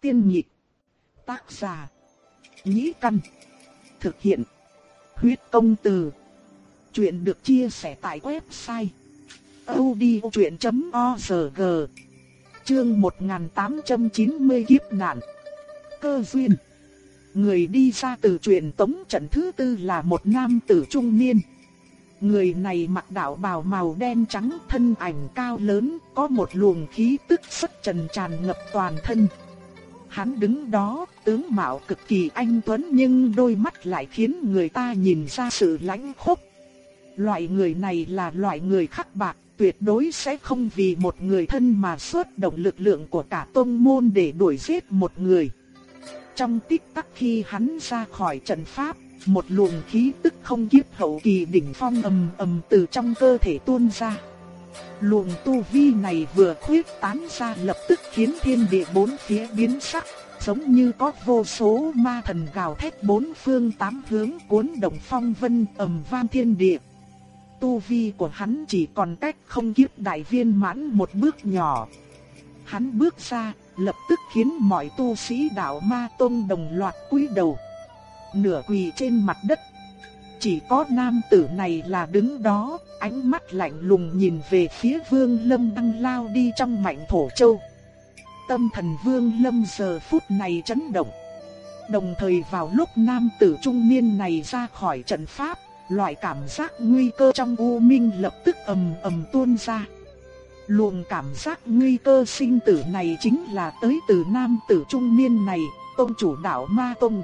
Tiên nhị Tác giả. Nhĩ căn. Thực hiện. Huyết công từ. Chuyện được chia sẻ tại website. odchuyện.org Chương 1890 kiếp nạn. Cơ duyên. Người đi ra từ truyền tống trận thứ tư là một nam tử trung niên. Người này mặc đạo bào màu đen trắng thân ảnh cao lớn, có một luồng khí tức xuất trần tràn ngập toàn thân. Hắn đứng đó, tướng mạo cực kỳ anh tuấn nhưng đôi mắt lại khiến người ta nhìn ra sự lãnh khốc. Loại người này là loại người khắc bạc, tuyệt đối sẽ không vì một người thân mà xuất động lực lượng của cả tông môn để đuổi giết một người. Trong tích tắc khi hắn ra khỏi trận pháp, một luồng khí tức không kiếp hậu kỳ đỉnh phong ầm ầm từ trong cơ thể tuôn ra. Luồng tu vi này vừa khuyết tán ra lập tức khiến thiên địa bốn phía biến sắc, giống như có vô số ma thần gào thét bốn phương tám hướng cuốn động phong vân ầm vang thiên địa. Tu vi của hắn chỉ còn cách không kiếp đại viên mãn một bước nhỏ. Hắn bước ra, lập tức khiến mọi tu sĩ đạo ma tôn đồng loạt cúi đầu. Nửa quỳ trên mặt đất. Chỉ có nam tử này là đứng đó, ánh mắt lạnh lùng nhìn về phía Vương Lâm đang lao đi trong mạnh thổ châu. Tâm thần Vương Lâm giờ phút này chấn động. Đồng thời vào lúc nam tử trung niên này ra khỏi trận pháp, loại cảm giác nguy cơ trong u minh lập tức ầm ầm tuôn ra. Luồng cảm giác nguy cơ sinh tử này chính là tới từ nam tử trung niên này, tôn chủ đạo Ma Tông.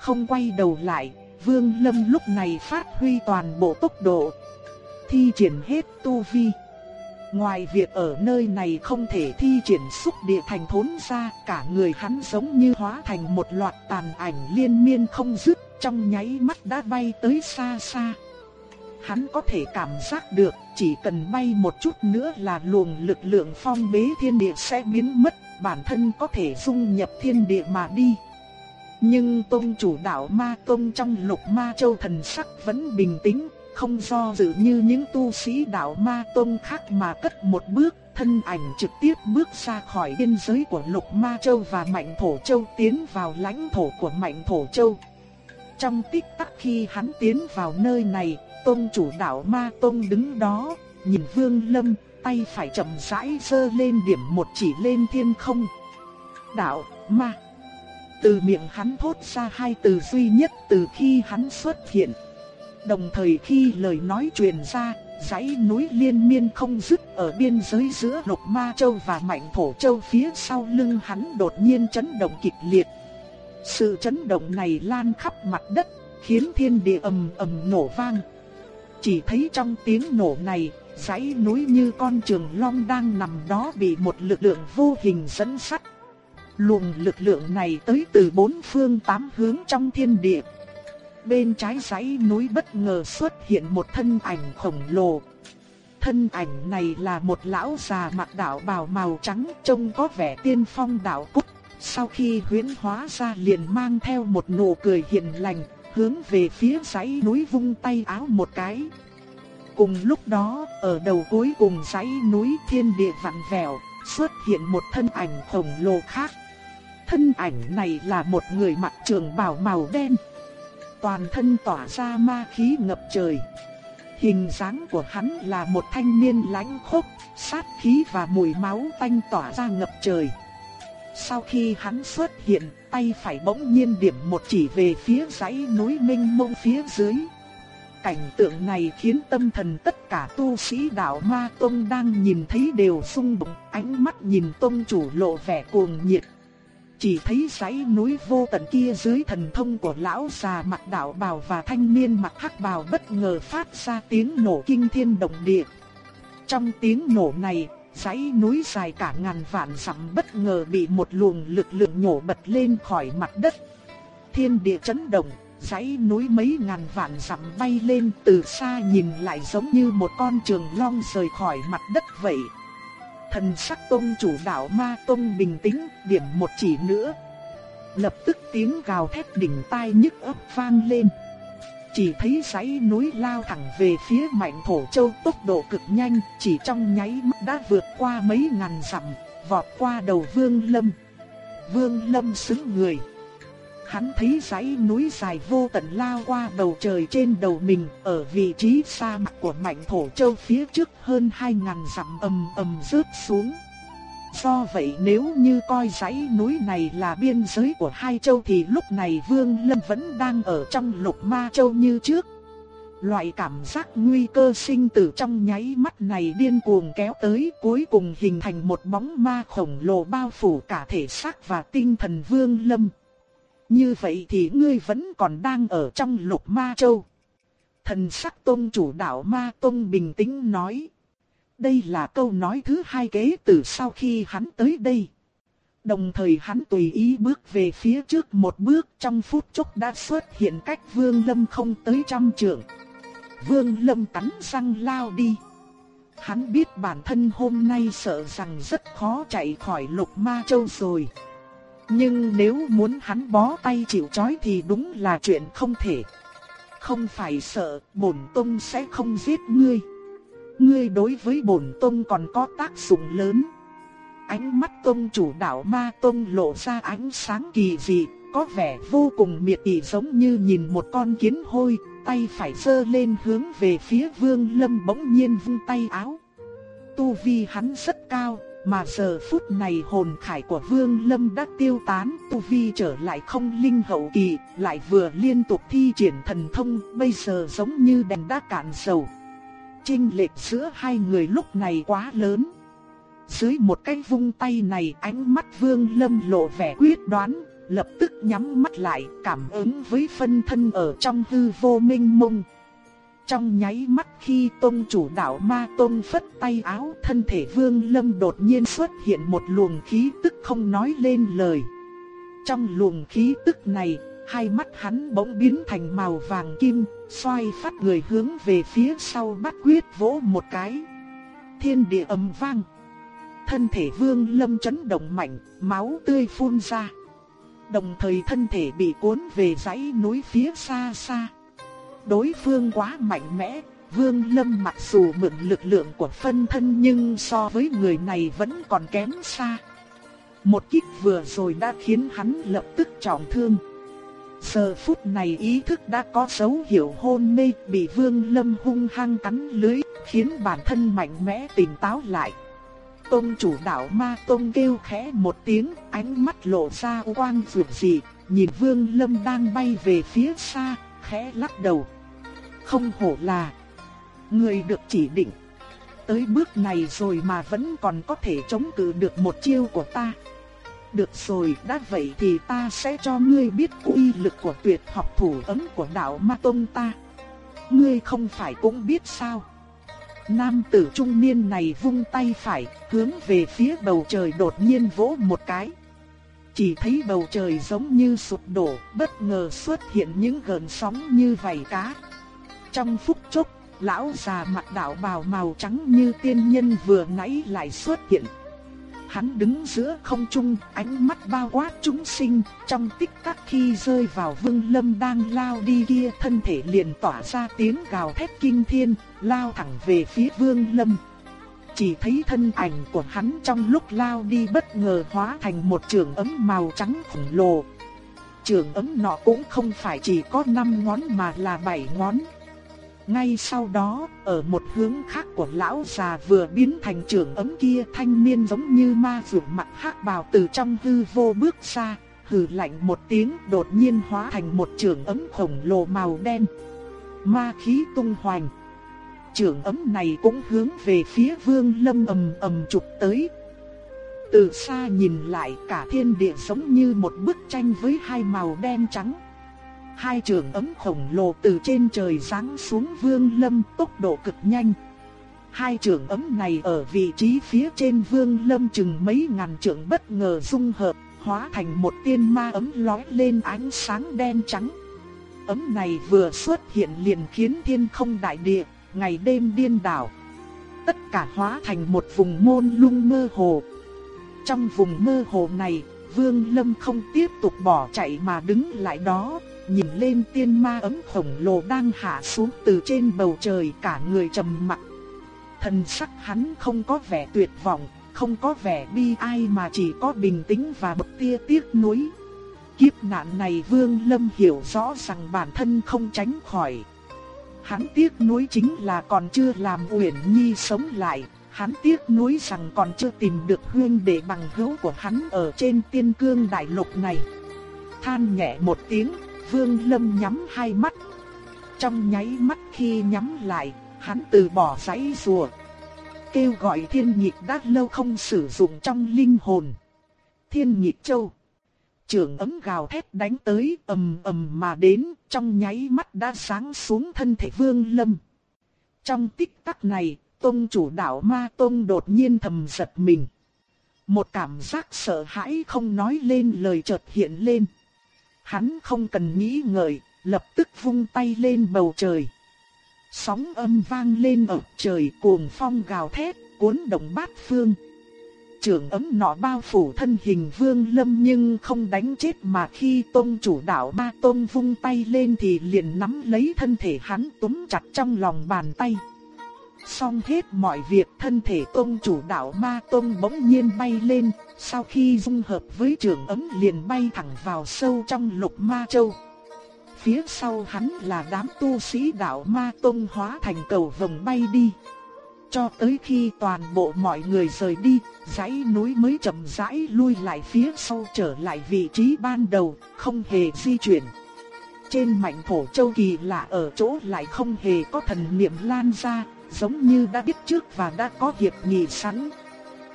Không quay đầu lại, Vương Lâm lúc này phát huy toàn bộ tốc độ, thi triển hết tu vi. Ngoài việc ở nơi này không thể thi triển xúc địa thành thốn ra, cả người hắn giống như hóa thành một loạt tàn ảnh liên miên không dứt, trong nháy mắt đã bay tới xa xa. Hắn có thể cảm giác được, chỉ cần bay một chút nữa là luồng lực lượng phong bế thiên địa sẽ biến mất, bản thân có thể dung nhập thiên địa mà đi. Nhưng tôn chủ đạo ma tôn trong lục ma châu thần sắc vẫn bình tĩnh, không do dự như những tu sĩ đạo ma tôn khác mà cất một bước, thân ảnh trực tiếp bước ra khỏi biên giới của lục ma châu và mạnh thổ châu tiến vào lãnh thổ của mạnh thổ châu. Trong tích tắc khi hắn tiến vào nơi này, tôn chủ đạo ma tôn đứng đó, nhìn vương lâm, tay phải chậm rãi giơ lên điểm một chỉ lên thiên không. Đạo, ma. Từ miệng hắn thốt ra hai từ duy nhất từ khi hắn xuất hiện. Đồng thời khi lời nói truyền ra, dãy núi liên miên không dứt ở biên giới giữa Lục Ma Châu và Mạnh Thổ Châu phía sau lưng hắn đột nhiên chấn động kịch liệt. Sự chấn động này lan khắp mặt đất, khiến thiên địa ầm ầm nổ vang. Chỉ thấy trong tiếng nổ này, dãy núi như con trường long đang nằm đó bị một lực lượng vô hình dẫn sắt. Luồng lực lượng này tới từ bốn phương tám hướng trong thiên địa, bên trái dãy núi bất ngờ xuất hiện một thân ảnh khổng lồ. Thân ảnh này là một lão già mặc đạo bào màu trắng trông có vẻ tiên phong đạo cúc. Sau khi huyễn hóa ra liền mang theo một nụ cười hiền lành, hướng về phía dãy núi vung tay áo một cái. Cùng lúc đó, ở đầu cuối cùng dãy núi thiên địa vặn vẹo, xuất hiện một thân ảnh khổng lồ khác. Thân ảnh này là một người mặc trường bào màu đen toàn thân tỏa ra ma khí ngập trời. Hình dáng của hắn là một thanh niên lãnh khốc, sát khí và mùi máu tanh tỏa ra ngập trời. Sau khi hắn xuất hiện, tay phải bỗng nhiên điểm một chỉ về phía dãy núi minh mông phía dưới. Cảnh tượng này khiến tâm thần tất cả tu sĩ đạo Ma Tông đang nhìn thấy đều sung động, ánh mắt nhìn Tông chủ lộ vẻ cuồng nhiệt chỉ thấy dãy núi vô tận kia dưới thần thông của lão già mặc đạo bào và thanh niên mặc hắc bào bất ngờ phát ra tiếng nổ kinh thiên động địa. Trong tiếng nổ này, dãy núi dài cả ngàn vạn dặm bất ngờ bị một luồng lực lượng nhổ bật lên khỏi mặt đất. Thiên địa chấn động, dãy núi mấy ngàn vạn dặm bay lên từ xa nhìn lại giống như một con trường long rời khỏi mặt đất vậy. Thần sắc tôn chủ đạo ma tôn bình tĩnh, điểm một chỉ nữa. Lập tức tiếng gào thét đỉnh tai nhức ấp vang lên. Chỉ thấy dãy núi lao thẳng về phía mạnh thổ châu tốc độ cực nhanh, chỉ trong nháy mắt đã vượt qua mấy ngàn dặm, vọt qua đầu vương lâm. Vương Lâm sững người. Hắn thấy dãy núi dài vô tận lao qua bầu trời trên đầu mình, ở vị trí xa mặt của mảnh Thổ Châu phía trước hơn 2.000 dặm ầm ầm rớt xuống. Do vậy nếu như coi dãy núi này là biên giới của hai châu thì lúc này Vương Lâm vẫn đang ở trong lục ma châu như trước. Loại cảm giác nguy cơ sinh tử trong nháy mắt này điên cuồng kéo tới cuối cùng hình thành một bóng ma khổng lồ bao phủ cả thể xác và tinh thần Vương Lâm. Như vậy thì ngươi vẫn còn đang ở trong lục ma châu. Thần sắc tôn chủ đạo ma tôn bình tĩnh nói. Đây là câu nói thứ hai kế từ sau khi hắn tới đây. Đồng thời hắn tùy ý bước về phía trước một bước trong phút chốc đã xuất hiện cách Vương Lâm không tới trăm trượng. Vương Lâm cắn răng lao đi. Hắn biết bản thân hôm nay sợ rằng rất khó chạy khỏi lục ma châu rồi. Nhưng nếu muốn hắn bó tay chịu trói thì đúng là chuyện không thể. Không phải sợ, bổn tông sẽ không giết ngươi. Ngươi đối với bổn tông còn có tác dụng lớn. Ánh mắt tông chủ đạo ma tông lộ ra ánh sáng kỳ dị, có vẻ vô cùng miệt thị giống như nhìn một con kiến hôi, tay phải giơ lên hướng về phía vương lâm bỗng nhiên vung tay áo. Tu vi hắn rất cao, mà giờ phút này hồn khải của Vương Lâm đã tiêu tán, tu vi trở lại không linh hậu kỳ, lại vừa liên tục thi triển thần thông, bây giờ giống như đèn đã cạn dầu. Trinh lệch giữa hai người lúc này quá lớn. Dưới một cái vung tay này ánh mắt Vương Lâm lộ vẻ quyết đoán, lập tức nhắm mắt lại cảm ứng với phân thân ở trong hư vô minh mông. Trong nháy mắt khi tôn chủ đạo ma tôn phất tay áo thân thể vương lâm đột nhiên xuất hiện một luồng khí tức không nói lên lời. Trong luồng khí tức này, hai mắt hắn bỗng biến thành màu vàng kim, xoay phát người hướng về phía sau bắt quyết vỗ một cái. Thiên địa ầm vang. Thân thể vương lâm chấn động mạnh, máu tươi phun ra. Đồng thời thân thể bị cuốn về dãy núi phía xa xa. Đối phương quá mạnh mẽ, Vương Lâm mặc dù mượn lực lượng của phân thân nhưng so với người này vẫn còn kém xa. Một kích vừa rồi đã khiến hắn lập tức trọng thương. Giờ phút này ý thức đã có dấu hiệu hôn mê bị Vương Lâm hung hăng cắn lưới, khiến bản thân mạnh mẽ tỉnh táo lại. Tông chủ đạo ma tông kêu khẽ một tiếng, ánh mắt lộ ra quang dược dị, nhìn Vương Lâm đang bay về phía xa, khẽ lắc đầu. Không hổ là người được chỉ định. Tới bước này rồi mà vẫn còn có thể chống cự được một chiêu của ta. Được rồi, đã vậy thì ta sẽ cho ngươi biết uy lực của tuyệt học thủ ấm của đạo Ma Tông ta. Ngươi không phải cũng biết sao? Nam tử trung niên này vung tay phải, hướng về phía bầu trời đột nhiên vỗ một cái. Chỉ thấy bầu trời giống như sụp đổ, bất ngờ xuất hiện những gợn sóng như vảy cá. Trong phút chốc, lão già mặt đạo bào màu trắng như tiên nhân vừa nãy lại xuất hiện. Hắn đứng giữa không trung, ánh mắt bao quát chúng sinh, trong tích tắc khi rơi vào vương lâm đang lao đi kia thân thể liền tỏa ra tiếng gào thét kinh thiên, lao thẳng về phía vương lâm. Chỉ thấy thân ảnh của hắn trong lúc lao đi bất ngờ hóa thành một trường ấm màu trắng khổng lồ. Trường ấm nọ cũng không phải chỉ có 5 ngón mà là 7 ngón. Ngay sau đó, ở một hướng khác của lão già vừa biến thành trưởng ấm kia thanh niên giống như ma vượt mặt hắc bào từ trong hư vô bước ra, hừ lạnh một tiếng đột nhiên hóa thành một trưởng ấm khổng lồ màu đen. Ma khí tung hoành. Trưởng ấm này cũng hướng về phía vương lâm ầm ầm chụp tới. Từ xa nhìn lại cả thiên địa giống như một bức tranh với hai màu đen trắng. Hai trường ấm khổng lồ từ trên trời giáng xuống vương lâm tốc độ cực nhanh. Hai trường ấm này ở vị trí phía trên vương lâm chừng mấy ngàn trường bất ngờ dung hợp, hóa thành một tiên ma ấm lói lên ánh sáng đen trắng. Ấm này vừa xuất hiện liền khiến thiên không đại địa, ngày đêm điên đảo. Tất cả hóa thành một vùng môn lung mơ hồ. Trong vùng mơ hồ này, Vương Lâm không tiếp tục bỏ chạy mà đứng lại đó, nhìn lên tiên ma ấm khổng lồ đang hạ xuống từ trên bầu trời cả người trầm mặc. Thần sắc hắn không có vẻ tuyệt vọng, không có vẻ bi ai mà chỉ có bình tĩnh và bực tia tiếc nuối. Kiếp nạn này Vương Lâm hiểu rõ rằng bản thân không tránh khỏi. Hắn tiếc nuối chính là còn chưa làm Uyển Nhi sống lại, hắn tiếc nuối rằng còn chưa tìm được huynh đệ bằng hữu của hắn ở trên tiên cương đại lục này. Than nhẹ một tiếng, Vương Lâm nhắm hai mắt. Trong nháy mắt khi nhắm lại, hắn từ bỏ giấy rùa. Kêu gọi thiên nhịp đã lâu không sử dụng trong linh hồn. Thiên nhịp châu. Trường ấm gào thét đánh tới ầm ầm mà đến, trong nháy mắt đã sáng xuống thân thể vương lâm. Trong tích tắc này, tôn chủ đạo ma tôn đột nhiên thầm giật mình. Một cảm giác sợ hãi không nói lên lời chợt hiện lên. Hắn không cần nghĩ ngợi, lập tức vung tay lên bầu trời. Sóng âm vang lên ở trời cuồng phong gào thét, cuốn động bát phương. Trường ấm nọ bao phủ thân hình vương lâm nhưng không đánh chết mà khi tôn chủ đạo ma tôn vung tay lên thì liền nắm lấy thân thể hắn túm chặt trong lòng bàn tay. Xong hết mọi việc thân thể tôn chủ đạo ma tôn bỗng nhiên bay lên, sau khi dung hợp với trường ấm liền bay thẳng vào sâu trong lục ma châu. Phía sau hắn là đám tu sĩ đạo ma tôn hóa thành cầu vồng bay đi. Cho tới khi toàn bộ mọi người rời đi, dãy núi mới chậm rãi lui lại phía sau trở lại vị trí ban đầu, không hề di chuyển. Trên mảnh thổ châu kỳ lạ ở chỗ lại không hề có thần niệm lan ra, giống như đã biết trước và đã có hiệp nghị sẵn.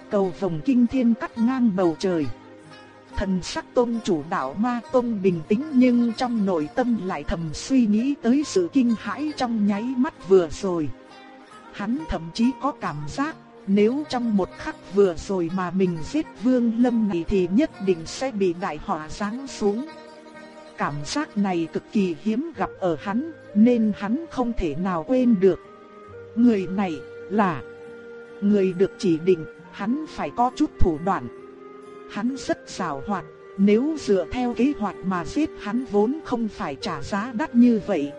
Cầu vòng kinh thiên cắt ngang bầu trời. Thần sắc tôn chủ đạo ma tôn bình tĩnh nhưng trong nội tâm lại thầm suy nghĩ tới sự kinh hãi trong nháy mắt vừa rồi. Hắn thậm chí có cảm giác, nếu trong một khắc vừa rồi mà mình giết vương lâm này thì nhất định sẽ bị đại họa giáng xuống. Cảm giác này cực kỳ hiếm gặp ở hắn, nên hắn không thể nào quên được. Người này là người được chỉ định, hắn phải có chút thủ đoạn. Hắn rất xảo hoạt, nếu dựa theo kế hoạch mà giết hắn vốn không phải trả giá đắt như vậy.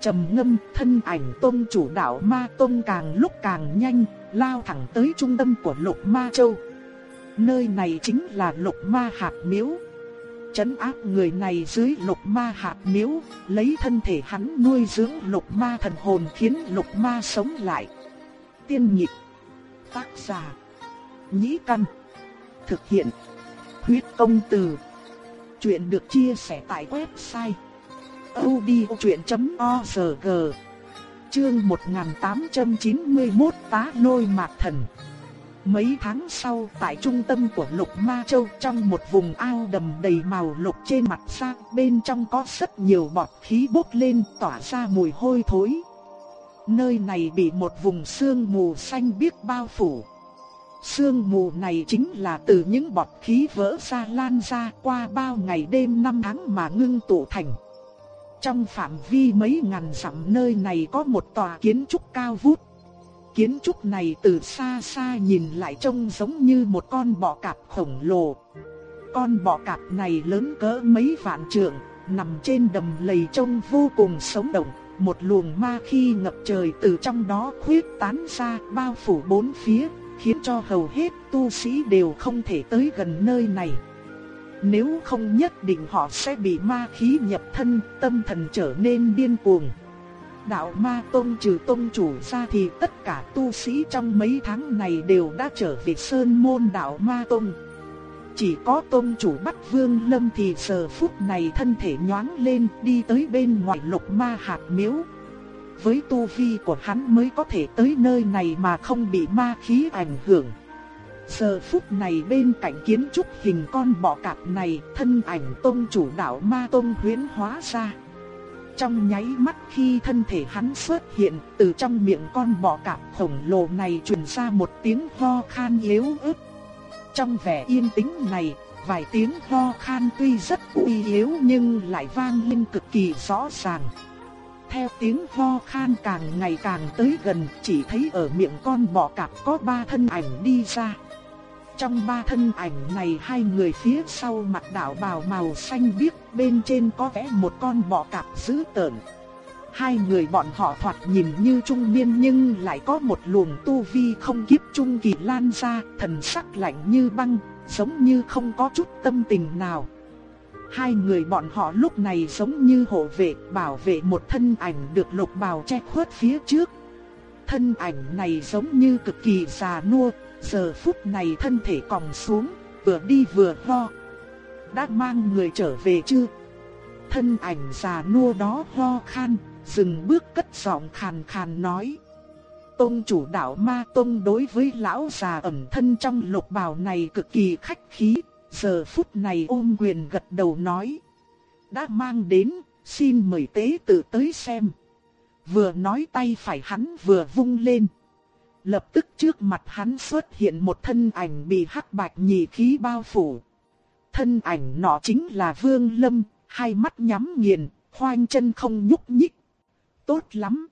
Trầm ngâm, thân ảnh tôn chủ đạo ma tôn càng lúc càng nhanh, lao thẳng tới trung tâm của lục ma châu. Nơi này chính là lục ma hạt miếu. Chấn áp người này dưới lục ma hạt miếu, lấy thân thể hắn nuôi dưỡng lục ma thần hồn khiến lục ma sống lại. Tiên nhịp, tác giả, nhĩ căn, thực hiện, huyết công từ. Chuyện được chia sẻ tại website audiochuyện.org Chương 1891 tá lôi mạc thần Mấy tháng sau, tại trung tâm của Lục Ma Châu, trong một vùng ao đầm đầy màu lục trên mặt sa, bên trong có rất nhiều bọt khí bốc lên, tỏa ra mùi hôi thối. Nơi này bị một vùng sương mù xanh biếc bao phủ. Sương mù này chính là từ những bọt khí vỡ ra lan ra qua bao ngày đêm năm tháng mà ngưng tụ thành. Trong phạm vi mấy ngàn dặm, nơi này có một tòa kiến trúc cao vút. Kiến trúc này từ xa xa nhìn lại trông giống như một con bọ cạp khổng lồ. Con bọ cạp này lớn cỡ mấy vạn trượng, nằm trên đầm lầy trông vô cùng sống động. Một luồng ma khi ngập trời từ trong đó khuyết tán ra bao phủ bốn phía, khiến cho hầu hết tu sĩ đều không thể tới gần nơi này. Nếu không nhất định họ sẽ bị ma khí nhập thân, tâm thần trở nên điên cuồng. Đạo ma tôn trừ tôn chủ ra thì tất cả tu sĩ trong mấy tháng này đều đã trở về sơn môn đạo ma tôn. Chỉ có tôn chủ Bắc vương lâm thì giờ phút này thân thể nhoáng lên đi tới bên ngoài lục ma hạt miếu. Với tu vi của hắn mới có thể tới nơi này mà không bị ma khí ảnh hưởng. Giờ phút này bên cạnh kiến trúc hình con bọ cạp này, thân ảnh tôn chủ đạo ma tôn huyễn hóa ra. Trong nháy mắt khi thân thể hắn xuất hiện, từ trong miệng con bọ cạp khổng lồ này truyền ra một tiếng ho khan yếu ớt. Trong vẻ yên tĩnh này, vài tiếng ho khan tuy rất uy yếu nhưng lại vang lên cực kỳ rõ ràng. Theo tiếng ho khan càng ngày càng tới gần, chỉ thấy ở miệng con bọ cạp có ba thân ảnh đi ra. Trong ba thân ảnh này hai người phía sau mặt đạo bào màu xanh biếc, bên trên có vẽ một con bọ cạp dữ tợn. Hai người bọn họ thoạt nhìn như trung niên nhưng lại có một luồng tu vi không kiếp trung kỳ lan ra, thần sắc lạnh như băng, giống như không có chút tâm tình nào. Hai người bọn họ lúc này giống như hộ vệ, bảo vệ một thân ảnh được lục bào che khuất phía trước. Thân ảnh này giống như cực kỳ già nua, giờ phút này thân thể còng xuống, vừa đi vừa ho. Đã mang người trở về chưa? Thân ảnh già nua đó ho khan, dừng bước cất giọng khàn khàn nói. Tông chủ đạo ma tông đối với lão già ẩn thân trong lục bào này cực kỳ khách khí, giờ phút này ôm quyền gật đầu nói. Đã mang đến, xin mời tế tự tới xem. Vừa nói tay phải hắn vừa vung lên. Lập tức trước mặt hắn xuất hiện một thân ảnh bị hắc bạch nhị khí bao phủ. Thân ảnh nọ chính là Vương Lâm, hai mắt nhắm nghiền, khoanh chân không nhúc nhích. Tốt lắm.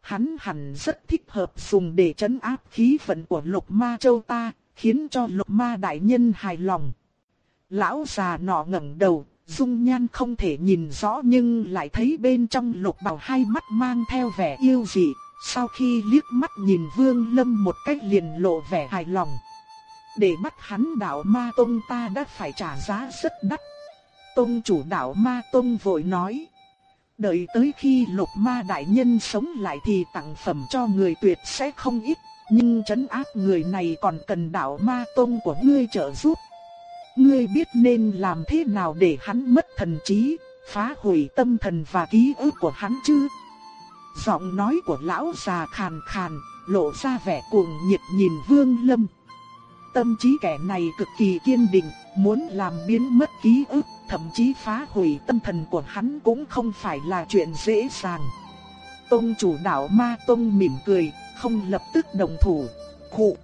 Hắn hẳn rất thích hợp dùng để chấn áp khí vận của lục ma châu ta, khiến cho lục ma đại nhân hài lòng. Lão già nọ ngẩng đầu, dung nhan không thể nhìn rõ nhưng lại thấy bên trong lục bảo hai mắt mang theo vẻ yêu dị. Sau khi liếc mắt nhìn Vương Lâm một cách liền lộ vẻ hài lòng. Để bắt hắn đạo ma tông ta đã phải trả giá rất đắt. Tông chủ đạo ma tông vội nói. Đợi tới khi lục ma đại nhân sống lại thì tặng phẩm cho người tuyệt sẽ không ít. Nhưng chấn áp người này còn cần đạo ma tông của ngươi trợ giúp. Ngươi biết nên làm thế nào để hắn mất thần trí, phá hủy tâm thần và ký ức của hắn chứ? Giọng nói của lão già khàn khàn, lộ ra vẻ cuồng nhiệt nhìn Vương Lâm. Tâm trí kẻ này cực kỳ kiên định, muốn làm biến mất ký ức, thậm chí phá hủy tâm thần của hắn cũng không phải là chuyện dễ dàng. Tông chủ đạo Ma Tông mỉm cười, không lập tức đồng thủ. Khụ!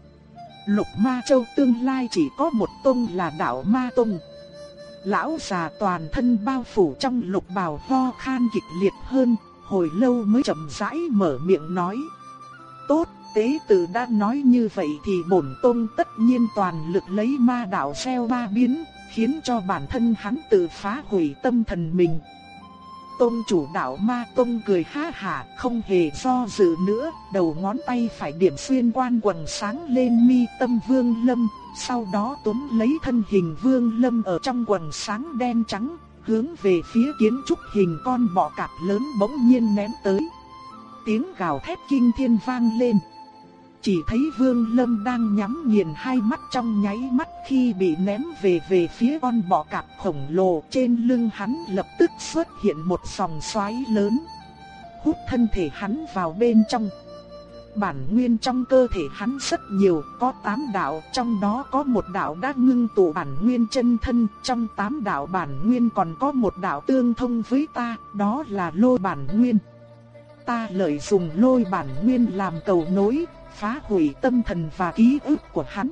Lục Ma Châu tương lai chỉ có một tông là đạo Ma Tông. Lão già toàn thân bao phủ trong lục bào ho khan kịch liệt hơn, hồi lâu mới chậm rãi mở miệng nói. Tốt, tế tử đã nói như vậy thì bổn tôn tất nhiên toàn lực lấy ma đạo xeo ba biến, khiến cho bản thân hắn tự phá hủy tâm thần mình. Tôn chủ đạo ma tôn cười ha hả, không hề do dự nữa, đầu ngón tay phải điểm xuyên quan quần sáng lên mi tâm vương lâm, sau đó túm lấy thân hình vương lâm ở trong quần sáng đen trắng, hướng về phía kiến trúc hình con bọ cạp lớn bỗng nhiên ném tới. Tiếng gào thét kinh thiên vang lên. Chỉ thấy Vương Lâm đang nhắm nghiền hai mắt trong nháy mắt khi bị ném về về phía con bọ cạp khổng lồ trên lưng hắn lập tức xuất hiện một dòng xoáy lớn. Hút thân thể hắn vào bên trong. Bản nguyên trong cơ thể hắn rất nhiều, có 8 đạo, trong đó có một đạo đã ngưng tụ bản nguyên chân thân, trong 8 đạo bản nguyên còn có một đạo tương thông với ta, đó là lôi bản nguyên. Ta lợi dụng lôi bản nguyên làm cầu nối, phá hủy tâm thần và ký ức của hắn.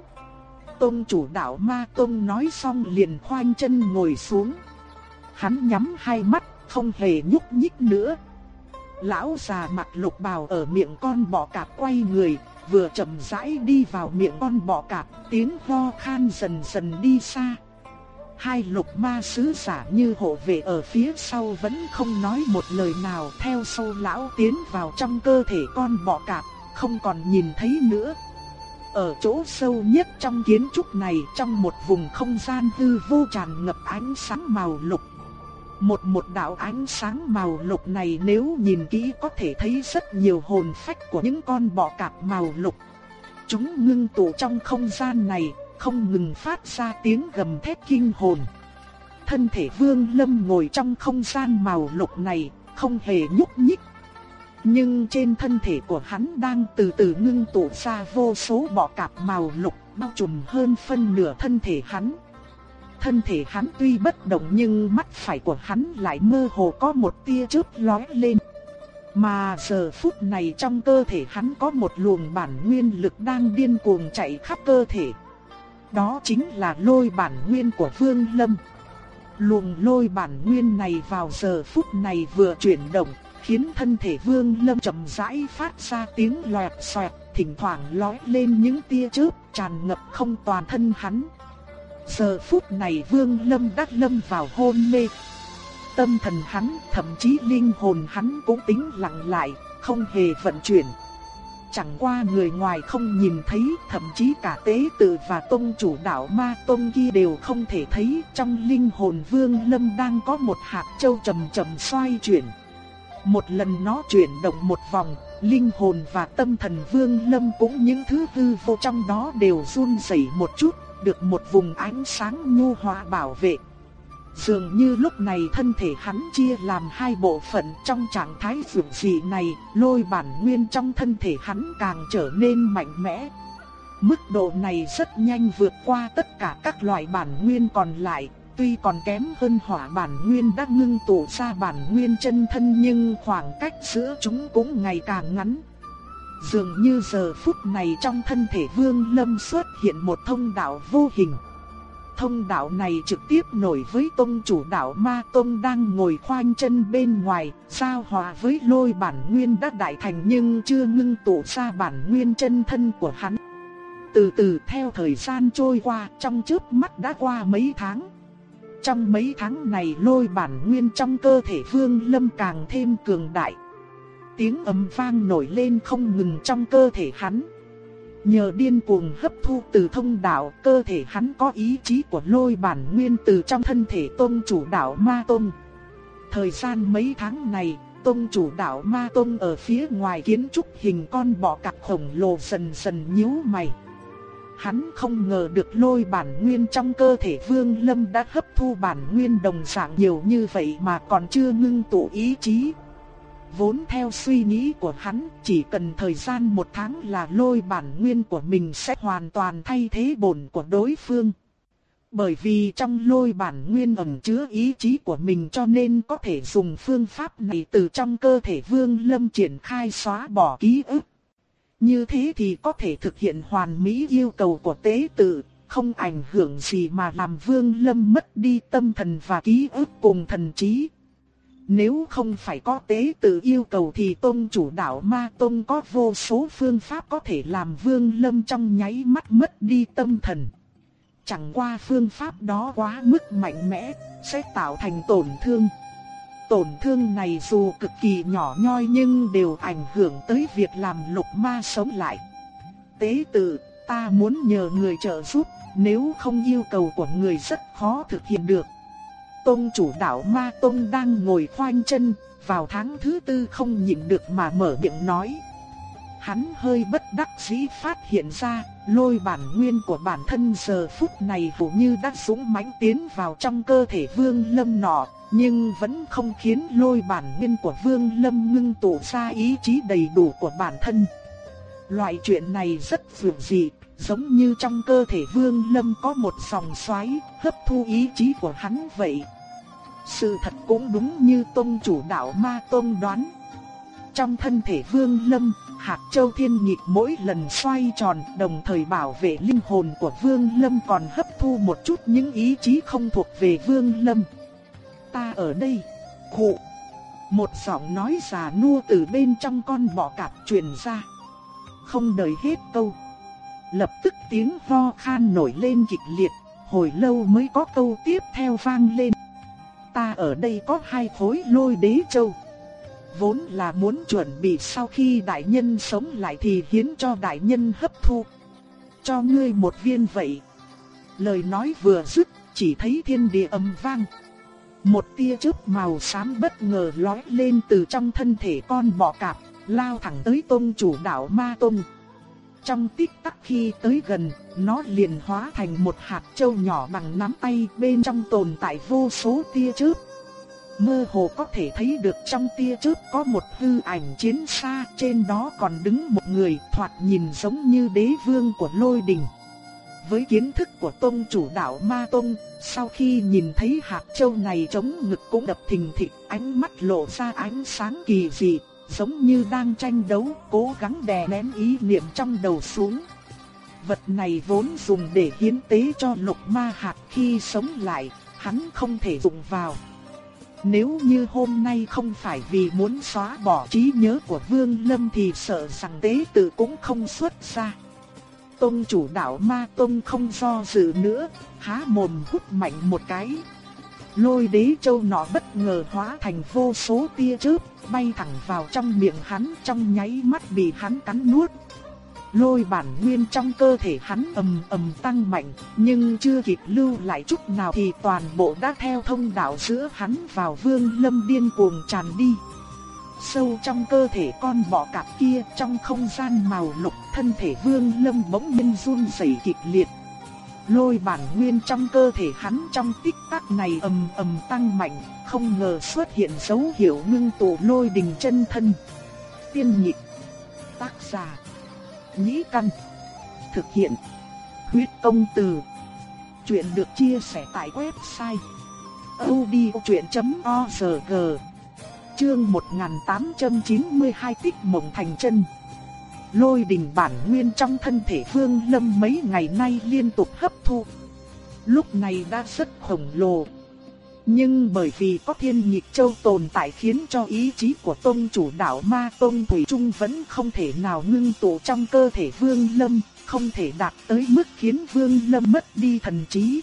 Tông chủ đạo ma tông nói xong liền khoanh chân ngồi xuống. Hắn nhắm hai mắt, không hề nhúc nhích nữa. Lão già mặt lục bào ở miệng con bọ cạp quay người, vừa chậm rãi đi vào miệng con bọ cạp, tiếng ho khan dần dần đi xa. Hai lục ma sứ giả như hộ vệ ở phía sau vẫn không nói một lời nào theo sau lão tiến vào trong cơ thể con bọ cạp không còn nhìn thấy nữa. Ở chỗ sâu nhất trong kiến trúc này, trong một vùng không gian hư vô tràn ngập ánh sáng màu lục. Một một đạo ánh sáng màu lục này nếu nhìn kỹ có thể thấy rất nhiều hồn phách của những con bọ cạp màu lục. Chúng ngưng tụ trong không gian này, không ngừng phát ra tiếng gầm thét kinh hồn. Thân thể Vương Lâm ngồi trong không gian màu lục này, không hề nhúc nhích, nhưng trên thân thể của hắn đang từ từ ngưng tụ ra vô số bọ cạp màu lục bao trùm hơn phân nửa thân thể hắn. Thân thể hắn tuy bất động nhưng mắt phải của hắn lại mơ hồ có một tia chớp lóe lên. Mà giờ phút này trong cơ thể hắn có một luồng bản nguyên lực đang điên cuồng chạy khắp cơ thể. Đó chính là lôi bản nguyên của Vương Lâm. Luồng lôi bản nguyên này vào giờ phút này vừa chuyển động, khiến thân thể Vương Lâm chậm rãi phát ra tiếng loẹt xoẹt, thỉnh thoảng lóe lên những tia chớp tràn ngập không toàn thân hắn. Giờ phút này Vương Lâm đắc lâm vào hôn mê. tâm thần hắn, thậm chí linh hồn hắn cũng tính lặng lại, không hề vận chuyển. Chẳng qua người ngoài không nhìn thấy, thậm chí cả tế tự và tông chủ đạo ma tông kia đều không thể thấy, trong linh hồn vương lâm đang có một hạt châu chậm chậm xoay chuyển. Một lần nó chuyển động một vòng, linh hồn và tâm thần vương lâm cũng những thứ hư vô trong đó đều run rẩy một chút, được một vùng ánh sáng nhu hòa bảo vệ. Dường như lúc này thân thể hắn chia làm hai bộ phận trong trạng thái dường dị này, lôi bản nguyên trong thân thể hắn càng trở nên mạnh mẽ. Mức độ này rất nhanh vượt qua tất cả các loại bản nguyên còn lại, tuy còn kém hơn hỏa bản nguyên đã ngưng tụ ra bản nguyên chân thân nhưng khoảng cách giữa chúng cũng ngày càng ngắn. Dường như giờ phút này trong thân thể Vương Lâm xuất hiện một thông đạo vô hình. Thông đạo này trực tiếp nổi với tông chủ đạo Ma Tông đang ngồi khoanh chân bên ngoài, giao hòa với lôi bản nguyên đã đại thành nhưng chưa ngưng tụ ra bản nguyên chân thân của hắn. Từ từ theo thời gian trôi qua, trong chớp mắt đã qua mấy tháng. Trong mấy tháng này lôi bản nguyên trong cơ thể Vương Lâm càng thêm cường đại. Tiếng ầm vang nổi lên không ngừng trong cơ thể hắn. Nhờ điên cuồng hấp thu từ thông đạo, cơ thể hắn có ý chí của lôi bản nguyên từ trong thân thể tôn chủ đạo Ma Tôn. Thời gian mấy tháng này, tôn chủ đạo Ma Tôn ở phía ngoài kiến trúc hình con bọ cạp khổng lồ dần dần nhíu mày. Hắn không ngờ được lôi bản nguyên trong cơ thể Vương Lâm đã hấp thu bản nguyên đồng dạng nhiều như vậy mà còn chưa ngưng tụ ý chí. Vốn theo suy nghĩ của hắn, chỉ cần thời gian một tháng là lôi bản nguyên của mình sẽ hoàn toàn thay thế bổn của đối phương. Bởi vì trong lôi bản nguyên ẩn chứa ý chí của mình cho nên có thể dùng phương pháp này từ trong cơ thể vương lâm triển khai xóa bỏ ký ức. Như thế thì có thể thực hiện hoàn mỹ yêu cầu của tế tự, không ảnh hưởng gì mà làm vương lâm mất đi tâm thần và ký ức cùng thần trí. Nếu không phải có tế tự yêu cầu thì tôn chủ đạo ma tôn có vô số phương pháp có thể làm vương lâm trong nháy mắt mất đi tâm thần. Chẳng qua phương pháp đó quá mức mạnh mẽ, sẽ tạo thành tổn thương. Tổn thương này dù cực kỳ nhỏ nhoi nhưng đều ảnh hưởng tới việc làm lục ma sống lại. Tế tự, ta muốn nhờ người trợ giúp, nếu không yêu cầu của người rất khó thực hiện được. Tôn chủ đạo Ma tôn đang ngồi khoanh chân, vào tháng thứ tư không nhịn được mà mở miệng nói. Hắn hơi bất đắc dĩ phát hiện ra, lôi bản nguyên của bản thân giờ phút này hầu như đã súng mãnh tiến vào trong cơ thể vương lâm nọ, nhưng vẫn không khiến lôi bản nguyên của vương lâm ngưng tụ ra ý chí đầy đủ của bản thân. Loại chuyện này rất dường dị, giống như trong cơ thể vương lâm có một dòng xoáy hấp thu ý chí của hắn vậy. Sự thật cũng đúng như tôn chủ đạo ma tôn đoán. Trong thân thể vương lâm, hạt châu thiên nhịp mỗi lần xoay tròn đồng thời bảo vệ linh hồn của vương lâm còn hấp thu một chút những ý chí không thuộc về vương lâm. Ta ở đây, khụ. Một giọng nói già nua từ bên trong con bọ cạp truyền ra. Không đợi hết câu. Lập tức tiếng ho khan nổi lên kịch liệt, hồi lâu mới có câu tiếp theo vang lên ta ở đây có hai khối lôi đế châu. Vốn là muốn chuẩn bị sau khi đại nhân sống lại thì hiến cho đại nhân hấp thu. Cho ngươi một viên vậy. Lời nói vừa dứt, chỉ thấy thiên địa ầm vang. Một tia chớp màu xám bất ngờ lói lên từ trong thân thể con bọ cạp, lao thẳng tới tôn chủ đạo Ma Tôn. Trong tích tắc khi tới gần, nó liền hóa thành một hạt châu nhỏ bằng nắm tay bên trong tồn tại vô số tia chớp. Mơ hồ có thể thấy được trong tia chớp có một hư ảnh chiến xa, trên đó còn đứng một người thoạt nhìn giống như đế vương của lôi đình. Với kiến thức của tôn chủ đạo Ma Tôn, sau khi nhìn thấy hạt châu này chống ngực cũng đập thình thịch, ánh mắt lộ ra ánh sáng kỳ dị, giống như đang tranh đấu, cố gắng đè nén ý niệm trong đầu xuống. Vật này vốn dùng để hiến tế cho lục ma hạt khi sống lại, hắn không thể dùng vào. Nếu như hôm nay không phải vì muốn xóa bỏ trí nhớ của Vương Lâm thì sợ rằng tế tử cũng không xuất ra. Tông chủ đạo ma tông không do dự nữa, há mồm hút mạnh một cái. Lôi đế châu nọ bất ngờ hóa thành vô số tia chớp, bay thẳng vào trong miệng hắn trong nháy mắt bị hắn cắn nuốt. Lôi bản nguyên trong cơ thể hắn ầm ầm tăng mạnh, nhưng chưa kịp lưu lại chút nào thì toàn bộ đã theo thông đạo giữa hắn vào vương lâm điên cuồng tràn đi. Sâu trong cơ thể con bọ cạp kia trong không gian màu lục thân thể vương lâm bỗng nhiên run rẩy kịch liệt. Lôi bản nguyên trong cơ thể hắn trong tích tắc này ầm ầm tăng mạnh, không ngờ xuất hiện dấu hiệu ngưng tụ lôi đình chân thân. Tiên nhị tác giả, nhĩ căn, thực hiện, huyết công từ. Chuyện được chia sẻ tại website odchuyện.org Chương 1892 tích mộng thành chân Lôi đình bản nguyên trong thân thể Vương Lâm mấy ngày nay liên tục hấp thu. Lúc này đã rất khổng lồ. Nhưng bởi vì có thiên nhịp châu tồn tại khiến cho ý chí của tôn chủ đạo ma tôn Thủy Trung vẫn không thể nào ngưng tụ trong cơ thể Vương Lâm, không thể đạt tới mức khiến Vương Lâm mất đi thần trí.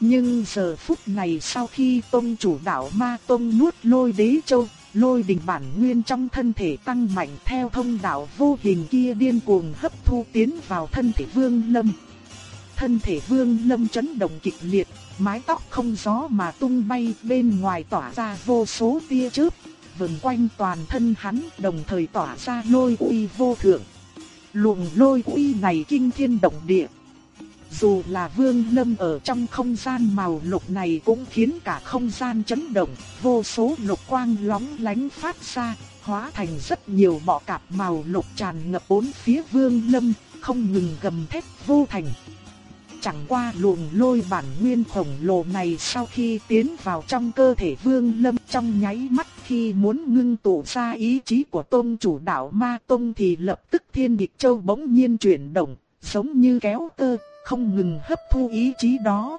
Nhưng giờ phút này sau khi tôn chủ đạo ma tôn nuốt lôi đế châu, lôi đình bản nguyên trong thân thể tăng mạnh theo thông đạo vô hình kia điên cuồng hấp thu tiến vào thân thể vương lâm. Thân thể vương lâm chấn động kịch liệt, mái tóc không gió mà tung bay bên ngoài tỏa ra vô số tia chớp, vần quanh toàn thân hắn đồng thời tỏa ra lôi uy vô thượng. Luồng lôi uy này kinh thiên động địa, dù là vương lâm ở trong không gian màu lục này cũng khiến cả không gian chấn động, vô số lục quang lóng lánh phát ra, hóa thành rất nhiều bọ cạp màu lục tràn ngập bốn phía vương lâm, không ngừng gầm thét vô thành. Chẳng qua luồng lôi bản nguyên khổng lồ này sau khi tiến vào trong cơ thể vương lâm trong nháy mắt khi muốn ngưng tụ ra ý chí của tôn chủ đạo ma tôn thì lập tức thiên địch châu bỗng nhiên chuyển động, giống như kéo tơ, không ngừng hấp thu ý chí đó.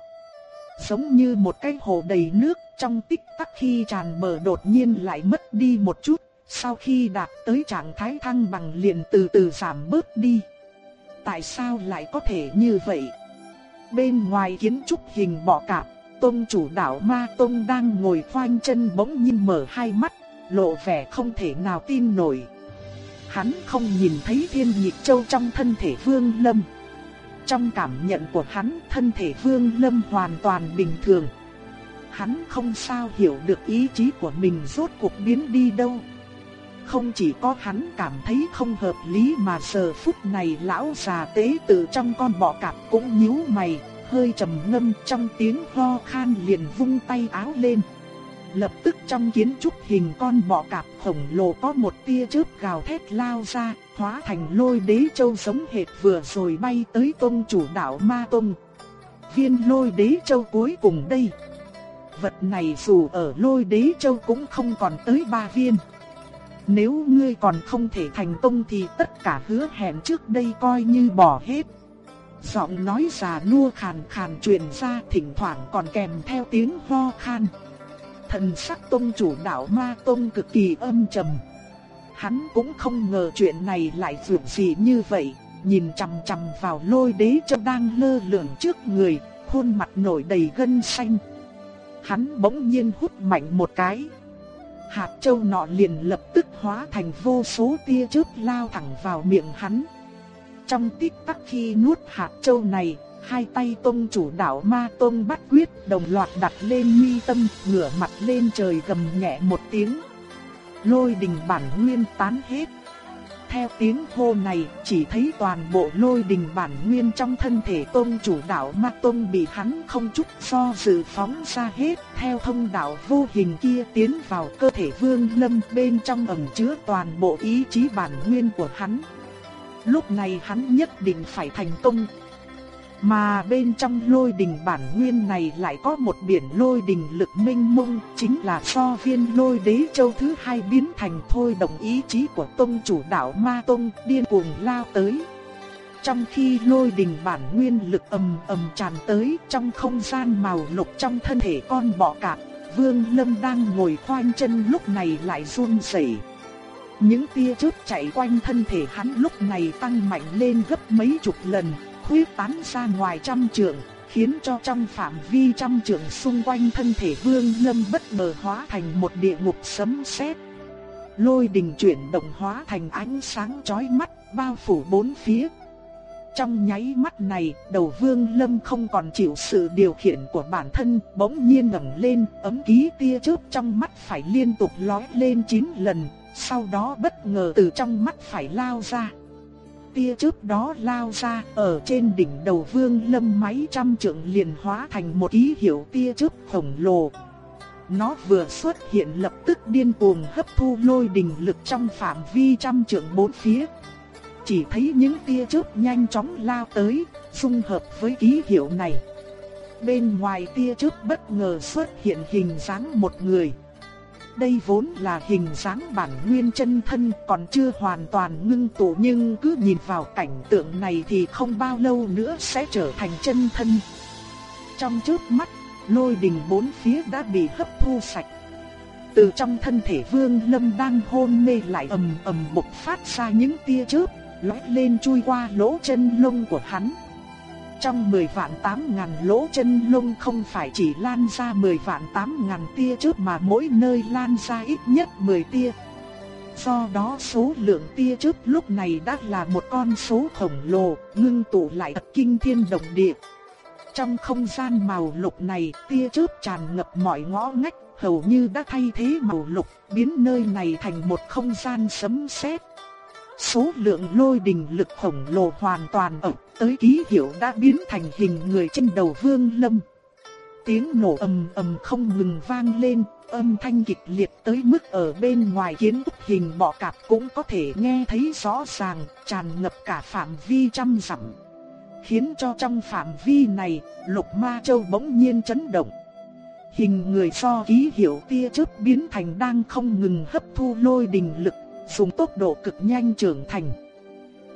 Giống như một cái hồ đầy nước trong tích tắc khi tràn bờ đột nhiên lại mất đi một chút, sau khi đạt tới trạng thái thăng bằng liền từ từ giảm bớt đi. Tại sao lại có thể như vậy? Bên ngoài kiến trúc hình bọ cạp, tôn chủ đạo Ma Tôn đang ngồi khoanh chân bỗng nhiên mở hai mắt, lộ vẻ không thể nào tin nổi. Hắn không nhìn thấy thiên nhịp châu trong thân thể Vương Lâm. Trong cảm nhận của hắn, thân thể Vương Lâm hoàn toàn bình thường. Hắn không sao hiểu được ý chí của mình rốt cuộc biến đi đâu. Không chỉ có hắn cảm thấy không hợp lý mà giờ phút này lão già tế từ trong con bọ cạp cũng nhíu mày, hơi trầm ngâm trong tiếng ho khan liền vung tay áo lên. Lập tức trong kiến trúc hình con bọ cạp khổng lồ có một tia chớp gào thét lao ra, hóa thành lôi đế châu sống hệt vừa rồi bay tới tôn chủ đảo Ma Tông. Viên lôi đế châu cuối cùng đây. Vật này dù ở lôi đế châu cũng không còn tới ba viên. Nếu ngươi còn không thể thành công thì tất cả hứa hẹn trước đây coi như bỏ hết. Giọng nói già nua khàn khàn truyền ra thỉnh thoảng còn kèm theo tiếng ho khan. Thần sắc tôn chủ đạo ma tôn cực kỳ âm trầm. Hắn cũng không ngờ chuyện này lại vượt gì như vậy, nhìn chằm chằm vào lôi đế cho đang lơ lửng trước người, khuôn mặt nổi đầy gân xanh. Hắn bỗng nhiên hút mạnh một cái. Hạt châu nọ liền lập tức hóa thành vô số tia chớp lao thẳng vào miệng hắn. Trong tích tắc khi nuốt hạt châu này, hai tay tông chủ đạo ma tông bắt quyết đồng loạt đặt lên mi tâm, ngửa mặt lên trời gầm nhẹ một tiếng. Lôi đình bản nguyên tán hết. Theo tiếng hô này, chỉ thấy toàn bộ lôi đình bản nguyên trong thân thể tôn chủ đạo ma tôn bị hắn không chút do dự phóng ra hết. Theo thông đạo vô hình kia tiến vào cơ thể vương lâm bên trong ẩn chứa toàn bộ ý chí bản nguyên của hắn. Lúc này hắn nhất định phải thành công, mà bên trong lôi đình bản nguyên này lại có một biển lôi đình lực minh mông, chính là do viên lôi đế châu thứ hai biến thành thôi đồng ý chí của tông chủ đạo Ma Tông điên cuồng lao tới. Trong khi lôi đình bản nguyên lực ầm ầm tràn tới trong không gian màu lục trong thân thể con bọ cạp, Vương Lâm đang ngồi khoanh chân lúc này lại run rẩy. Những tia chớp chạy quanh thân thể hắn lúc này tăng mạnh lên gấp mấy chục lần, huyết tán ra ngoài trăm trượng, khiến cho trong phạm vi trăm trượng xung quanh thân thể Vương Lâm bất ngờ hóa thành một địa ngục sấm sét. Lôi đình chuyển động hóa thành ánh sáng chói mắt, bao phủ bốn phía. Trong nháy mắt này, đầu Vương Lâm không còn chịu sự điều khiển của bản thân, bỗng nhiên ngẩng lên, ấm ký tia chớp trong mắt phải liên tục lóe lên 9 lần, sau đó bất ngờ từ trong mắt phải lao ra tia chớp đó lao ra, ở trên đỉnh đầu Vương Lâm máy trăm trượng liền hóa thành một ký hiệu tia chớp khổng lồ. Nó vừa xuất hiện lập tức điên cuồng hấp thu lôi đình lực trong phạm vi trăm trượng bốn phía. Chỉ thấy những tia chớp nhanh chóng lao tới, xung hợp với ký hiệu này. Bên ngoài tia chớp bất ngờ xuất hiện hình dáng một người. Đây vốn là hình dáng bản nguyên chân thân còn chưa hoàn toàn ngưng tụ nhưng cứ nhìn vào cảnh tượng này thì không bao lâu nữa sẽ trở thành chân thân. Trong chớp mắt, lôi đình bốn phía đã bị hấp thu sạch. Từ trong thân thể Vương Lâm đang hôn mê lại ầm ầm bộc phát ra những tia chớp, lóe lên chui qua lỗ chân lông của hắn. Trong 10 vạn 8 ngàn lỗ chân lông không phải chỉ lan ra 10 vạn 8 ngàn tia chớp mà mỗi nơi lan ra ít nhất 10 tia. Do đó số lượng tia chớp lúc này đã là một con số khổng lồ, ngưng tụ lại thật kinh thiên động địa. Trong không gian màu lục này, tia chớp tràn ngập mọi ngõ ngách, hầu như đã thay thế màu lục, biến nơi này thành một không gian sấm sét. Số lượng lôi đình lực khổng lồ hoàn toàn ập tới ký hiệu đã biến thành hình người trên đầu Vương Lâm. Tiếng nổ ầm ầm không ngừng vang lên, âm thanh kịch liệt tới mức ở bên ngoài kiến trúc hình bọ cạp cũng có thể nghe thấy rõ ràng, tràn ngập cả phạm vi trăm dặm. Khiến cho trong phạm vi này, Lục Ma Châu bỗng nhiên chấn động. Hình người do ký hiệu tia chớp biến thành đang không ngừng hấp thu lôi đình lực dùng tốc độ cực nhanh trưởng thành.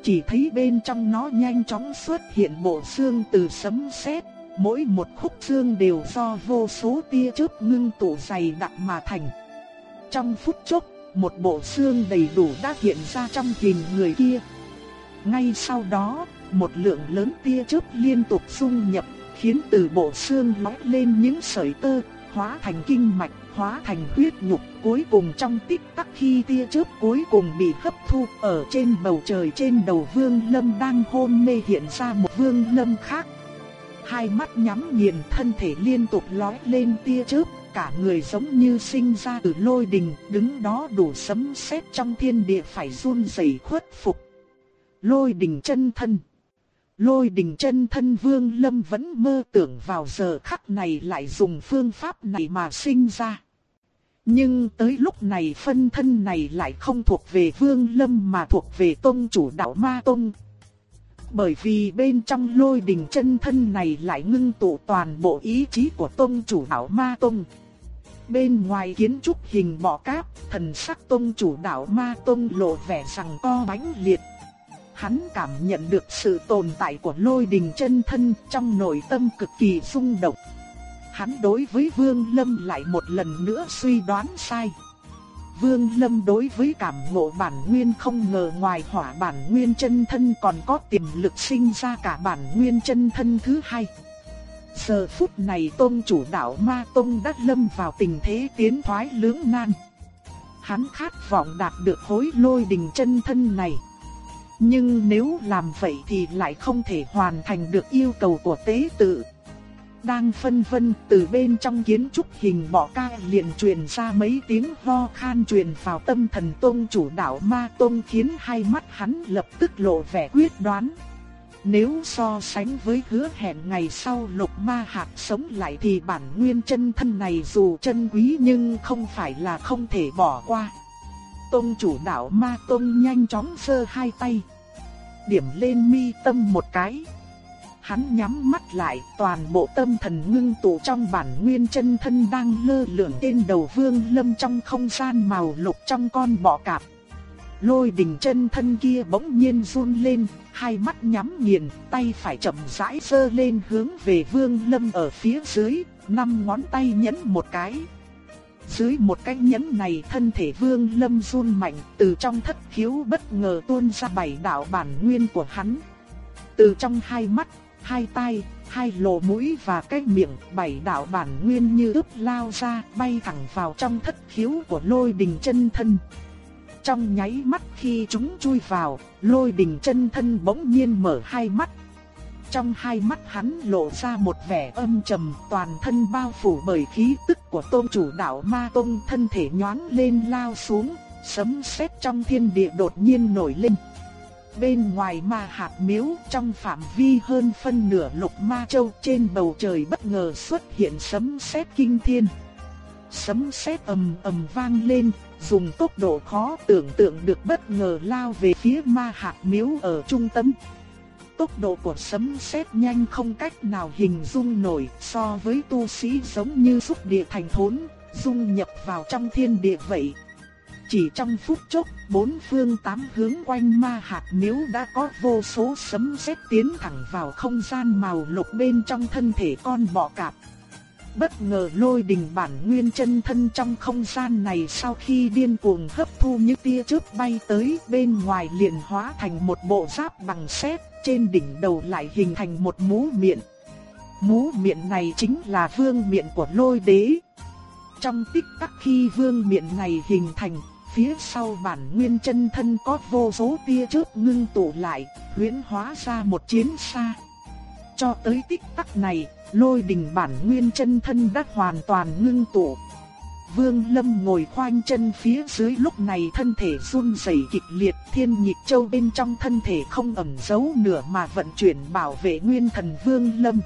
Chỉ thấy bên trong nó nhanh chóng xuất hiện bộ xương từ sấm sét, mỗi một khúc xương đều do vô số tia chớp ngưng tụ dày đặc mà thành. Trong phút chốc, một bộ xương đầy đủ đã hiện ra trong hình người kia. Ngay sau đó, một lượng lớn tia chớp liên tục xung nhập, khiến từ bộ xương lóe lên những sợi tơ, hóa thành kinh mạch hóa thành huyết nhục, cuối cùng trong tích tắc khi tia chớp cuối cùng bị hấp thu, ở trên bầu trời trên đầu Vương Lâm đang hôn mê hiện ra một Vương Lâm khác. Hai mắt nhắm nghiền thân thể liên tục lói lên tia chớp, cả người giống như sinh ra từ lôi đình, đứng đó đủ sấm sét trong thiên địa phải run rẩy khuất phục. Lôi đình chân thân Lôi đình chân thân vương lâm vẫn mơ tưởng vào giờ khắc này lại dùng phương pháp này mà sinh ra. Nhưng tới lúc này phân thân này lại không thuộc về Vương Lâm mà thuộc về tôn chủ đạo Ma Tông. Bởi vì bên trong lôi đình chân thân này lại ngưng tụ toàn bộ ý chí của tôn chủ đạo Ma Tông. Bên ngoài kiến trúc hình bọ cáp, thần sắc tôn chủ đạo Ma Tông lộ vẻ rằng co bánh liệt. Hắn cảm nhận được sự tồn tại của lôi đình chân thân trong nội tâm cực kỳ rung động hắn đối với Vương Lâm lại một lần nữa suy đoán sai. Vương Lâm đối với cảm ngộ bản nguyên không ngờ ngoài hỏa bản nguyên chân thân còn có tiềm lực sinh ra cả bản nguyên chân thân thứ hai. Giờ phút này tôn chủ đạo Ma Tông đã lâm vào tình thế tiến thoái lưỡng nan. Hắn khát vọng đạt được hối lôi đình chân thân này. Nhưng nếu làm vậy thì lại không thể hoàn thành được yêu cầu của tế tự. Đang phân vân, từ bên trong kiến trúc hình bọ ca liền truyền ra mấy tiếng ho khan truyền vào tâm thần tôn chủ đạo ma tôn khiến hai mắt hắn lập tức lộ vẻ quyết đoán. Nếu so sánh với hứa hẹn ngày sau lục ma hạt sống lại thì bản nguyên chân thân này dù chân quý nhưng không phải là không thể bỏ qua. Tông chủ đạo ma Tông nhanh chóng sơ hai tay. Điểm lên mi tâm một cái. Hắn nhắm mắt lại, toàn bộ tâm thần ngưng tụ trong bản nguyên chân thân đang lơ lửng trên đầu Vương Lâm trong không gian màu lục trong con bọ cạp. Lôi đỉnh chân thân kia bỗng nhiên run lên, hai mắt nhắm nghiền, tay phải chậm rãi sơ lên hướng về Vương Lâm ở phía dưới, năm ngón tay nhấn một cái. Dưới một cái nhấn này thân thể Vương Lâm run mạnh, từ trong thất khiếu bất ngờ tuôn ra bảy đạo bản nguyên của hắn. Từ trong hai mắt hai tay, hai lỗ mũi và cái miệng, bảy đạo bản nguyên như ướp lao ra, bay thẳng vào trong thất khiếu của lôi đình chân thân. Trong nháy mắt khi chúng chui vào, lôi đình chân thân bỗng nhiên mở hai mắt. Trong hai mắt hắn lộ ra một vẻ âm trầm, toàn thân bao phủ bởi khí tức của tôn chủ đạo ma tôn thân thể nhoáng lên lao xuống, sấm sét trong thiên địa đột nhiên nổi lên. Bên ngoài ma hạt miếu trong phạm vi hơn phân nửa lục ma châu trên bầu trời bất ngờ xuất hiện sấm sét kinh thiên. Sấm sét ầm ầm vang lên, dùng tốc độ khó tưởng tượng được bất ngờ lao về phía ma hạt miếu ở trung tâm. Tốc độ của sấm sét nhanh không cách nào hình dung nổi so với tu sĩ giống như xúc địa thành thốn, dung nhập vào trong thiên địa vậy. Chỉ trong phút chốc, bốn phương tám hướng quanh ma hạt miếu đã có vô số sấm sét tiến thẳng vào không gian màu lục bên trong thân thể con bọ cạp. Bất ngờ lôi đình bản nguyên chân thân trong không gian này sau khi điên cuồng hấp thu những tia chớp bay tới bên ngoài liền hóa thành một bộ giáp bằng sét, trên đỉnh đầu lại hình thành một mũ miệng. Mũ miệng này chính là vương miệng của lôi đế. Trong tích tắc khi vương miệng này hình thành, phía sau bản nguyên chân thân có vô số tia chớp ngưng tụ lại, huyễn hóa ra một chiến xa. Cho tới tích tắc này, lôi đình bản nguyên chân thân đã hoàn toàn ngưng tụ. Vương Lâm ngồi khoanh chân phía dưới lúc này thân thể run rẩy kịch liệt, thiên nhịp châu bên trong thân thể không ẩn giấu nửa mà vận chuyển bảo vệ nguyên thần Vương Lâm.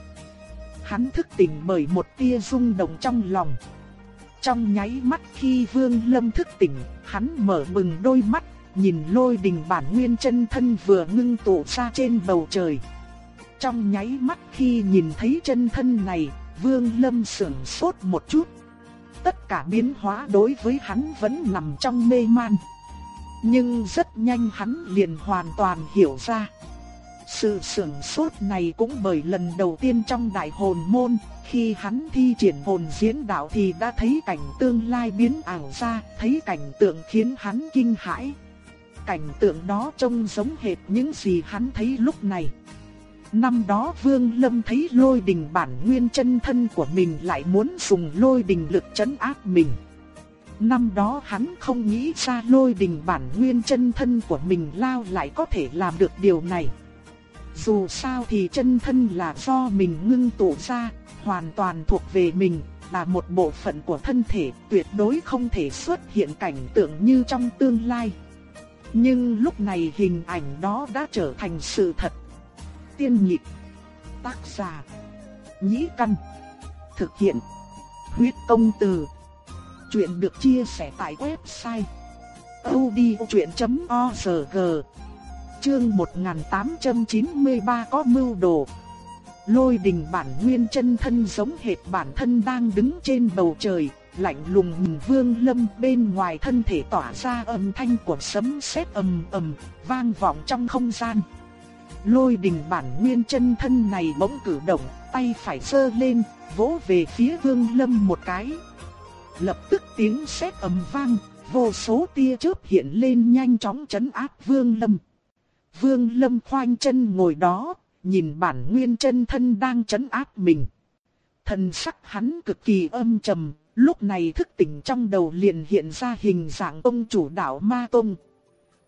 Hắn thức tỉnh bởi một tia rung động trong lòng. Trong nháy mắt khi Vương Lâm thức tỉnh, hắn mở bừng đôi mắt, nhìn lôi đình bản nguyên chân thân vừa ngưng tụ ra trên bầu trời. Trong nháy mắt khi nhìn thấy chân thân này, Vương Lâm sửng sốt một chút. Tất cả biến hóa đối với hắn vẫn nằm trong mê man. Nhưng rất nhanh hắn liền hoàn toàn hiểu ra. Sự sửng sốt này cũng bởi lần đầu tiên trong đại hồn môn, khi hắn thi triển hồn diễn đạo thì đã thấy cảnh tương lai biến ảo ra, thấy cảnh tượng khiến hắn kinh hãi. Cảnh tượng đó trông giống hệt những gì hắn thấy lúc này. Năm đó Vương Lâm thấy lôi đình bản nguyên chân thân của mình lại muốn dùng lôi đình lực chấn áp mình. Năm đó hắn không nghĩ ra lôi đình bản nguyên chân thân của mình lao lại có thể làm được điều này. Dù sao thì chân thân là do mình ngưng tụ ra, hoàn toàn thuộc về mình, là một bộ phận của thân thể, tuyệt đối không thể xuất hiện cảnh tượng như trong tương lai. Nhưng lúc này hình ảnh đó đã trở thành sự thật tiên nhịp. Tác giả. Nhĩ căn. Thực hiện. Huyết công từ. Chuyện được chia sẻ tại website. odchuyện.org Chương 1893 có mưu đồ. Lôi đình bản nguyên chân thân giống hệt bản thân đang đứng trên bầu trời, lạnh lùng nhìn Vương Lâm bên ngoài thân thể tỏa ra âm thanh của sấm sét ầm ầm, vang vọng trong không gian. Lôi đình bản nguyên chân thân này bỗng cử động, tay phải sơ lên, vỗ về phía Vương Lâm một cái. Lập tức tiếng sét ầm vang, vô số tia chớp hiện lên nhanh chóng chấn áp Vương Lâm. Vương Lâm khoanh chân ngồi đó, nhìn bản nguyên chân thân đang chấn áp mình. Thần sắc hắn cực kỳ âm trầm, lúc này thức tỉnh trong đầu liền hiện ra hình dạng ông chủ đạo Ma Tông.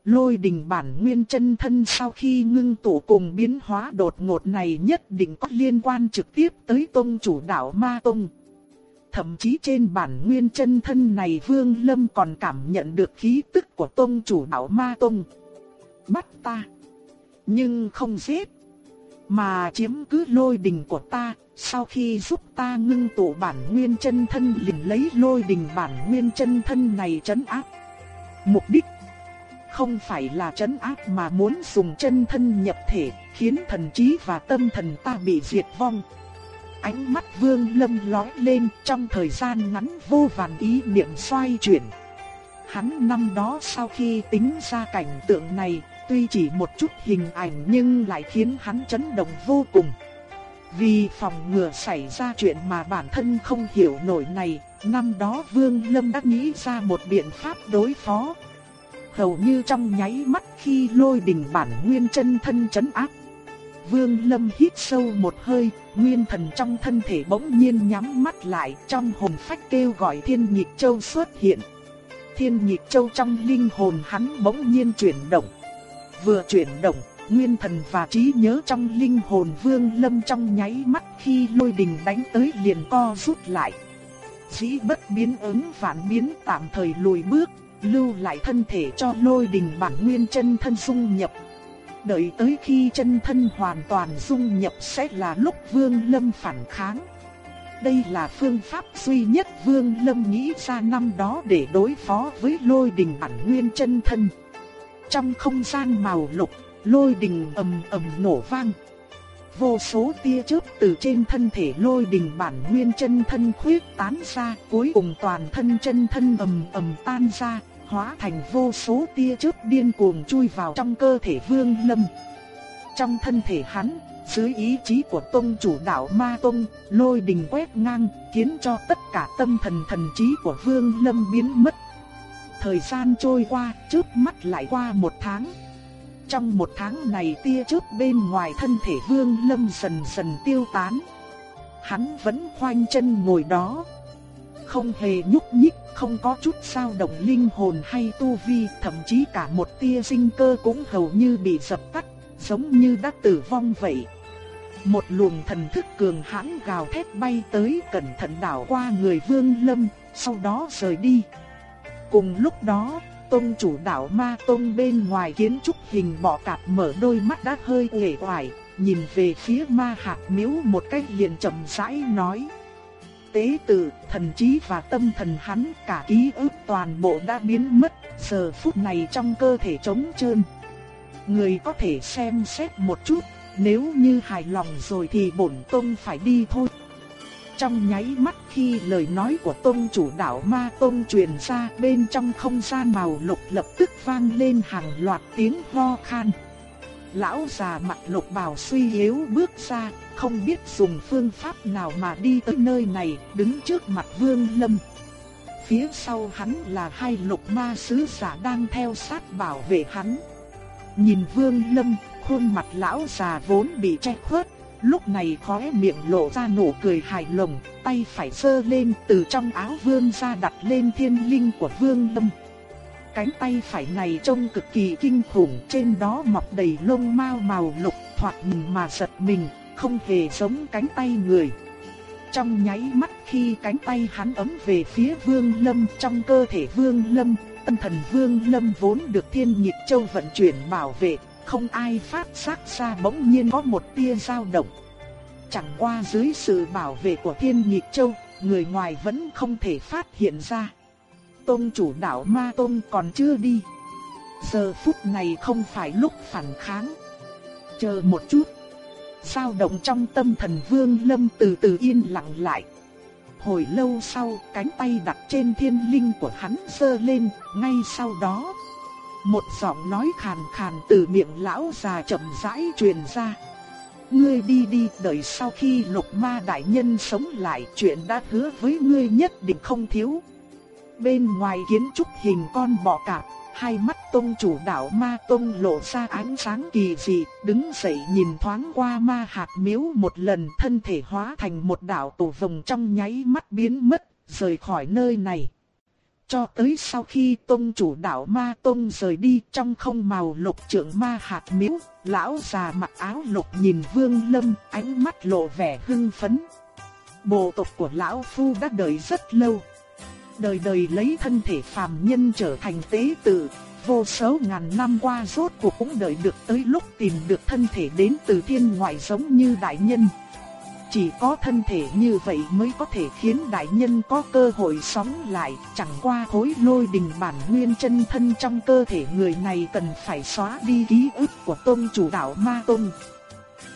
Lôi đình bản nguyên chân thân sau khi ngưng tụ cùng biến hóa đột ngột này nhất định có liên quan trực tiếp tới tông chủ đạo Ma Tông. Thậm chí trên bản nguyên chân thân này Vương Lâm còn cảm nhận được khí tức của tông chủ đạo Ma Tông. Bắt ta, nhưng không giết, mà chiếm cứ lôi đình của ta, sau khi giúp ta ngưng tụ bản nguyên chân thân liền lấy lôi đình bản nguyên chân thân này trấn áp. Mục đích không phải là trấn áp mà muốn dùng chân thân nhập thể, khiến thần trí và tâm thần ta bị diệt vong. Ánh mắt Vương Lâm lóe lên, trong thời gian ngắn vô vàn ý niệm xoay chuyển. Hắn năm đó sau khi tính ra cảnh tượng này, tuy chỉ một chút hình ảnh nhưng lại khiến hắn chấn động vô cùng. Vì phòng ngừa xảy ra chuyện mà bản thân không hiểu nổi này, năm đó Vương Lâm đã nghĩ ra một biện pháp đối phó, hầu như trong nháy mắt khi lôi đình bản nguyên chân thân chấn áp. Vương Lâm hít sâu một hơi, nguyên thần trong thân thể bỗng nhiên nhắm mắt lại, trong hồn phách kêu gọi Thiên Nhịp Châu xuất hiện. Thiên Nhịp Châu trong linh hồn hắn bỗng nhiên chuyển động. Vừa chuyển động, nguyên thần và trí nhớ trong linh hồn Vương Lâm trong nháy mắt khi lôi đình đánh tới liền co rút lại. Dĩ bất biến ứng phản biến tạm thời lùi bước, lưu lại thân thể cho lôi đình bản nguyên chân thân dung nhập. Đợi tới khi chân thân hoàn toàn dung nhập sẽ là lúc Vương Lâm phản kháng. Đây là phương pháp duy nhất Vương Lâm nghĩ ra năm đó để đối phó với lôi đình bản nguyên chân thân. Trong không gian màu lục, lôi đình ầm ầm nổ vang. Vô số tia chớp từ trên thân thể lôi đình bản nguyên chân thân khuyết tán ra, cuối cùng toàn thân chân thân ầm ầm tan ra, hóa thành vô số tia chớp điên cuồng chui vào trong cơ thể Vương Lâm. Trong thân thể hắn, dưới ý chí của tông chủ đạo Ma Tông, lôi đình quét ngang, khiến cho tất cả tâm thần thần trí của Vương Lâm biến mất. Thời gian trôi qua, trước mắt lại qua một tháng. Trong một tháng này tia chớp bên ngoài thân thể Vương Lâm dần dần tiêu tán. Hắn vẫn khoanh chân ngồi đó, không hề nhúc nhích, không có chút sao động linh hồn hay tu vi, thậm chí cả một tia sinh cơ cũng hầu như bị dập tắt, giống như đã tử vong vậy. Một luồng thần thức cường hãn gào thét bay tới cẩn thận đảo qua người Vương Lâm, sau đó rời đi. Cùng lúc đó, tôn chủ đảo Ma Tông bên ngoài kiến trúc hình bọ cạp mở đôi mắt đã hơi uể oải, nhìn về phía ma hạt miếu một cách liền chậm rãi nói tế tử, thần trí và tâm thần hắn cả ký ức toàn bộ đã biến mất, giờ phút này trong cơ thể trống trơn. Người có thể xem xét một chút, nếu như hài lòng rồi thì bổn tông phải đi thôi. Trong nháy mắt khi lời nói của tông chủ đạo ma tông truyền ra bên trong không gian màu lục lập tức vang lên hàng loạt tiếng ho khan. Lão già mặt lục bào suy yếu bước ra, không biết dùng phương pháp nào mà đi tới nơi này, đứng trước mặt Vương Lâm. Phía sau hắn là hai lục ma sứ giả đang theo sát bảo vệ hắn. Nhìn Vương Lâm, khuôn mặt lão già vốn bị che khuất, lúc này khóe miệng lộ ra nụ cười hài lòng, tay phải sơ lên từ trong áo Vương ra đặt lên thiên linh của Vương Lâm. Cánh tay phải này trông cực kỳ kinh khủng, trên đó mọc đầy lông mao màu lục, thoạt nhìn mà giật mình, không hề giống cánh tay người. Trong nháy mắt khi cánh tay hắn ấm về phía Vương Lâm trong cơ thể Vương Lâm, tâm thần Vương Lâm vốn được Thiên Nhịp Châu vận chuyển bảo vệ, không ai phát giác ra bỗng nhiên có một tia dao động. Chẳng qua dưới sự bảo vệ của Thiên Nhịp Châu, người ngoài vẫn không thể phát hiện ra. Tôn chủ đạo Ma Tôn còn chưa đi. Giờ phút này không phải lúc phản kháng. Chờ một chút sao động trong tâm thần Vương Lâm từ từ yên lặng lại. Hồi lâu sau, cánh tay đặt trên thiên linh của hắn sơ lên, ngay sau đó, một giọng nói khàn khàn từ miệng lão già chậm rãi truyền ra. Ngươi đi đi, đợi sau khi lục ma đại nhân sống lại, chuyện đã hứa với ngươi nhất định không thiếu. Bên ngoài kiến trúc hình con bọ cạp, hai mắt tông chủ đạo ma tông lộ ra ánh sáng kỳ dị, đứng dậy nhìn thoáng qua ma hạt miếu một lần thân thể hóa thành một đạo tổ vòng trong nháy mắt biến mất, rời khỏi nơi này. Cho tới sau khi tông chủ đạo ma tông rời đi trong không màu lục trưởng ma hạt miếu, lão già mặc áo lục nhìn vương lâm ánh mắt lộ vẻ hưng phấn. Bộ tộc của lão phu đã đợi rất lâu đời đời lấy thân thể phàm nhân trở thành tế tự, vô số ngàn năm qua rốt cuộc cũng đợi được tới lúc tìm được thân thể đến từ thiên ngoại giống như đại nhân. Chỉ có thân thể như vậy mới có thể khiến đại nhân có cơ hội sống lại, chẳng qua khối lôi đình bản nguyên chân thân trong cơ thể người này cần phải xóa đi ký ức của tôn chủ đạo Ma Tôn.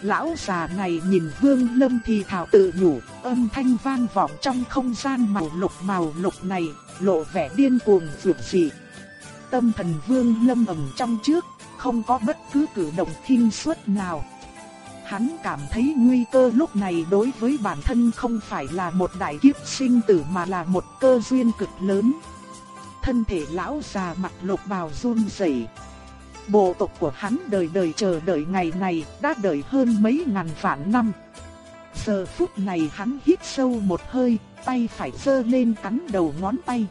Lão già này nhìn Vương Lâm thì thảo tự nhủ, âm thanh vang vọng trong không gian màu lục màu lục này, lộ vẻ điên cuồng dược dị. Tâm thần Vương Lâm ẩm trong trước, không có bất cứ cử động khinh suất nào. Hắn cảm thấy nguy cơ lúc này đối với bản thân không phải là một đại kiếp sinh tử mà là một cơ duyên cực lớn. Thân thể lão già mặt lục bào run rẩy, Bộ tộc của hắn đời đời chờ đợi ngày này, đã đợi hơn mấy ngàn vạn năm. Giờ phút này hắn hít sâu một hơi, tay phải giơ lên cắn đầu ngón tay.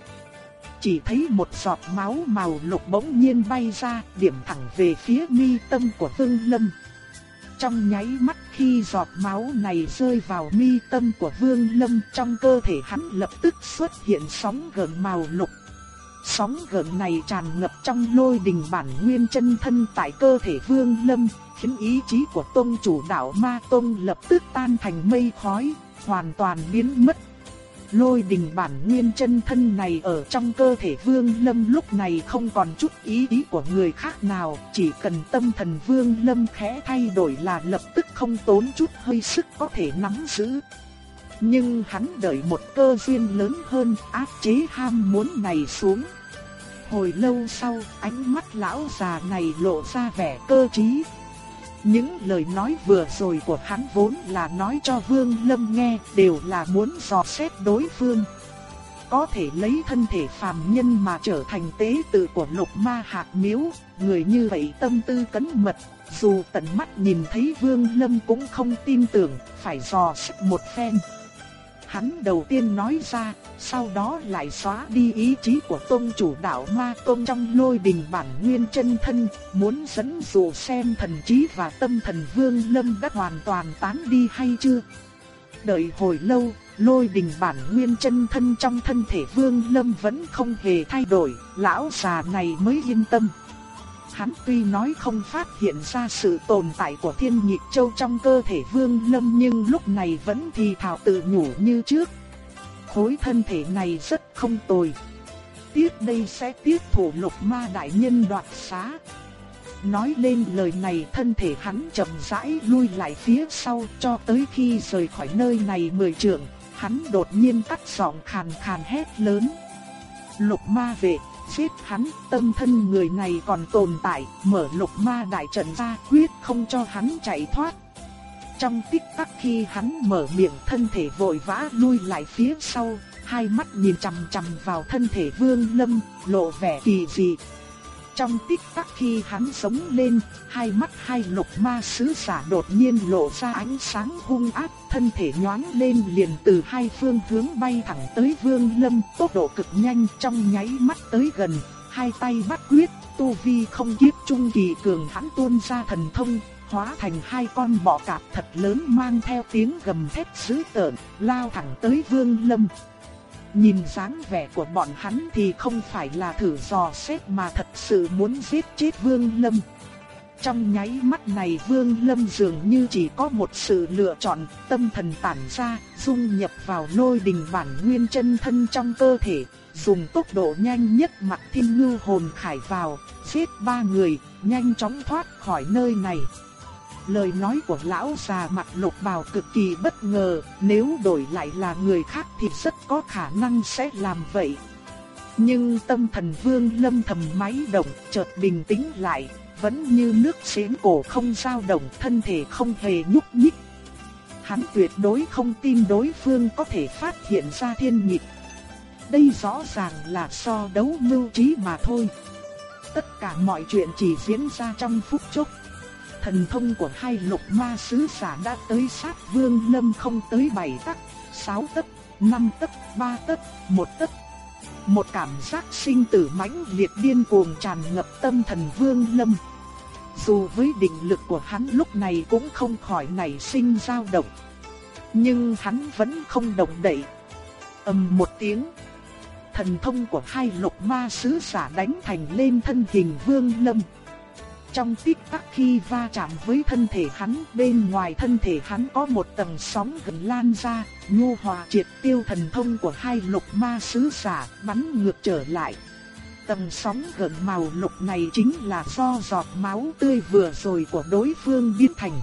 Chỉ thấy một giọt máu màu lục bỗng nhiên bay ra, điểm thẳng về phía mi tâm của Vương Lâm. Trong nháy mắt khi giọt máu này rơi vào mi tâm của Vương Lâm trong cơ thể hắn lập tức xuất hiện sóng gần màu lục. Sóng gợn này tràn ngập trong lôi đình bản nguyên chân thân tại cơ thể Vương Lâm, khiến ý chí của tôn chủ đạo Ma Tông lập tức tan thành mây khói, hoàn toàn biến mất. Lôi đình bản nguyên chân thân này ở trong cơ thể Vương Lâm lúc này không còn chút ý ý của người khác nào, chỉ cần tâm thần Vương Lâm khẽ thay đổi là lập tức không tốn chút hơi sức có thể nắm giữ. Nhưng hắn đợi một cơ duyên lớn hơn áp chế ham muốn này xuống. Hồi lâu sau, ánh mắt lão già này lộ ra vẻ cơ trí. Những lời nói vừa rồi của hắn vốn là nói cho Vương Lâm nghe, đều là muốn dò xét đối phương. Có thể lấy thân thể phàm nhân mà trở thành tế tự của lục ma hạt miếu, người như vậy tâm tư cẩn mật, dù tận mắt nhìn thấy Vương Lâm cũng không tin tưởng, phải dò xét một phen. Hắn đầu tiên nói ra, sau đó lại xóa đi ý chí của tôn chủ đạo ma tôn trong lôi đình bản nguyên chân thân, muốn dẫn dụ xem thần trí và tâm thần vương lâm đã hoàn toàn tán đi hay chưa. Đợi hồi lâu, lôi đình bản nguyên chân thân trong thân thể vương lâm vẫn không hề thay đổi, lão già này mới yên tâm. Hắn tuy nói không phát hiện ra sự tồn tại của thiên nhịp châu trong cơ thể vương lâm nhưng lúc này vẫn thì thảo tự nhủ như trước. Khối thân thể này rất không tồi. Tiếp đây sẽ tiếp thủ lục ma đại nhân đoạt xá. Nói lên lời này thân thể hắn chậm rãi lui lại phía sau cho tới khi rời khỏi nơi này mười trượng, hắn đột nhiên cắt giọng khàn khàn hét lớn. Lục ma vệ giết hắn, tâm thân người này còn tồn tại, mở lục ma đại trận ra quyết không cho hắn chạy thoát. Trong tích tắc khi hắn mở miệng thân thể vội vã lui lại phía sau, hai mắt nhìn chằm chằm vào thân thể vương lâm, lộ vẻ kỳ dị. Trong tích tắc khi hắn sống lên, hai mắt hai lục ma sứ giả đột nhiên lộ ra ánh sáng hung ác, thân thể nhoáng lên liền từ hai phương hướng bay thẳng tới vương lâm, tốc độ cực nhanh trong nháy mắt tới gần, hai tay bắt quyết, tu vi không kiếp trung kỳ cường hắn tuôn ra thần thông, hóa thành hai con bọ cạp thật lớn mang theo tiếng gầm thét dữ tợn, lao thẳng tới vương lâm. Nhìn dáng vẻ của bọn hắn thì không phải là thử dò xét mà thật sự muốn giết chết Vương Lâm. Trong nháy mắt này Vương Lâm dường như chỉ có một sự lựa chọn, tâm thần tản ra, dung nhập vào lôi đình bản nguyên chân thân trong cơ thể, dùng tốc độ nhanh nhất mặc thiên ngư hồn khải vào, giết ba người, nhanh chóng thoát khỏi nơi này. Lời nói của lão già mặt lục bào cực kỳ bất ngờ, nếu đổi lại là người khác thì rất có khả năng sẽ làm vậy. Nhưng tâm thần vương lâm thầm máy động, chợt bình tĩnh lại, vẫn như nước xến cổ không dao động, thân thể không hề nhúc nhích. Hắn tuyệt đối không tin đối phương có thể phát hiện ra thiên nhịp. Đây rõ ràng là so đấu mưu trí mà thôi. Tất cả mọi chuyện chỉ diễn ra trong phút chốc thần thông của hai lục ma sứ giả đã tới sát vương lâm không tới bảy tấc, sáu tấc, năm tấc, ba tấc, một tấc. Một cảm giác sinh tử mãnh liệt điên cuồng tràn ngập tâm thần vương lâm. Dù với định lực của hắn lúc này cũng không khỏi nảy sinh dao động. Nhưng hắn vẫn không động đậy. ầm một tiếng. Thần thông của hai lục ma sứ giả đánh thành lên thân hình vương lâm. Trong tích tắc khi va chạm với thân thể hắn, bên ngoài thân thể hắn có một tầng sóng gần lan ra, nhu hòa triệt tiêu thần thông của hai lục ma sứ giả, bắn ngược trở lại. Tầng sóng gần màu lục này chính là do giọt máu tươi vừa rồi của đối phương biến thành.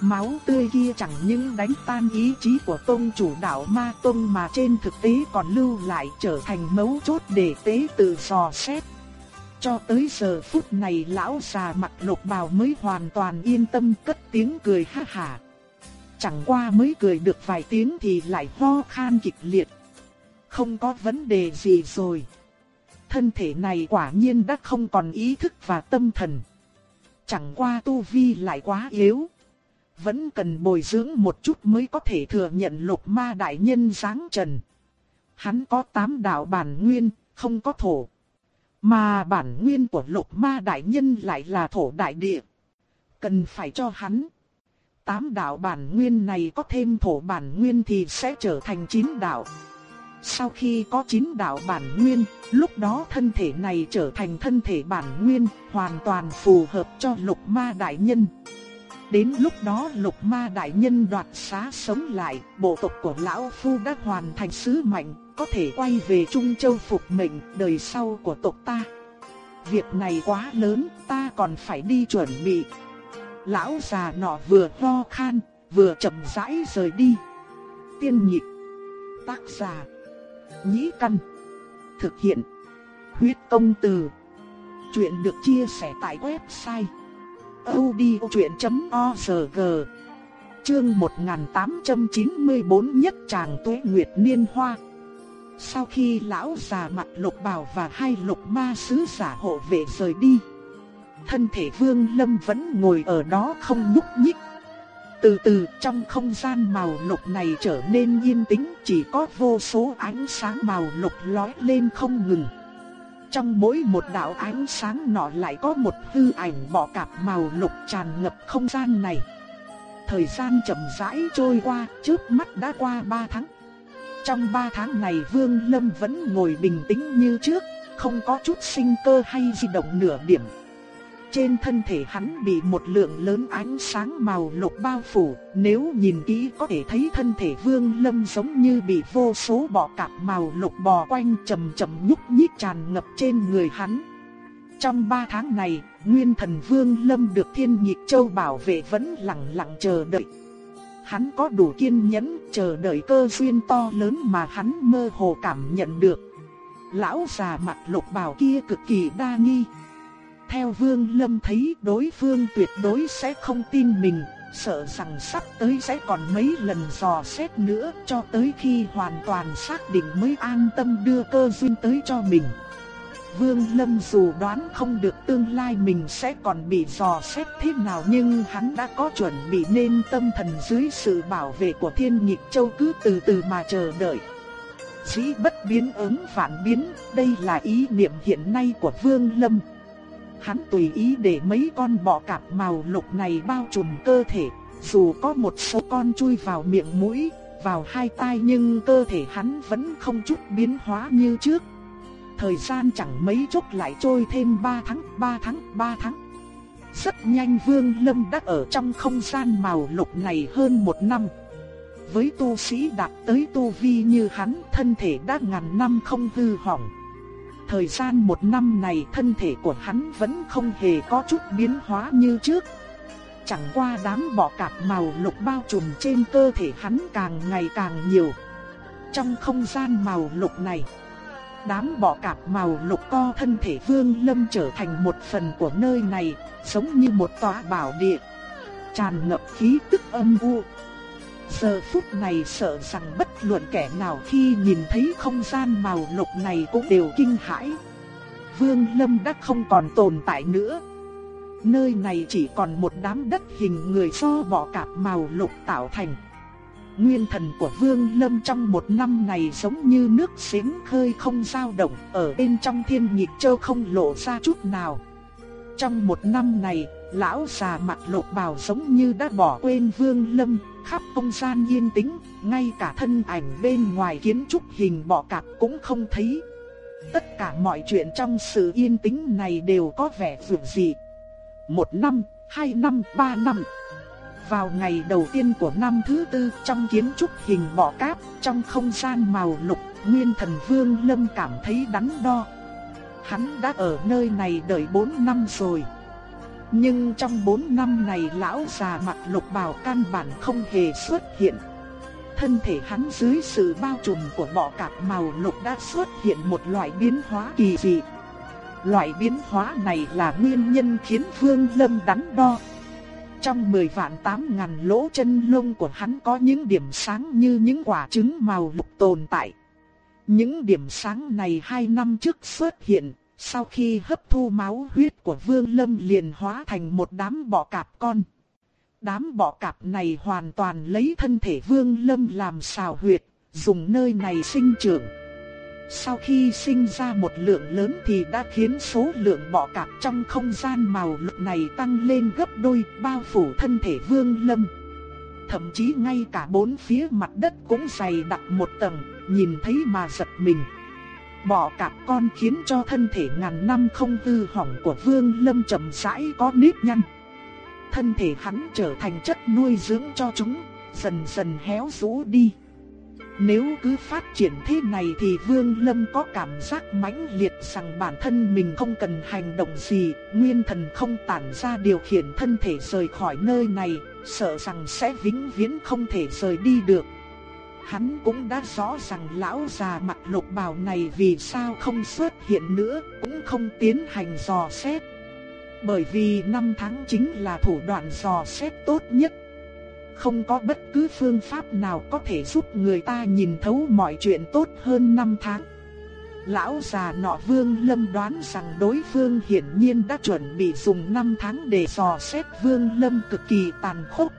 Máu tươi kia chẳng những đánh tan ý chí của tôn chủ đạo ma tôn mà trên thực tế còn lưu lại trở thành mấu chốt để tế tự dò xét. Cho tới giờ phút này lão già mặt lục bào mới hoàn toàn yên tâm cất tiếng cười ha hà. Chẳng qua mới cười được vài tiếng thì lại ho khan kịch liệt. Không có vấn đề gì rồi. thân thể này quả nhiên đã không còn ý thức và tâm thần. Chẳng qua tu vi lại quá yếu. Vẫn cần bồi dưỡng một chút mới có thể thừa nhận lục ma đại nhân dáng trần. Hắn có tám đạo bản nguyên, không có thổ. Mà bản nguyên của lục ma đại nhân lại là thổ đại địa. Cần phải cho hắn. Tám đạo bản nguyên này có thêm thổ bản nguyên thì sẽ trở thành chín đạo. Sau khi có chín đạo bản nguyên, lúc đó thân thể này trở thành thân thể bản nguyên, hoàn toàn phù hợp cho lục ma đại nhân. Đến lúc đó lục ma đại nhân đoạt xá sống lại, bộ tộc của lão phu đã hoàn thành sứ mệnh, có thể quay về Trung Châu phục mệnh đời sau của tộc ta. Việc này quá lớn, ta còn phải đi chuẩn bị. Lão già nọ vừa ho khan, vừa chậm rãi rời đi. Tiên nhịp, tác giả, nhĩ căn, thực hiện, huyết công từ. Chuyện được chia sẻ tại website audiochuyện.org Chương 1894 nhất tràng tuế nguyệt niên hoa sau khi lão già mặt lục bào và hai lục ma sứ giả hộ vệ rời đi Thân thể vương lâm vẫn ngồi ở đó không nhúc nhích Từ từ trong không gian màu lục này trở nên yên tĩnh Chỉ có vô số ánh sáng màu lục lói lên không ngừng trong mỗi một đạo ánh sáng nọ lại có một hư ảnh bọ cạp màu lục tràn ngập không gian này. Thời gian chậm rãi trôi qua, trước mắt đã qua 3 tháng. Trong 3 tháng này Vương Lâm vẫn ngồi bình tĩnh như trước, không có chút sinh cơ hay di động nửa điểm. Trên thân thể hắn bị một lượng lớn ánh sáng màu lục bao phủ, nếu nhìn kỹ có thể thấy thân thể Vương Lâm giống như bị vô số bọ cạp màu lục bò quanh chầm chậm nhúc nhích tràn ngập trên người hắn. Trong 3 tháng này, Nguyên Thần Vương Lâm được Thiên nhị Châu bảo vệ vẫn lặng lặng chờ đợi. Hắn có đủ kiên nhẫn chờ đợi cơ duyên to lớn mà hắn mơ hồ cảm nhận được. Lão già mặt lục bào kia cực kỳ đa nghi theo Vương Lâm thấy đối phương tuyệt đối sẽ không tin mình, sợ rằng sắp tới sẽ còn mấy lần dò xét nữa cho tới khi hoàn toàn xác định mới an tâm đưa cơ duyên tới cho mình. Vương Lâm dù đoán không được tương lai mình sẽ còn bị dò xét thế nào nhưng hắn đã có chuẩn bị nên tâm thần dưới sự bảo vệ của Thiên Nhịp Châu cứ từ từ mà chờ đợi. Dĩ bất biến ứng phản biến, đây là ý niệm hiện nay của Vương Lâm hắn tùy ý để mấy con bọ cạp màu lục này bao trùm cơ thể, dù có một số con chui vào miệng mũi, vào hai tai nhưng cơ thể hắn vẫn không chút biến hóa như trước. Thời gian chẳng mấy chốc lại trôi thêm 3 tháng, 3 tháng, 3 tháng. Rất nhanh Vương Lâm đã ở trong không gian màu lục này hơn một năm. Với tu sĩ đạt tới tu vi như hắn, thân thể đã ngàn năm không hư hỏng. Thời gian một năm này thân thể của hắn vẫn không hề có chút biến hóa như trước. Chẳng qua đám bọ cạp màu lục bao trùm trên cơ thể hắn càng ngày càng nhiều. Trong không gian màu lục này, đám bọ cạp màu lục co thân thể Vương Lâm trở thành một phần của nơi này, giống như một tòa bảo địa, tràn ngập khí tức âm u. Giờ phút này sợ rằng bất luận kẻ nào khi nhìn thấy không gian màu lục này cũng đều kinh hãi. Vương Lâm đã không còn tồn tại nữa. Nơi này chỉ còn một đám đất hình người do bọ cạp màu lục tạo thành. Nguyên thần của Vương Lâm trong một năm này giống như nước xiến khơi không dao động, ở bên trong thiên nhịp châu không lộ ra chút nào. Trong một năm này, lão già mặt lục bào giống như đã bỏ quên Vương Lâm, khắp không gian yên tĩnh, ngay cả thân ảnh bên ngoài kiến trúc hình bọ cạp cũng không thấy. Tất cả mọi chuyện trong sự yên tĩnh này đều có vẻ vượt dị. Một năm, hai năm, ba năm. Vào ngày đầu tiên của năm thứ tư trong kiến trúc hình bọ cạp, trong không gian màu lục, Nguyên Thần Vương Lâm cảm thấy đắn đo. Hắn đã ở nơi này đợi 4 năm rồi. Nhưng trong 4 năm này lão già mặt lục bào căn bản không hề xuất hiện. Thân thể hắn dưới sự bao trùm của bọ cạp màu lục đã xuất hiện một loại biến hóa kỳ dị. Loại biến hóa này là nguyên nhân khiến Vương Lâm đắn đo. Trong 10 vạn 8 ngàn lỗ chân lông của hắn có những điểm sáng như những quả trứng màu lục tồn tại. Những điểm sáng này hai năm trước xuất hiện, sau khi hấp thu máu huyết của Vương Lâm liền hóa thành một đám bọ cạp con. Đám bọ cạp này hoàn toàn lấy thân thể Vương Lâm làm xào huyệt, dùng nơi này sinh trưởng. Sau khi sinh ra một lượng lớn thì đã khiến số lượng bọ cạp trong không gian màu lục này tăng lên gấp đôi bao phủ thân thể Vương Lâm. Thậm chí ngay cả bốn phía mặt đất cũng dày đặc một tầng, nhìn thấy mà giật mình. Bọ cạp con khiến cho thân thể ngàn năm không hư hỏng của Vương Lâm chậm rãi có nếp nhăn. Thân thể hắn trở thành chất nuôi dưỡng cho chúng, dần dần héo rũ đi. Nếu cứ phát triển thế này thì Vương Lâm có cảm giác mãnh liệt rằng bản thân mình không cần hành động gì, nguyên thần không tản ra điều khiển thân thể rời khỏi nơi này, sợ rằng sẽ vĩnh viễn không thể rời đi được. Hắn cũng đã rõ rằng lão già mặt lục bào này vì sao không xuất hiện nữa, cũng không tiến hành dò xét. Bởi vì năm tháng chính là thủ đoạn dò xét tốt nhất không có bất cứ phương pháp nào có thể giúp người ta nhìn thấu mọi chuyện tốt hơn năm tháng. Lão già nọ Vương Lâm đoán rằng đối phương hiển nhiên đã chuẩn bị dùng năm tháng để dò xét Vương Lâm cực kỳ tàn khốc.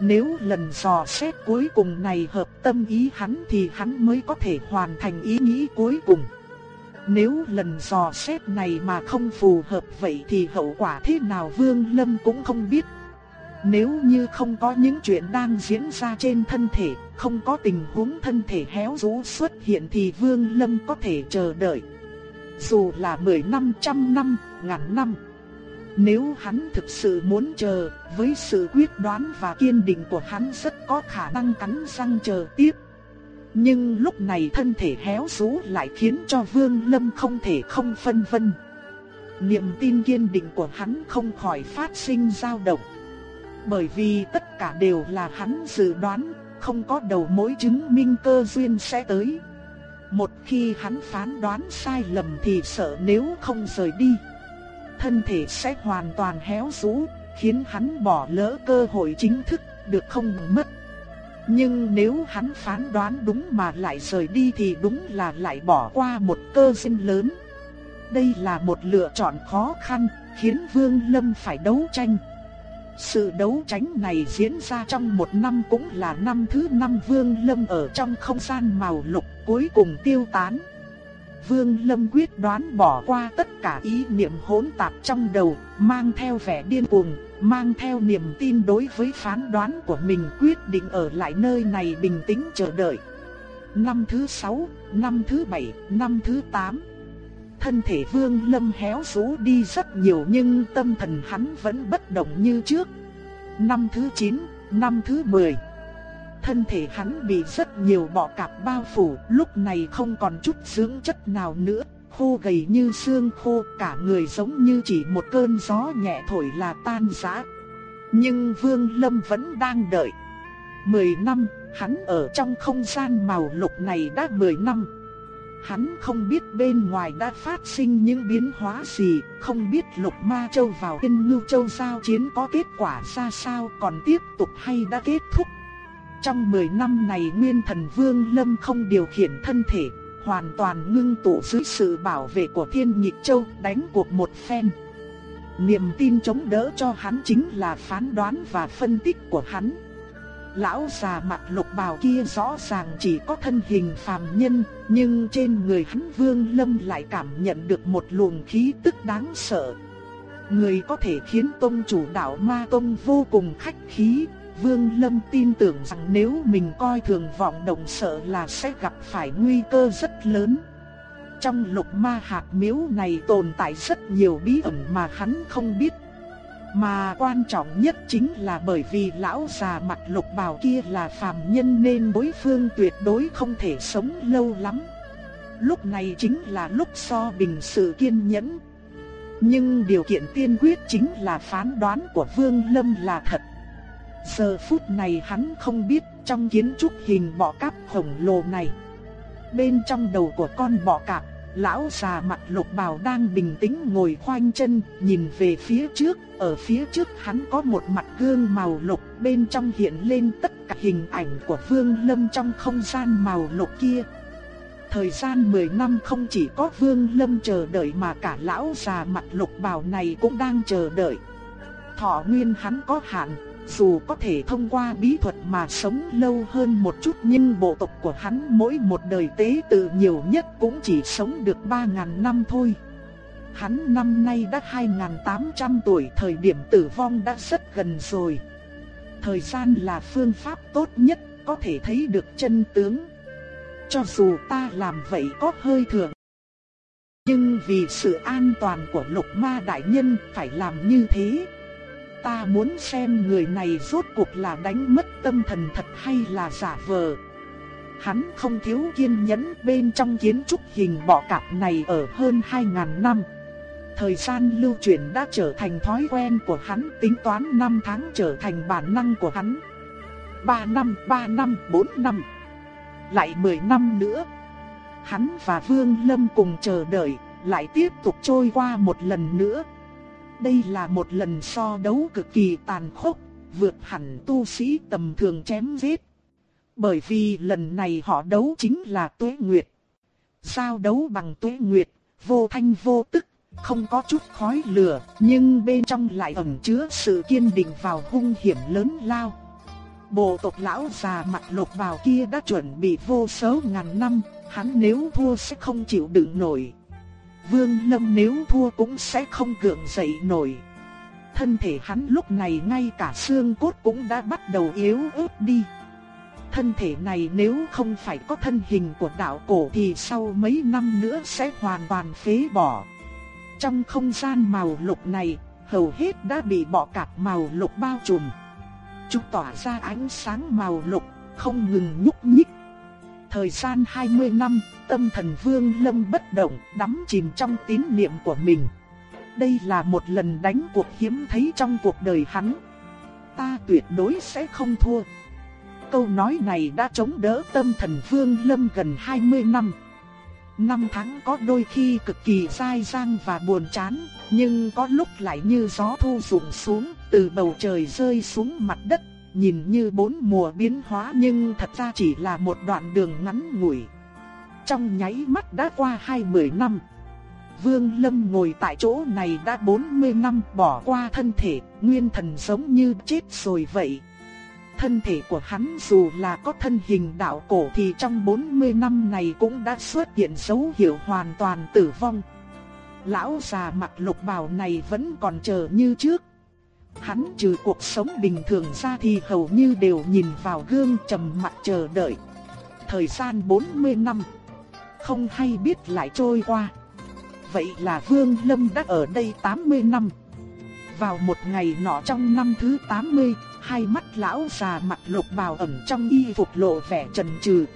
Nếu lần dò xét cuối cùng này hợp tâm ý hắn thì hắn mới có thể hoàn thành ý nghĩ cuối cùng. Nếu lần dò xét này mà không phù hợp vậy thì hậu quả thế nào Vương Lâm cũng không biết. Nếu như không có những chuyện đang diễn ra trên thân thể, không có tình huống thân thể héo rũ xuất hiện thì Vương Lâm có thể chờ đợi. Dù là 10 năm, trăm năm, ngàn năm. Nếu hắn thực sự muốn chờ, với sự quyết đoán và kiên định của hắn rất có khả năng cắn răng chờ tiếp. Nhưng lúc này thân thể héo rũ lại khiến cho Vương Lâm không thể không phân vân. Niềm tin kiên định của hắn không khỏi phát sinh dao động bởi vì tất cả đều là hắn dự đoán, không có đầu mối chứng minh cơ duyên sẽ tới. Một khi hắn phán đoán sai lầm thì sợ nếu không rời đi, thân thể sẽ hoàn toàn héo rũ, khiến hắn bỏ lỡ cơ hội chính thức, được không mất. Nhưng nếu hắn phán đoán đúng mà lại rời đi thì đúng là lại bỏ qua một cơ duyên lớn. Đây là một lựa chọn khó khăn, khiến Vương Lâm phải đấu tranh. Sự đấu tranh này diễn ra trong một năm cũng là năm thứ năm Vương Lâm ở trong không gian màu lục cuối cùng tiêu tán. Vương Lâm quyết đoán bỏ qua tất cả ý niệm hỗn tạp trong đầu, mang theo vẻ điên cuồng, mang theo niềm tin đối với phán đoán của mình quyết định ở lại nơi này bình tĩnh chờ đợi. Năm thứ sáu, năm thứ bảy, năm thứ tám. Thân thể Vương Lâm héo rũ đi rất nhiều nhưng tâm thần hắn vẫn bất động như trước. Năm thứ 9, năm thứ 10 Thân thể hắn bị rất nhiều bọ cạp bao phủ, lúc này không còn chút dưỡng chất nào nữa, khô gầy như xương khô, cả người giống như chỉ một cơn gió nhẹ thổi là tan rã. Nhưng Vương Lâm vẫn đang đợi. Mười năm, hắn ở trong không gian màu lục này đã mười năm. Hắn không biết bên ngoài đã phát sinh những biến hóa gì, không biết Lục Ma Châu vào thiên Ngưu Châu giao chiến có kết quả ra sao, còn tiếp tục hay đã kết thúc. Trong 10 năm này Nguyên Thần Vương Lâm không điều khiển thân thể, hoàn toàn ngưng tụ dưới sự bảo vệ của Thiên nhị Châu, đánh cuộc một phen. Niềm tin chống đỡ cho hắn chính là phán đoán và phân tích của hắn. Lão già mặt lục bào kia rõ ràng chỉ có thân hình phàm nhân, nhưng trên người hắn Vương Lâm lại cảm nhận được một luồng khí tức đáng sợ. Người có thể khiến tông chủ đạo ma tông vô cùng khách khí, Vương Lâm tin tưởng rằng nếu mình coi thường vọng động sợ là sẽ gặp phải nguy cơ rất lớn. Trong lục ma hạt miếu này tồn tại rất nhiều bí ẩn mà hắn không biết mà quan trọng nhất chính là bởi vì lão già mặt lục bào kia là phàm nhân nên đối phương tuyệt đối không thể sống lâu lắm. Lúc này chính là lúc so bình sự kiên nhẫn. Nhưng điều kiện tiên quyết chính là phán đoán của Vương Lâm là thật. Giờ phút này hắn không biết trong kiến trúc hình bọ cạp khổng lồ này. Bên trong đầu của con bọ cạp Lão già mặt lục bào đang bình tĩnh ngồi khoanh chân, nhìn về phía trước, ở phía trước hắn có một mặt gương màu lục, bên trong hiện lên tất cả hình ảnh của Vương Lâm trong không gian màu lục kia. Thời gian 10 năm không chỉ có Vương Lâm chờ đợi mà cả lão già mặt lục bào này cũng đang chờ đợi. Thọ nguyên hắn có hạn, dù có thể thông qua bí thuật mà sống lâu hơn một chút nhưng bộ tộc của hắn mỗi một đời tế tự nhiều nhất cũng chỉ sống được 3.000 năm thôi. Hắn năm nay đã 2.800 tuổi, thời điểm tử vong đã rất gần rồi. Thời gian là phương pháp tốt nhất có thể thấy được chân tướng. Cho dù ta làm vậy có hơi thường. Nhưng vì sự an toàn của lục ma đại nhân phải làm như thế. Ta muốn xem người này rốt cuộc là đánh mất tâm thần thật hay là giả vờ. Hắn không thiếu kiên nhẫn bên trong kiến trúc hình bọ cạp này ở hơn 2.000 năm. Thời gian lưu chuyển đã trở thành thói quen của hắn tính toán 5 tháng trở thành bản năng của hắn. 3 năm, 3 năm, 4 năm. Lại 10 năm nữa. Hắn và Vương Lâm cùng chờ đợi, lại tiếp tục trôi qua một lần nữa. Đây là một lần so đấu cực kỳ tàn khốc, vượt hẳn tu sĩ tầm thường chém giết. Bởi vì lần này họ đấu chính là tuế nguyệt. Giao đấu bằng tuế nguyệt, vô thanh vô tức, không có chút khói lửa, nhưng bên trong lại ẩn chứa sự kiên định vào hung hiểm lớn lao. Bộ tộc lão già mặt lục bào kia đã chuẩn bị vô số ngàn năm, hắn nếu thua sẽ không chịu đựng nổi. Vương Lâm nếu thua cũng sẽ không gượng dậy nổi. Thân thể hắn lúc này ngay cả xương cốt cũng đã bắt đầu yếu ớt đi. Thân thể này nếu không phải có thân hình của đạo cổ thì sau mấy năm nữa sẽ hoàn toàn phế bỏ. Trong không gian màu lục này, hầu hết đã bị bọ cạp màu lục bao trùm. Chúng tỏa ra ánh sáng màu lục, không ngừng nhúc nhích. Thời gian 20 năm, tâm thần vương lâm bất động, đắm chìm trong tín niệm của mình. Đây là một lần đánh cuộc hiếm thấy trong cuộc đời hắn. Ta tuyệt đối sẽ không thua. Câu nói này đã chống đỡ tâm thần vương lâm gần 20 năm. Năm tháng có đôi khi cực kỳ dai dang và buồn chán, nhưng có lúc lại như gió thu rụng xuống, từ bầu trời rơi xuống mặt đất, nhìn như bốn mùa biến hóa nhưng thật ra chỉ là một đoạn đường ngắn ngủi. Trong nháy mắt đã qua hai mười năm. Vương Lâm ngồi tại chỗ này đã 40 năm bỏ qua thân thể, nguyên thần giống như chết rồi vậy. Thân thể của hắn dù là có thân hình đạo cổ thì trong 40 năm này cũng đã xuất hiện dấu hiệu hoàn toàn tử vong. Lão già mặt lục bào này vẫn còn chờ như trước. Hắn trừ cuộc sống bình thường ra thì hầu như đều nhìn vào gương trầm mặt chờ đợi. Thời gian 40 năm, không hay biết lại trôi qua. Vậy là Vương Lâm đã ở đây 80 năm. Vào một ngày nọ trong năm thứ 80, hai mắt lão già mặt lục bào ẩn trong y phục lộ vẻ trần trừ.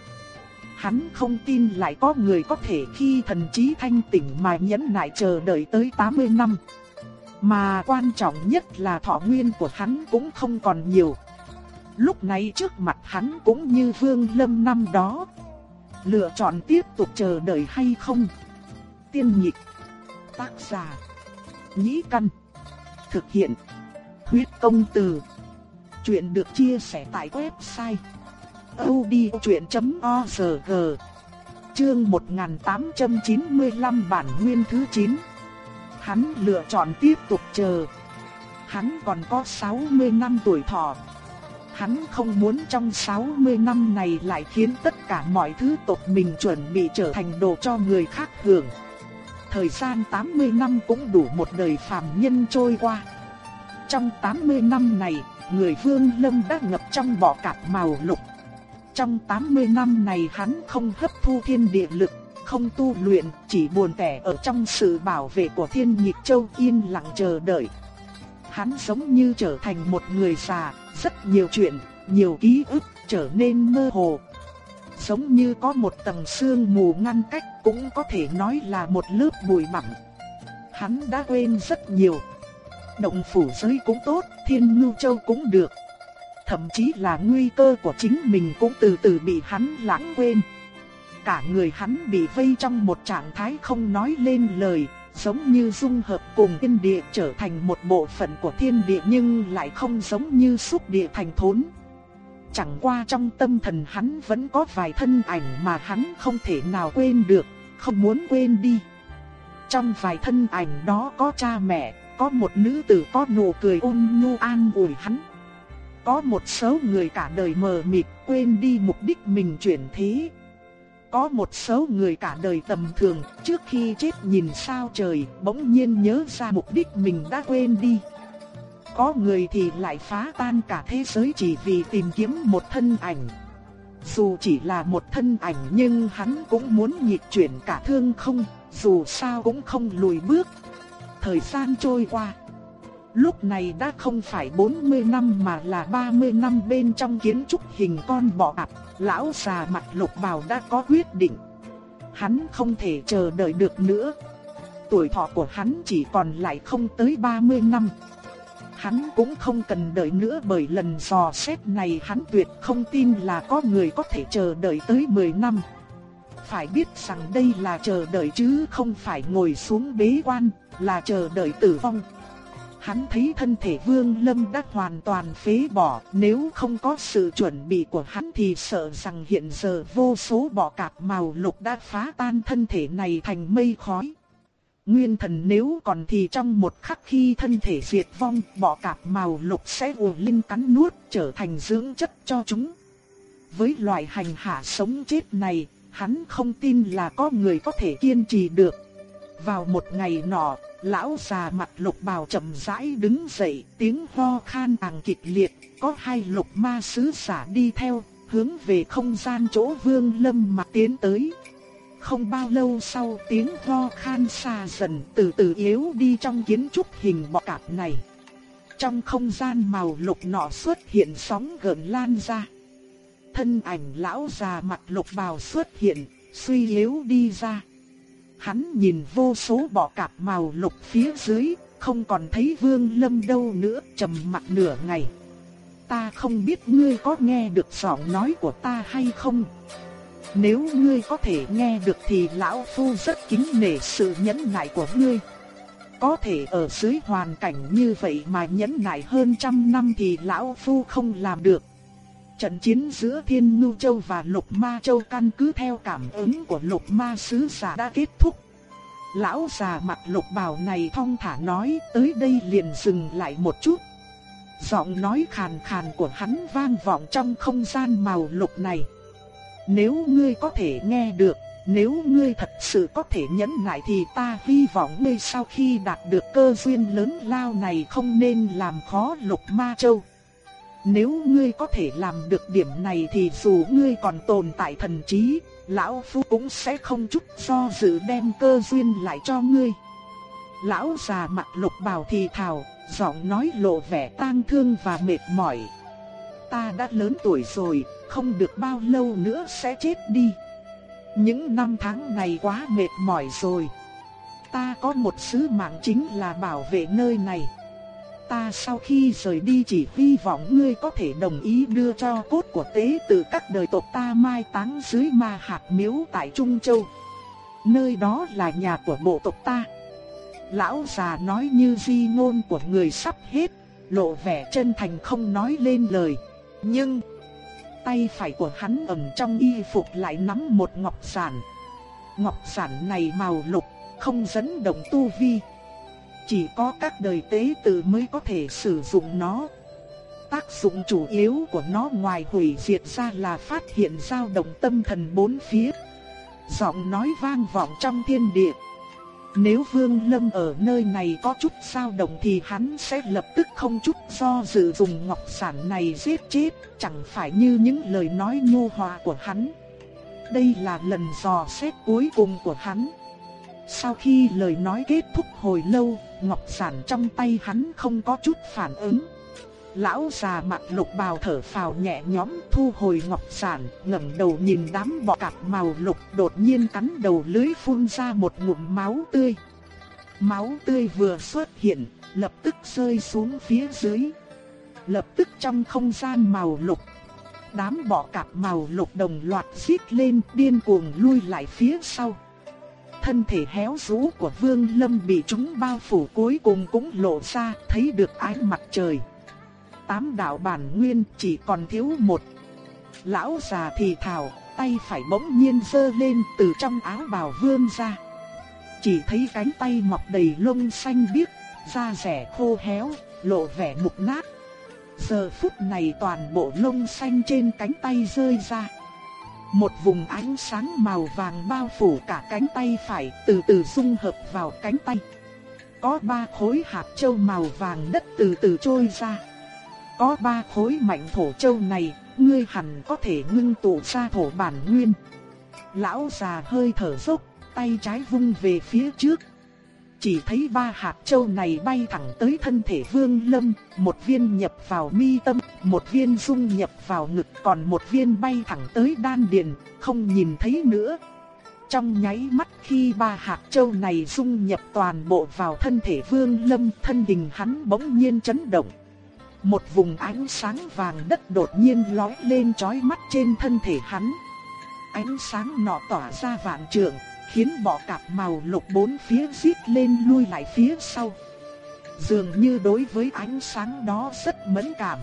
Hắn không tin lại có người có thể khi thần trí thanh tỉnh mà nhẫn nại chờ đợi tới 80 năm. Mà quan trọng nhất là thọ nguyên của hắn cũng không còn nhiều. Lúc này trước mặt hắn cũng như vương lâm năm đó. Lựa chọn tiếp tục chờ đợi hay không? Tiên nhịp. Tác giả. Nhĩ căn. Thực hiện. Huyết công từ. Chuyện được chia sẻ tại website odchuyện.org Chương 1895 bản nguyên thứ 9 Hắn lựa chọn tiếp tục chờ Hắn còn có 60 năm tuổi thọ Hắn không muốn trong 60 năm này lại khiến tất cả mọi thứ tộc mình chuẩn bị trở thành đồ cho người khác hưởng Thời gian 80 năm cũng đủ một đời phàm nhân trôi qua Trong 80 năm này người Vương Lâm đã ngập trong bọ cạp màu lục. Trong 80 năm này hắn không hấp thu thiên địa lực, không tu luyện, chỉ buồn tẻ ở trong sự bảo vệ của thiên nhịp châu yên lặng chờ đợi. Hắn giống như trở thành một người già, rất nhiều chuyện, nhiều ký ức trở nên mơ hồ. Giống như có một tầng sương mù ngăn cách cũng có thể nói là một lớp bụi bặm. Hắn đã quên rất nhiều. Động phủ giới cũng tốt, thiên ngưu châu cũng được. Thậm chí là nguy cơ của chính mình cũng từ từ bị hắn lãng quên. Cả người hắn bị vây trong một trạng thái không nói lên lời, giống như dung hợp cùng thiên địa trở thành một bộ phận của thiên địa nhưng lại không giống như xúc địa thành thốn. chẳng qua trong tâm thần hắn vẫn có vài thân ảnh mà hắn không thể nào quên được, không muốn quên đi. Trong vài thân ảnh đó có cha mẹ, có một nữ tử có nụ cười ôn nhu an ủi hắn. Có một số người cả đời mờ mịt quên đi mục đích mình chuyển thế. Có một số người cả đời tầm thường trước khi chết nhìn sao trời bỗng nhiên nhớ ra mục đích mình đã quên đi. Có người thì lại phá tan cả thế giới chỉ vì tìm kiếm một thân ảnh. Dù chỉ là một thân ảnh nhưng hắn cũng muốn nhịp chuyển cả thương không, dù sao cũng không lùi bước. Thời gian trôi qua. Lúc này đã không phải 40 năm mà là 30 năm bên trong kiến trúc hình con bọ cạp, lão già mặt lục bào đã có quyết định. Hắn không thể chờ đợi được nữa. Tuổi thọ của hắn chỉ còn lại không tới 30 năm. Hắn cũng không cần đợi nữa bởi lần dò xét này hắn tuyệt không tin là có người có thể chờ đợi tới 10 năm. Phải biết rằng đây là chờ đợi chứ không phải ngồi xuống bế quan, là chờ đợi tử vong. Hắn thấy thân thể Vương Lâm đã hoàn toàn phế bỏ, nếu không có sự chuẩn bị của hắn thì sợ rằng hiện giờ vô số bọ cạp màu lục đã phá tan thân thể này thành mây khói. Nguyên thần nếu còn thì trong một khắc khi thân thể diệt vong, bọ cạp màu lục sẽ ùa linh cắn nuốt trở thành dưỡng chất cho chúng. Với loại hành hạ sống chết này, hắn không tin là có người có thể kiên trì được. Vào một ngày nọ, lão già mặt lục bào chậm rãi đứng dậy, tiếng ho khan càng kịch liệt, có hai lục ma sứ giả đi theo, hướng về không gian chỗ vương lâm mà tiến tới. Không bao lâu sau tiếng ho khan xa dần từ từ yếu đi trong kiến trúc hình bọ cạp này. Trong không gian màu lục nọ xuất hiện sóng gợn lan ra. Thân ảnh lão già mặt lục bào xuất hiện, suy yếu đi ra. Hắn nhìn vô số bọ cạp màu lục phía dưới, không còn thấy vương lâm đâu nữa, trầm mặt nửa ngày. Ta không biết ngươi có nghe được giọng nói của ta hay không? Nếu ngươi có thể nghe được thì lão phu rất kính nể sự nhẫn nại của ngươi. Có thể ở dưới hoàn cảnh như vậy mà nhẫn nại hơn trăm năm thì lão phu không làm được. Trận chiến giữa Thiên Ngưu Châu và Lục Ma Châu căn cứ theo cảm ứng của Lục Ma Sứ Giả đã kết thúc. Lão già mặt lục bào này thong thả nói tới đây liền dừng lại một chút. Giọng nói khàn khàn của hắn vang vọng trong không gian màu lục này. Nếu ngươi có thể nghe được, nếu ngươi thật sự có thể nhẫn nại thì ta hy vọng ngươi sau khi đạt được cơ duyên lớn lao này không nên làm khó lục ma châu. Nếu ngươi có thể làm được điểm này thì dù ngươi còn tồn tại thần trí, lão phu cũng sẽ không chút do dự đem cơ duyên lại cho ngươi. Lão già mặt lục bào thì thào, giọng nói lộ vẻ tang thương và mệt mỏi. Ta đã lớn tuổi rồi, không được bao lâu nữa sẽ chết đi. Những năm tháng này quá mệt mỏi rồi. Ta có một sứ mạng chính là bảo vệ nơi này ta sau khi rời đi chỉ hy vọng ngươi có thể đồng ý đưa cho cốt của tế tử các đời tộc ta mai táng dưới ma hạt miếu tại Trung Châu. Nơi đó là nhà của bộ tộc ta. Lão già nói như di ngôn của người sắp hết, lộ vẻ chân thành không nói lên lời. Nhưng, tay phải của hắn ẩn trong y phục lại nắm một ngọc sản. Ngọc sản này màu lục, không dẫn động tu vi. Chỉ có các đời tế tử mới có thể sử dụng nó. Tác dụng chủ yếu của nó ngoài hủy diệt ra là phát hiện dao động tâm thần bốn phía. Giọng nói vang vọng trong thiên địa. Nếu Vương Lâm ở nơi này có chút dao động thì hắn sẽ lập tức không chút do dự dùng ngọc sản này giết chết, chẳng phải như những lời nói nhu hòa của hắn. Đây là lần dò xét cuối cùng của hắn. Sau khi lời nói kết thúc hồi lâu, ngọc sản trong tay hắn không có chút phản ứng. Lão già mặt lục bào thở phào nhẹ nhõm thu hồi ngọc sản, ngẩng đầu nhìn đám bọ cạp màu lục đột nhiên cắn đầu lưới phun ra một ngụm máu tươi. Máu tươi vừa xuất hiện, lập tức rơi xuống phía dưới. Lập tức trong không gian màu lục, đám bọ cạp màu lục đồng loạt xít lên điên cuồng lui lại phía sau thân thể héo rũ của Vương Lâm bị chúng bao phủ cuối cùng cũng lộ ra, thấy được ánh mặt trời. Tám đạo bản nguyên chỉ còn thiếu một, Lão già thì thào, tay phải bỗng nhiên giơ lên từ trong áo bào vươn ra. Chỉ thấy cánh tay mọc đầy lông xanh biếc, da rẻ khô héo, lộ vẻ mục nát. Giờ phút này toàn bộ lông xanh trên cánh tay rơi ra. Một vùng ánh sáng màu vàng bao phủ cả cánh tay phải từ từ dung hợp vào cánh tay. Có ba khối hạt châu màu vàng đất từ từ trôi ra. Có ba khối mạnh thổ châu này, ngươi hẳn có thể ngưng tụ ra thổ bản nguyên. Lão già hơi thở dốc, tay trái vung về phía trước. Chỉ thấy ba hạt châu này bay thẳng tới thân thể Vương Lâm, một viên nhập vào mi tâm, một viên dung nhập vào ngực, còn một viên bay thẳng tới đan điền, không nhìn thấy nữa. Trong nháy mắt khi ba hạt châu này dung nhập toàn bộ vào thân thể Vương Lâm, thân hình hắn bỗng nhiên chấn động. Một vùng ánh sáng vàng đất đột nhiên lóe lên chói mắt trên thân thể hắn. Ánh sáng nọ tỏa ra vạn trượng, khiến bọ cạp màu lục bốn phía rít lên lui lại phía sau. Dường như đối với ánh sáng đó rất mẫn cảm.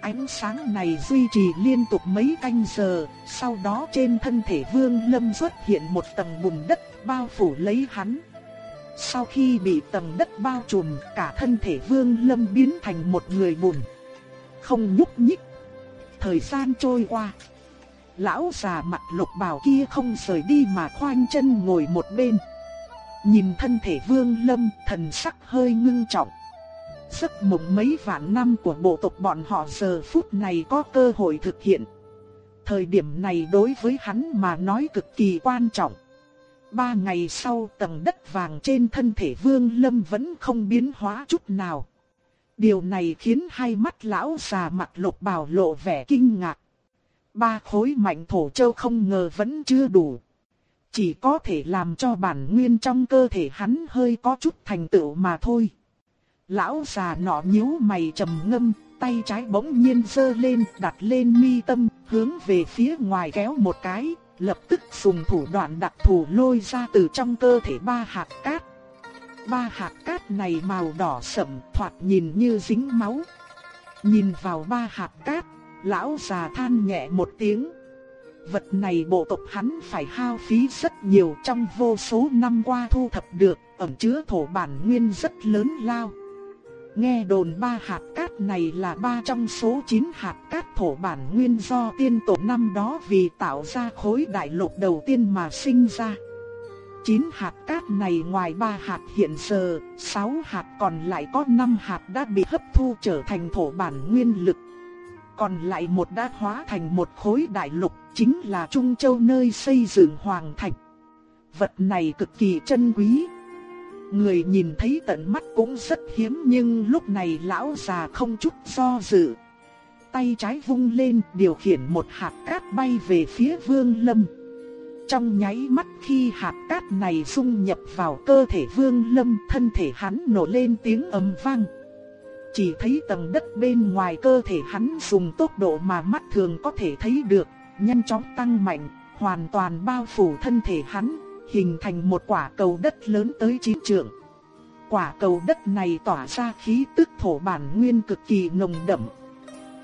Ánh sáng này duy trì liên tục mấy canh giờ, sau đó trên thân thể Vương Lâm xuất hiện một tầng bùn đất bao phủ lấy hắn. Sau khi bị tầng đất bao trùm, cả thân thể Vương Lâm biến thành một người bùn. Không nhúc nhích. Thời gian trôi qua. Lão già mặt lục bào kia không rời đi mà khoanh chân ngồi một bên. Nhìn thân thể Vương Lâm, thần sắc hơi ngưng trọng. Giấc mộng mấy vạn năm của bộ tộc bọn họ giờ phút này có cơ hội thực hiện. Thời điểm này đối với hắn mà nói cực kỳ quan trọng. Ba ngày sau tầng đất vàng trên thân thể Vương Lâm vẫn không biến hóa chút nào. Điều này khiến hai mắt lão già mặt lục bào lộ vẻ kinh ngạc. Ba khối mạnh thổ châu không ngờ vẫn chưa đủ. Chỉ có thể làm cho bản nguyên trong cơ thể hắn hơi có chút thành tựu mà thôi. Lão già nọ nhíu mày trầm ngâm, tay trái bỗng nhiên giơ lên đặt lên mi tâm, hướng về phía ngoài kéo một cái, lập tức dùng thủ đoạn đặc thù lôi ra từ trong cơ thể ba hạt cát. Ba hạt cát này màu đỏ sẫm thoạt nhìn như dính máu. Nhìn vào ba hạt cát, lão già than nhẹ một tiếng. Vật này bộ tộc hắn phải hao phí rất nhiều trong vô số năm qua thu thập được, ẩn chứa thổ bản nguyên rất lớn lao. Nghe đồn ba hạt cát này là ba trong số 9 hạt cát thổ bản nguyên do tiên tổ năm đó vì tạo ra khối đại lục đầu tiên mà sinh ra. 9 hạt cát này ngoài ba hạt hiện giờ, 6 hạt còn lại có 5 hạt đã bị hấp thu trở thành thổ bản nguyên lực. Còn lại một đã hóa thành một khối đại lục, chính là Trung Châu nơi xây dựng Hoàng Thành. Vật này cực kỳ chân quý, Người nhìn thấy tận mắt cũng rất hiếm nhưng lúc này lão già không chút do dự. Tay trái vung lên điều khiển một hạt cát bay về phía vương lâm. Trong nháy mắt khi hạt cát này xung nhập vào cơ thể vương lâm thân thể hắn nổ lên tiếng ầm vang. Chỉ thấy tầng đất bên ngoài cơ thể hắn dùng tốc độ mà mắt thường có thể thấy được, nhanh chóng tăng mạnh, hoàn toàn bao phủ thân thể hắn hình thành một quả cầu đất lớn tới chín trượng. Quả cầu đất này tỏa ra khí tức thổ bản nguyên cực kỳ nồng đậm.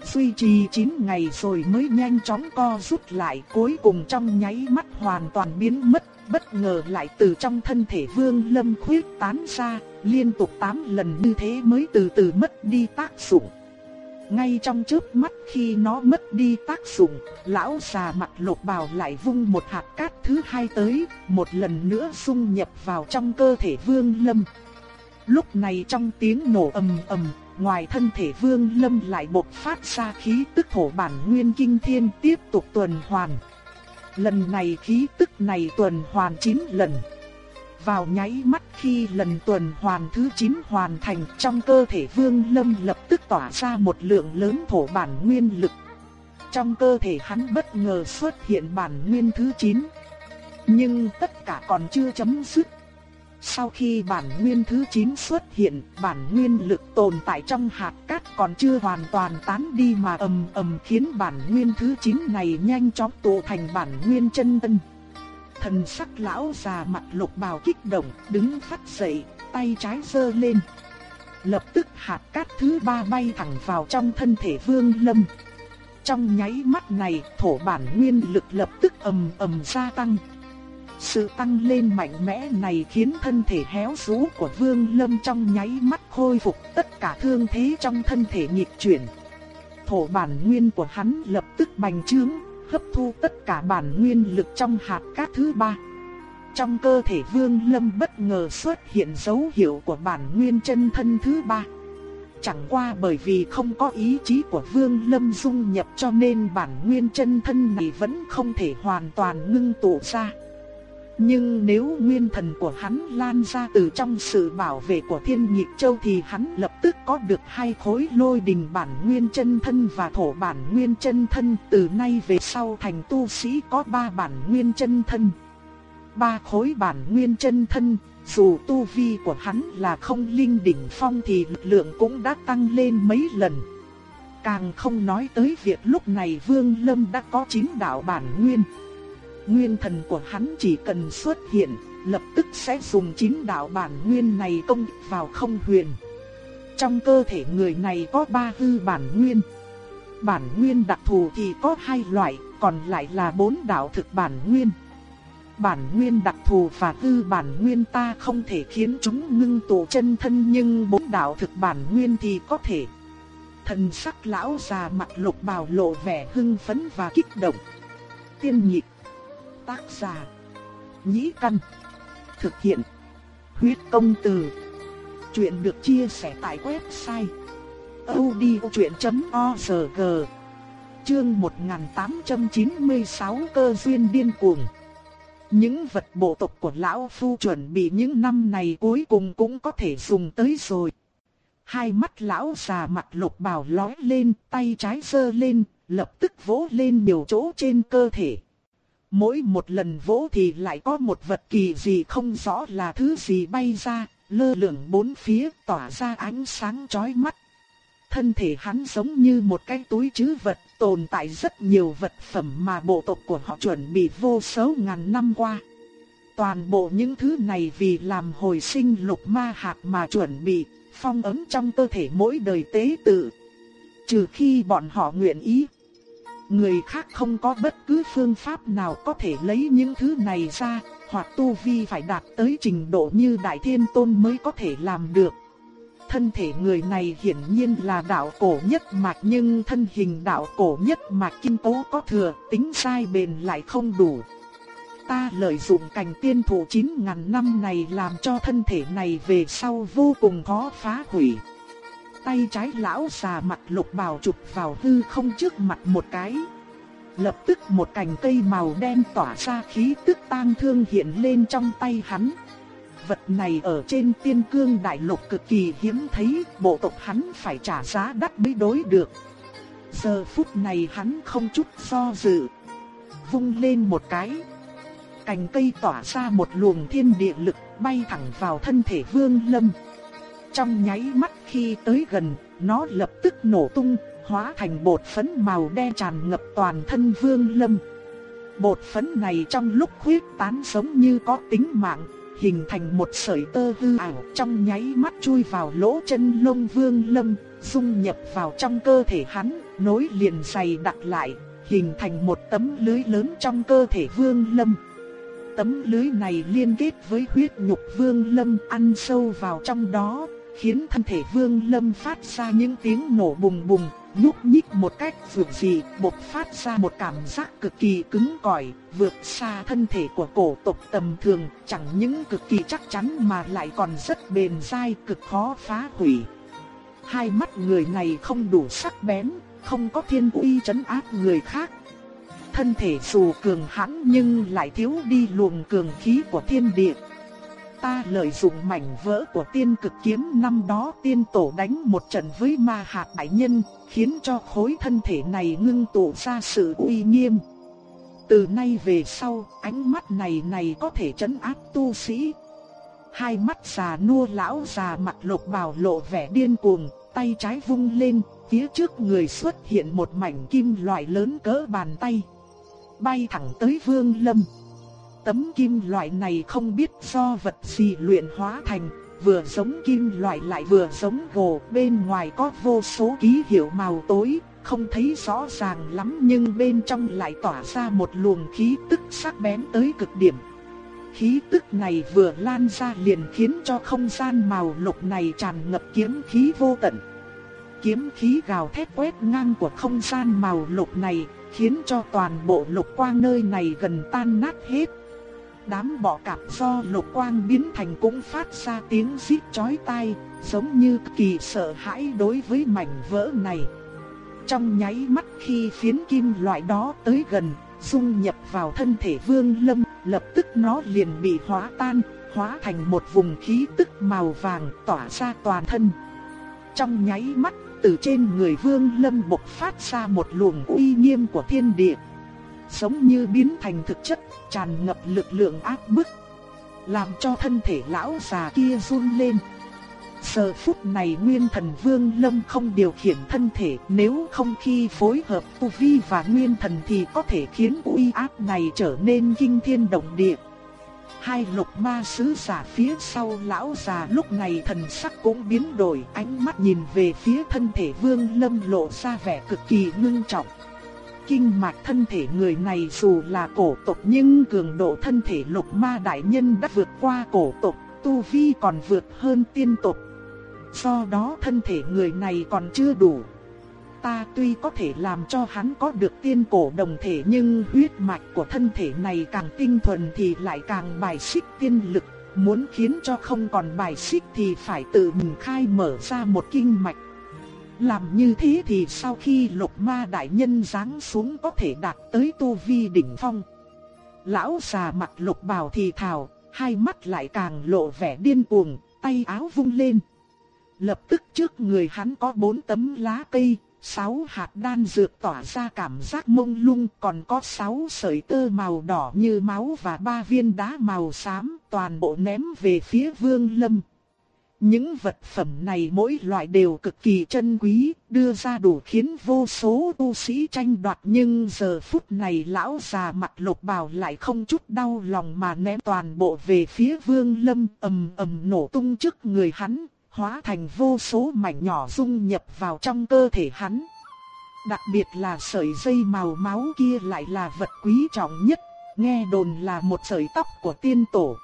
Duy trì 9 ngày rồi mới nhanh chóng co rút lại cuối cùng trong nháy mắt hoàn toàn biến mất, bất ngờ lại từ trong thân thể vương lâm khuyết tán ra, liên tục 8 lần như thế mới từ từ mất đi tác dụng. Ngay trong chớp mắt khi nó mất đi tác dụng, lão già mặt lục bào lại vung một hạt cát thứ hai tới, một lần nữa xung nhập vào trong cơ thể vương lâm. Lúc này trong tiếng nổ ầm ầm, ngoài thân thể vương lâm lại bộc phát ra khí tức thổ bản nguyên kinh thiên tiếp tục tuần hoàn. Lần này khí tức này tuần hoàn 9 lần. Vào nháy mắt khi lần tuần hoàn thứ 9 hoàn thành, trong cơ thể Vương Lâm lập tức tỏa ra một lượng lớn thổ bản nguyên lực. Trong cơ thể hắn bất ngờ xuất hiện bản nguyên thứ 9. Nhưng tất cả còn chưa chấm dứt. Sau khi bản nguyên thứ 9 xuất hiện, bản nguyên lực tồn tại trong hạt cát còn chưa hoàn toàn tán đi mà ầm ầm khiến bản nguyên thứ 9 này nhanh chóng tụ thành bản nguyên chân tân. Thần sắc lão già mặt lục bào kích động, đứng phát dậy, tay trái giơ lên. Lập tức hạt cát thứ ba bay thẳng vào trong thân thể Vương Lâm. Trong nháy mắt này, thổ bản nguyên lực lập tức ầm ầm gia tăng. Sự tăng lên mạnh mẽ này khiến thân thể héo rũ của Vương Lâm trong nháy mắt khôi phục tất cả thương thế trong thân thể nghịch chuyển. Thổ bản nguyên của hắn lập tức bành trướng, hấp thu tất cả bản nguyên lực trong hạt cát thứ ba. Trong cơ thể Vương Lâm bất ngờ xuất hiện dấu hiệu của bản nguyên chân thân thứ ba. Chẳng qua bởi vì không có ý chí của Vương Lâm dung nhập cho nên bản nguyên chân thân này vẫn không thể hoàn toàn ngưng tụ ra. Nhưng nếu nguyên thần của hắn lan ra từ trong sự bảo vệ của thiên nhịp châu thì hắn lập tức có được hai khối lôi đình bản nguyên chân thân và thổ bản nguyên chân thân. Từ nay về sau thành tu sĩ có ba bản nguyên chân thân. Ba khối bản nguyên chân thân, dù tu vi của hắn là không linh đỉnh phong thì lực lượng cũng đã tăng lên mấy lần. Càng không nói tới việc lúc này Vương Lâm đã có chín đạo bản nguyên. Nguyên thần của hắn chỉ cần xuất hiện, lập tức sẽ dùng chín đạo bản nguyên này công vào không huyền. Trong cơ thể người này có ba hư bản nguyên. Bản nguyên đặc thù thì có hai loại, còn lại là bốn đạo thực bản nguyên. Bản nguyên đặc thù và hư bản nguyên ta không thể khiến chúng ngưng tụ chân thân nhưng bốn đạo thực bản nguyên thì có thể. Thần sắc lão già mặt lục bào lộ vẻ hưng phấn và kích động. Tiên nhịp Tác giả. Nhĩ Căn. Thực hiện. Huyết công từ. Chuyện được chia sẻ tại website. odchuyện.org Chương 1896 cơ duyên điên cuồng. Những vật bộ tộc của lão phu chuẩn bị những năm này cuối cùng cũng có thể dùng tới rồi. Hai mắt lão già mặt lục bào lói lên, tay trái giơ lên, lập tức vỗ lên nhiều chỗ trên cơ thể. Mỗi một lần vỗ thì lại có một vật kỳ gì không rõ là thứ gì bay ra, lơ lửng bốn phía tỏa ra ánh sáng chói mắt. Thân thể hắn giống như một cái túi chứ vật, tồn tại rất nhiều vật phẩm mà bộ tộc của họ chuẩn bị vô số ngàn năm qua. Toàn bộ những thứ này vì làm hồi sinh lục ma hạt mà chuẩn bị, phong ấn trong cơ thể mỗi đời tế tự. Trừ khi bọn họ nguyện ý Người khác không có bất cứ phương pháp nào có thể lấy những thứ này ra, hoặc tu vi phải đạt tới trình độ như Đại Thiên Tôn mới có thể làm được. Thân thể người này hiển nhiên là đạo cổ nhất mạch nhưng thân hình đạo cổ nhất mạch kinh tố có thừa, tính sai bền lại không đủ. Ta lợi dụng cành tiên thủ 9.000 năm này làm cho thân thể này về sau vô cùng khó phá hủy tay trái lão già mặt lục bào chụp vào hư không trước mặt một cái. Lập tức một cành cây màu đen tỏa ra khí tức tang thương hiện lên trong tay hắn. Vật này ở trên tiên cương đại lục cực kỳ hiếm thấy, bộ tộc hắn phải trả giá đắt mới đối được. Giờ phút này hắn không chút do dự. Vung lên một cái. Cành cây tỏa ra một luồng thiên địa lực bay thẳng vào thân thể vương lâm. Trong nháy mắt khi tới gần, nó lập tức nổ tung, hóa thành bột phấn màu đen tràn ngập toàn thân Vương Lâm. Bột phấn này trong lúc huyết tán giống như có tính mạng, hình thành một sợi tơ hư ảo trong nháy mắt chui vào lỗ chân lông Vương Lâm, dung nhập vào trong cơ thể hắn, nối liền dày đặt lại, hình thành một tấm lưới lớn trong cơ thể Vương Lâm. Tấm lưới này liên kết với huyết nhục Vương Lâm ăn sâu vào trong đó, khiến thân thể Vương Lâm phát ra những tiếng nổ bùng bùng, nhúc nhích một cách vượt gì bộc phát ra một cảm giác cực kỳ cứng cỏi, vượt xa thân thể của cổ tộc tầm thường, chẳng những cực kỳ chắc chắn mà lại còn rất bền dai, cực khó phá hủy. Hai mắt người này không đủ sắc bén, không có thiên uy chấn áp người khác. Thân thể dù cường hãn nhưng lại thiếu đi luồng cường khí của thiên địa ta lợi dụng mảnh vỡ của tiên cực kiếm năm đó tiên tổ đánh một trận với ma hạt đại nhân, khiến cho khối thân thể này ngưng tụ ra sự uy nghiêm. Từ nay về sau, ánh mắt này này có thể chấn áp tu sĩ. Hai mắt già nua lão già mặt lục bào lộ vẻ điên cuồng, tay trái vung lên, phía trước người xuất hiện một mảnh kim loại lớn cỡ bàn tay. Bay thẳng tới vương lâm. Tấm kim loại này không biết do vật gì luyện hóa thành, vừa giống kim loại lại vừa giống gỗ, bên ngoài có vô số ký hiệu màu tối, không thấy rõ ràng lắm nhưng bên trong lại tỏa ra một luồng khí tức sắc bén tới cực điểm. Khí tức này vừa lan ra liền khiến cho không gian màu lục này tràn ngập kiếm khí vô tận. Kiếm khí gào thét quét ngang của không gian màu lục này, khiến cho toàn bộ lục quang nơi này gần tan nát hết. Đám bọ cạp do lục quang biến thành cũng phát ra tiếng rít chói tai, giống như kỳ sợ hãi đối với mảnh vỡ này. Trong nháy mắt khi phiến kim loại đó tới gần, dung nhập vào thân thể Vương Lâm, lập tức nó liền bị hóa tan, hóa thành một vùng khí tức màu vàng tỏa ra toàn thân. Trong nháy mắt, từ trên người Vương Lâm bộc phát ra một luồng uy nghiêm của thiên địa, giống như biến thành thực chất, tràn ngập lực lượng áp bức, làm cho thân thể lão già kia run lên. Giờ phút này Nguyên Thần Vương Lâm không điều khiển thân thể, nếu không khi phối hợp tu vi và Nguyên Thần thì có thể khiến uy áp này trở nên kinh thiên động địa. Hai lục ma sứ giả phía sau lão già lúc này thần sắc cũng biến đổi, ánh mắt nhìn về phía thân thể Vương Lâm lộ ra vẻ cực kỳ ngưng trọng. Kinh mạch thân thể người này dù là cổ tộc nhưng cường độ thân thể lục ma đại nhân đã vượt qua cổ tộc, tu vi còn vượt hơn tiên tộc, Do đó thân thể người này còn chưa đủ. Ta tuy có thể làm cho hắn có được tiên cổ đồng thể nhưng huyết mạch của thân thể này càng tinh thuần thì lại càng bài xích tiên lực. Muốn khiến cho không còn bài xích thì phải tự mình khai mở ra một kinh mạch. Làm như thế thì sau khi lục ma đại nhân giáng xuống có thể đạt tới tu vi đỉnh phong. Lão già mặt lục bào thì thào, hai mắt lại càng lộ vẻ điên cuồng, tay áo vung lên. Lập tức trước người hắn có bốn tấm lá cây, sáu hạt đan dược tỏa ra cảm giác mông lung, còn có sáu sợi tơ màu đỏ như máu và ba viên đá màu xám, toàn bộ ném về phía Vương Lâm. Những vật phẩm này mỗi loại đều cực kỳ chân quý, đưa ra đủ khiến vô số tu sĩ tranh đoạt nhưng giờ phút này lão già mặt lục bào lại không chút đau lòng mà ném toàn bộ về phía Vương Lâm ầm ầm nổ tung trước người hắn, hóa thành vô số mảnh nhỏ dung nhập vào trong cơ thể hắn. Đặc biệt là sợi dây màu máu kia lại là vật quý trọng nhất, nghe đồn là một sợi tóc của tiên tổ.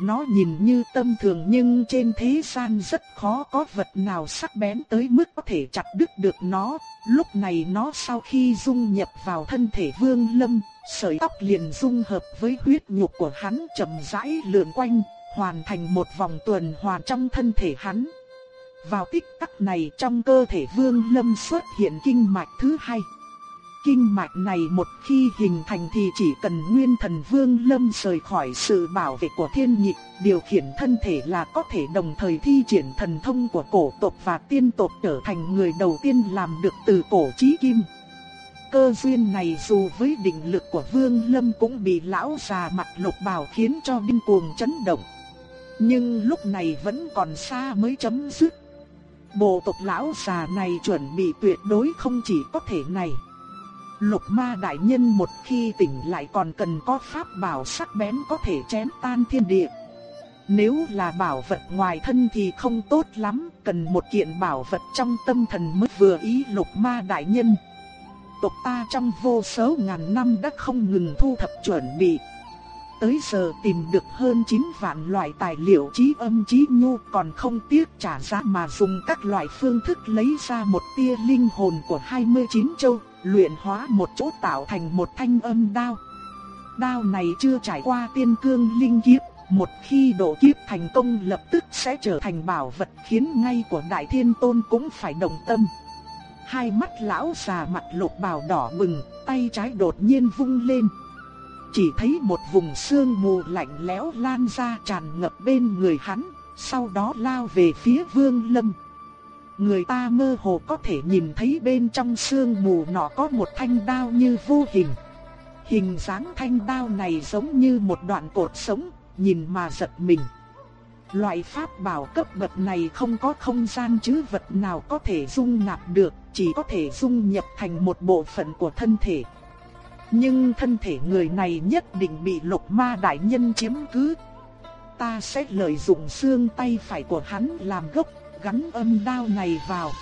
Nó nhìn như tâm thường nhưng trên thế gian rất khó có vật nào sắc bén tới mức có thể chặt đứt được nó. Lúc này nó sau khi dung nhập vào thân thể vương lâm, sợi tóc liền dung hợp với huyết nhục của hắn chậm rãi lượn quanh, hoàn thành một vòng tuần hoàn trong thân thể hắn. Vào tích tắc này trong cơ thể Vương Lâm xuất hiện kinh mạch thứ hai. Kinh mạch này một khi hình thành thì chỉ cần nguyên thần Vương Lâm rời khỏi sự bảo vệ của thiên nhịp, điều khiển thân thể là có thể đồng thời thi triển thần thông của cổ tộc và tiên tộc trở thành người đầu tiên làm được từ cổ chí kim. Cơ duyên này dù với định lực của Vương Lâm cũng bị lão già mặt lục bào khiến cho điên cuồng chấn động. Nhưng lúc này vẫn còn xa mới chấm dứt. Bộ tộc lão già này chuẩn bị tuyệt đối không chỉ có thể này. Lục ma đại nhân một khi tỉnh lại còn cần có pháp bảo sắc bén có thể chém tan thiên địa. Nếu là bảo vật ngoài thân thì không tốt lắm, cần một kiện bảo vật trong tâm thần mới vừa ý lục ma đại nhân. Tộc ta trong vô số ngàn năm đã không ngừng thu thập chuẩn bị, Tới giờ tìm được hơn 9 vạn loại tài liệu trí âm trí nhu còn không tiếc trả giá mà dùng các loại phương thức lấy ra một tia linh hồn của 29 châu, luyện hóa một chỗ tạo thành một thanh âm đao. Đao này chưa trải qua tiên cương linh kiếp, một khi độ kiếp thành công lập tức sẽ trở thành bảo vật khiến ngay của Đại Thiên Tôn cũng phải đồng tâm. Hai mắt lão già mặt lục bào đỏ bừng, tay trái đột nhiên vung lên chỉ thấy một vùng sương mù lạnh lẽo lan ra tràn ngập bên người hắn, sau đó lao về phía Vương Lâm. Người ta mơ hồ có thể nhìn thấy bên trong sương mù nọ có một thanh đao như vô hình. Hình dáng thanh đao này giống như một đoạn cột sống, nhìn mà giật mình. Loại pháp bảo cấp bậc này không có không gian chứ vật nào có thể dung nạp được, chỉ có thể dung nhập thành một bộ phận của thân thể. Nhưng thân thể người này nhất định bị lục ma đại nhân chiếm cứ. Ta sẽ lợi dụng xương tay phải của hắn làm gốc, gắn âm đao này vào.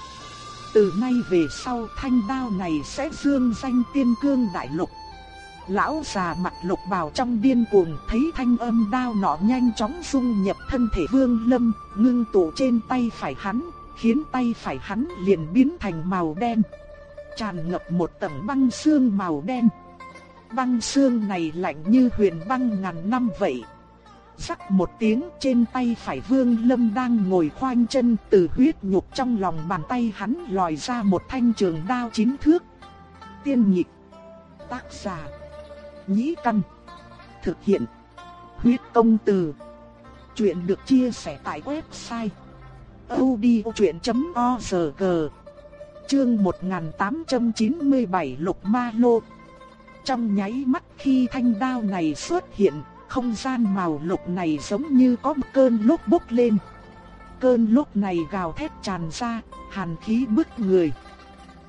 Từ nay về sau thanh đao này sẽ dương danh tiên cương đại lục. Lão già mặt lục bào trong điên cuồng thấy thanh âm đao nọ nhanh chóng dung nhập thân thể vương lâm, ngưng tụ trên tay phải hắn, khiến tay phải hắn liền biến thành màu đen. Tràn ngập một tầng băng xương màu đen. Băng xương này lạnh như huyền băng ngàn năm vậy. Sắc một tiếng trên tay phải vương lâm đang ngồi khoanh chân từ huyết nhục trong lòng bàn tay hắn lòi ra một thanh trường đao chín thước. Tiên nhịp. Tác giả. Nhĩ căn. Thực hiện. Huyết công từ. Chuyện được chia sẻ tại website. odchuyện.org Chương 1897 Lục Ma Lô Trong nháy mắt khi thanh đao này xuất hiện không gian màu lục này giống như có một cơn lốc bốc lên. Cơn lốc này gào thét tràn ra, hàn khí bức người.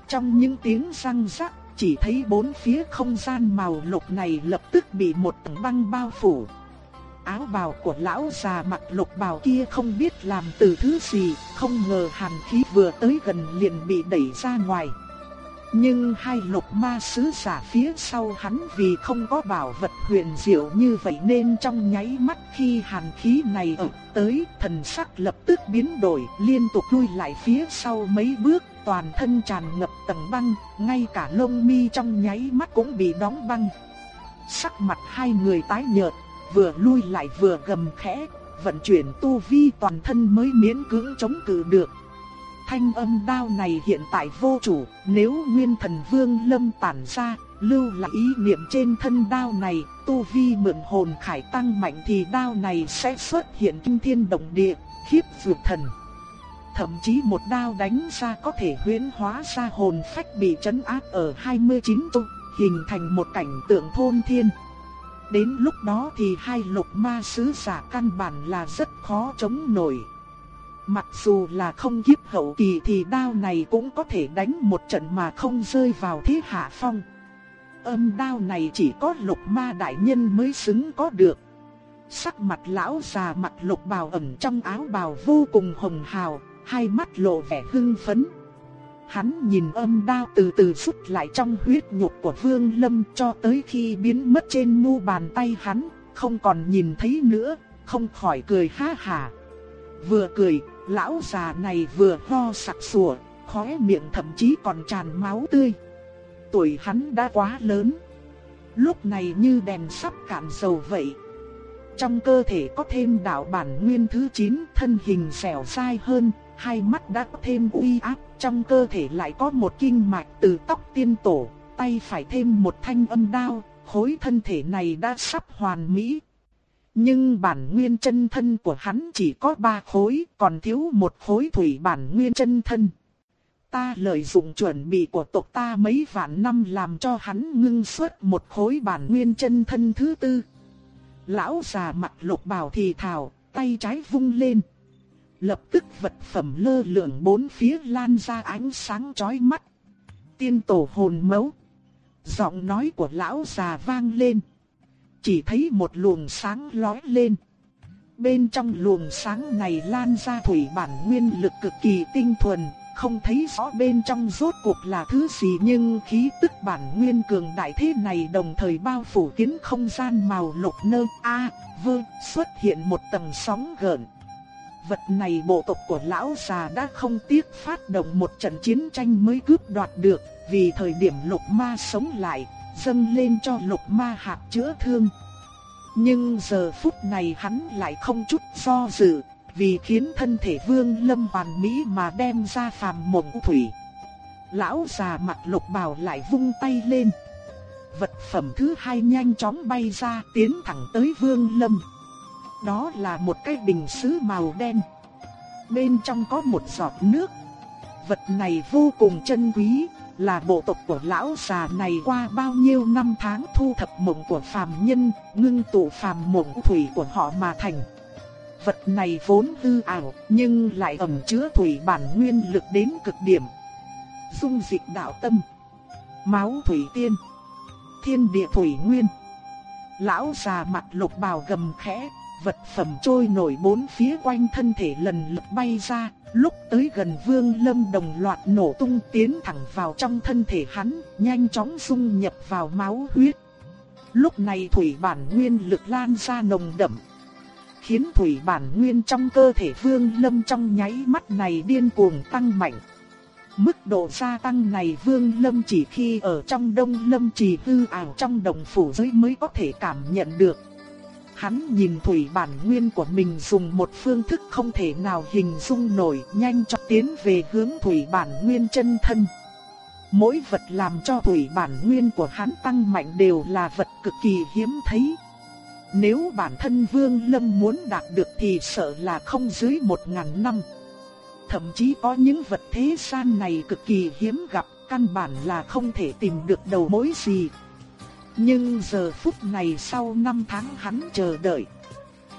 Trong những tiếng răng rắc, chỉ thấy bốn phía không gian màu lục này lập tức bị một tầng băng bao phủ. Áo bào của lão già mặc lục bào kia không biết làm từ thứ gì, không ngờ hàn khí vừa tới gần liền bị đẩy ra ngoài. Nhưng hai lục ma sứ giả phía sau hắn vì không có bảo vật huyền diệu như vậy nên trong nháy mắt khi hàn khí này ập tới, thần sắc lập tức biến đổi, liên tục lui lại phía sau mấy bước, toàn thân tràn ngập tầng băng, ngay cả lông mi trong nháy mắt cũng bị đóng băng. Sắc mặt hai người tái nhợt, vừa lui lại vừa gầm khẽ, vận chuyển tu vi toàn thân mới miễn cưỡng chống cự được. Thanh âm đao này hiện tại vô chủ, nếu nguyên thần vương lâm tản ra, lưu lại ý niệm trên thân đao này, tu vi mượn hồn khải tăng mạnh thì đao này sẽ xuất hiện kinh thiên động địa, khiếp vượt thần. Thậm chí một đao đánh ra có thể huyễn hóa ra hồn phách bị chấn áp ở 29 chỗ, hình thành một cảnh tượng thôn thiên. Đến lúc đó thì hai lục ma sứ giả căn bản là rất khó chống nổi. Mặc dù là không kiếp hậu kỳ thì đao này cũng có thể đánh một trận mà không rơi vào thế hạ phong. Âm đao này chỉ có lục ma đại nhân mới xứng có được. Sắc mặt lão già mặt lục bào ẩn trong áo bào vô cùng hồng hào, hai mắt lộ vẻ hưng phấn. Hắn nhìn âm đao từ từ rút lại trong huyết nhục của Vương Lâm cho tới khi biến mất trên mu bàn tay hắn, không còn nhìn thấy nữa, không khỏi cười ha hà. Vừa cười, Lão già này vừa ho sặc sủa, khóe miệng thậm chí còn tràn máu tươi. Tuổi hắn đã quá lớn. Lúc này như đèn sắp cạn dầu vậy. Trong cơ thể có thêm đạo bản nguyên thứ 9 thân hình xẻo sai hơn, hai mắt đã có thêm uy áp, trong cơ thể lại có một kinh mạch từ tóc tiên tổ, tay phải thêm một thanh âm đao, khối thân thể này đã sắp hoàn mỹ, nhưng bản nguyên chân thân của hắn chỉ có ba khối, còn thiếu một khối thủy bản nguyên chân thân. Ta lợi dụng chuẩn bị của tộc ta mấy vạn năm làm cho hắn ngưng xuất một khối bản nguyên chân thân thứ tư. Lão già mặt lục bào thì thào, tay trái vung lên. Lập tức vật phẩm lơ lửng bốn phía lan ra ánh sáng chói mắt. Tiên tổ hồn mấu. Giọng nói của lão già vang lên chỉ thấy một luồng sáng lóe lên. Bên trong luồng sáng này lan ra thủy bản nguyên lực cực kỳ tinh thuần, không thấy rõ bên trong rốt cuộc là thứ gì nhưng khí tức bản nguyên cường đại thế này đồng thời bao phủ kiến không gian màu lục nơ a vơ xuất hiện một tầng sóng gợn. Vật này bộ tộc của lão già đã không tiếc phát động một trận chiến tranh mới cướp đoạt được, vì thời điểm lục ma sống lại, dâng lên cho lục ma hạt chữa thương. Nhưng giờ phút này hắn lại không chút do dự, vì khiến thân thể vương lâm hoàn mỹ mà đem ra phàm mộng thủy. Lão già mặt lục bào lại vung tay lên. Vật phẩm thứ hai nhanh chóng bay ra tiến thẳng tới vương lâm. Đó là một cái bình sứ màu đen. Bên trong có một giọt nước. Vật này vô cùng chân quý, là bộ tộc của lão già này qua bao nhiêu năm tháng thu thập mộng của phàm nhân, ngưng tụ phàm mộng thủy của họ mà thành. Vật này vốn hư ảo, nhưng lại ẩn chứa thủy bản nguyên lực đến cực điểm. Dung dịch đạo tâm, máu thủy tiên, thiên địa thủy nguyên. Lão già mặt lục bào gầm khẽ, vật phẩm trôi nổi bốn phía quanh thân thể lần lượt bay ra, Lúc tới gần Vương Lâm đồng loạt nổ tung tiến thẳng vào trong thân thể hắn, nhanh chóng dung nhập vào máu huyết. Lúc này thủy bản nguyên lực lan ra nồng đậm, khiến thủy bản nguyên trong cơ thể Vương Lâm trong nháy mắt này điên cuồng tăng mạnh. Mức độ gia tăng này Vương Lâm chỉ khi ở trong Đông Lâm trì hư ảo trong đồng phủ giới mới có thể cảm nhận được. Hắn nhìn thủy bản nguyên của mình dùng một phương thức không thể nào hình dung nổi, nhanh chóng tiến về hướng thủy bản nguyên chân thân. Mỗi vật làm cho thủy bản nguyên của hắn tăng mạnh đều là vật cực kỳ hiếm thấy. Nếu bản thân Vương Lâm muốn đạt được thì sợ là không dưới một ngàn năm. Thậm chí có những vật thế gian này cực kỳ hiếm gặp, căn bản là không thể tìm được đầu mối gì. Nhưng giờ phút này sau năm tháng hắn chờ đợi,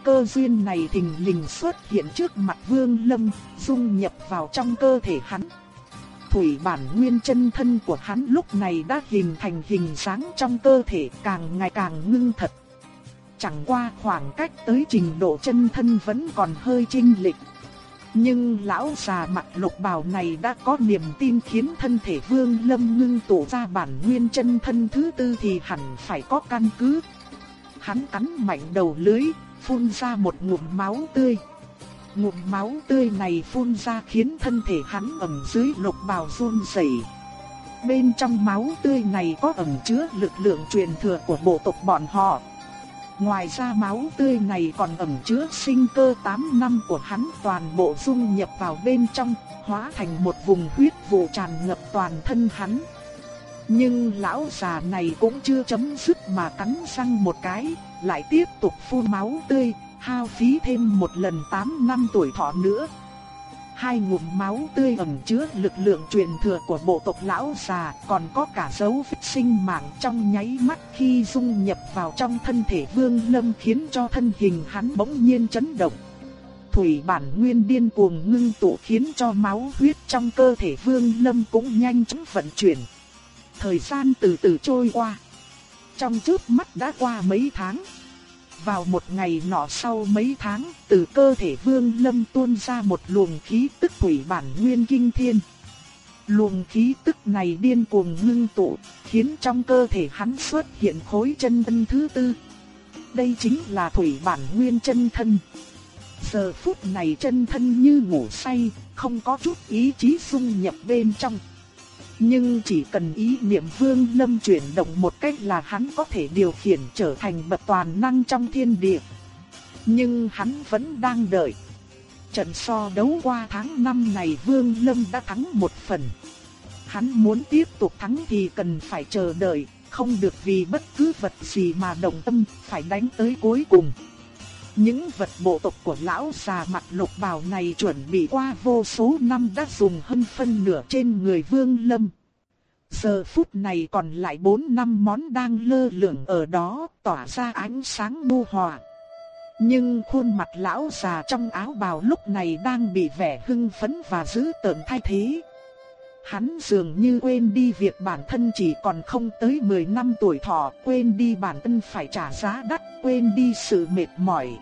cơ duyên này thình lình xuất hiện trước mặt Vương Lâm, dung nhập vào trong cơ thể hắn. Thủy bản nguyên chân thân của hắn lúc này đã hình thành hình dáng trong cơ thể càng ngày càng ngưng thật. Chẳng qua khoảng cách tới trình độ chân thân vẫn còn hơi chênh lệch. Nhưng lão già mặt lục bào này đã có niềm tin khiến thân thể vương lâm ngưng tụ ra bản nguyên chân thân thứ tư thì hẳn phải có căn cứ. Hắn cắn mạnh đầu lưới, phun ra một ngụm máu tươi. Ngụm máu tươi này phun ra khiến thân thể hắn ẩm dưới lục bào run rẩy. Bên trong máu tươi này có ẩn chứa lực lượng truyền thừa của bộ tộc bọn họ. Ngoài ra máu tươi này còn ẩn chứa sinh cơ 8 năm của hắn toàn bộ dung nhập vào bên trong, hóa thành một vùng huyết vụ tràn ngập toàn thân hắn. Nhưng lão già này cũng chưa chấm dứt mà cắn răng một cái, lại tiếp tục phun máu tươi, hao phí thêm một lần 8 năm tuổi thọ nữa hai ngụm máu tươi ẩn chứa lực lượng truyền thừa của bộ tộc lão già, còn có cả dấu vết sinh mạng trong nháy mắt khi dung nhập vào trong thân thể Vương Lâm khiến cho thân hình hắn bỗng nhiên chấn động. Thủy bản nguyên điên cuồng ngưng tụ khiến cho máu huyết trong cơ thể Vương Lâm cũng nhanh chóng vận chuyển. Thời gian từ từ trôi qua. Trong chớp mắt đã qua mấy tháng. Vào một ngày nọ sau mấy tháng, từ cơ thể Vương Lâm tuôn ra một luồng khí tức thủy bản nguyên kinh thiên. Luồng khí tức này điên cuồng ngưng tụ, khiến trong cơ thể hắn xuất hiện khối chân thân thứ tư. Đây chính là thủy bản nguyên chân thân. Giờ phút này chân thân như ngủ say, không có chút ý chí xung nhập bên trong. Nhưng chỉ cần ý niệm vương lâm chuyển động một cách là hắn có thể điều khiển trở thành bậc toàn năng trong thiên địa. Nhưng hắn vẫn đang đợi. Trận so đấu qua tháng năm này vương lâm đã thắng một phần. Hắn muốn tiếp tục thắng thì cần phải chờ đợi, không được vì bất cứ vật gì mà động tâm, phải đánh tới cuối cùng. Những vật bộ tộc của lão già mặt lục bào này chuẩn bị qua vô số năm đã dùng hơn phân nửa trên người vương lâm. Giờ phút này còn lại bốn năm món đang lơ lửng ở đó tỏa ra ánh sáng mô hòa. Nhưng khuôn mặt lão già trong áo bào lúc này đang bị vẻ hưng phấn và dữ tợn thay thế. Hắn dường như quên đi việc bản thân chỉ còn không tới 10 năm tuổi thọ, quên đi bản thân phải trả giá đắt, quên đi sự mệt mỏi.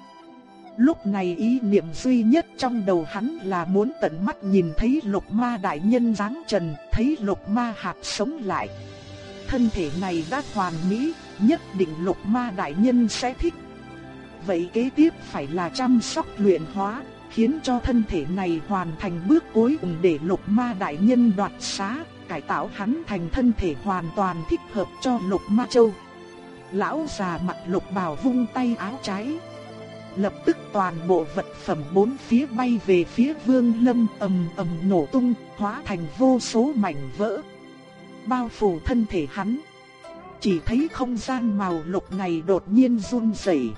Lúc này ý niệm duy nhất trong đầu hắn là muốn tận mắt nhìn thấy lục ma đại nhân dáng trần, thấy lục ma hạt sống lại. Thân thể này đã hoàn mỹ, nhất định lục ma đại nhân sẽ thích. Vậy kế tiếp phải là chăm sóc luyện hóa, khiến cho thân thể này hoàn thành bước cuối cùng để lục ma đại nhân đoạt xá, cải tạo hắn thành thân thể hoàn toàn thích hợp cho lục ma châu. Lão già mặt lục bào vung tay áo trái, Lập tức toàn bộ vật phẩm bốn phía bay về phía Vương Lâm ầm ầm nổ tung, hóa thành vô số mảnh vỡ. Bao phủ thân thể hắn. Chỉ thấy không gian màu lục này đột nhiên run rẩy.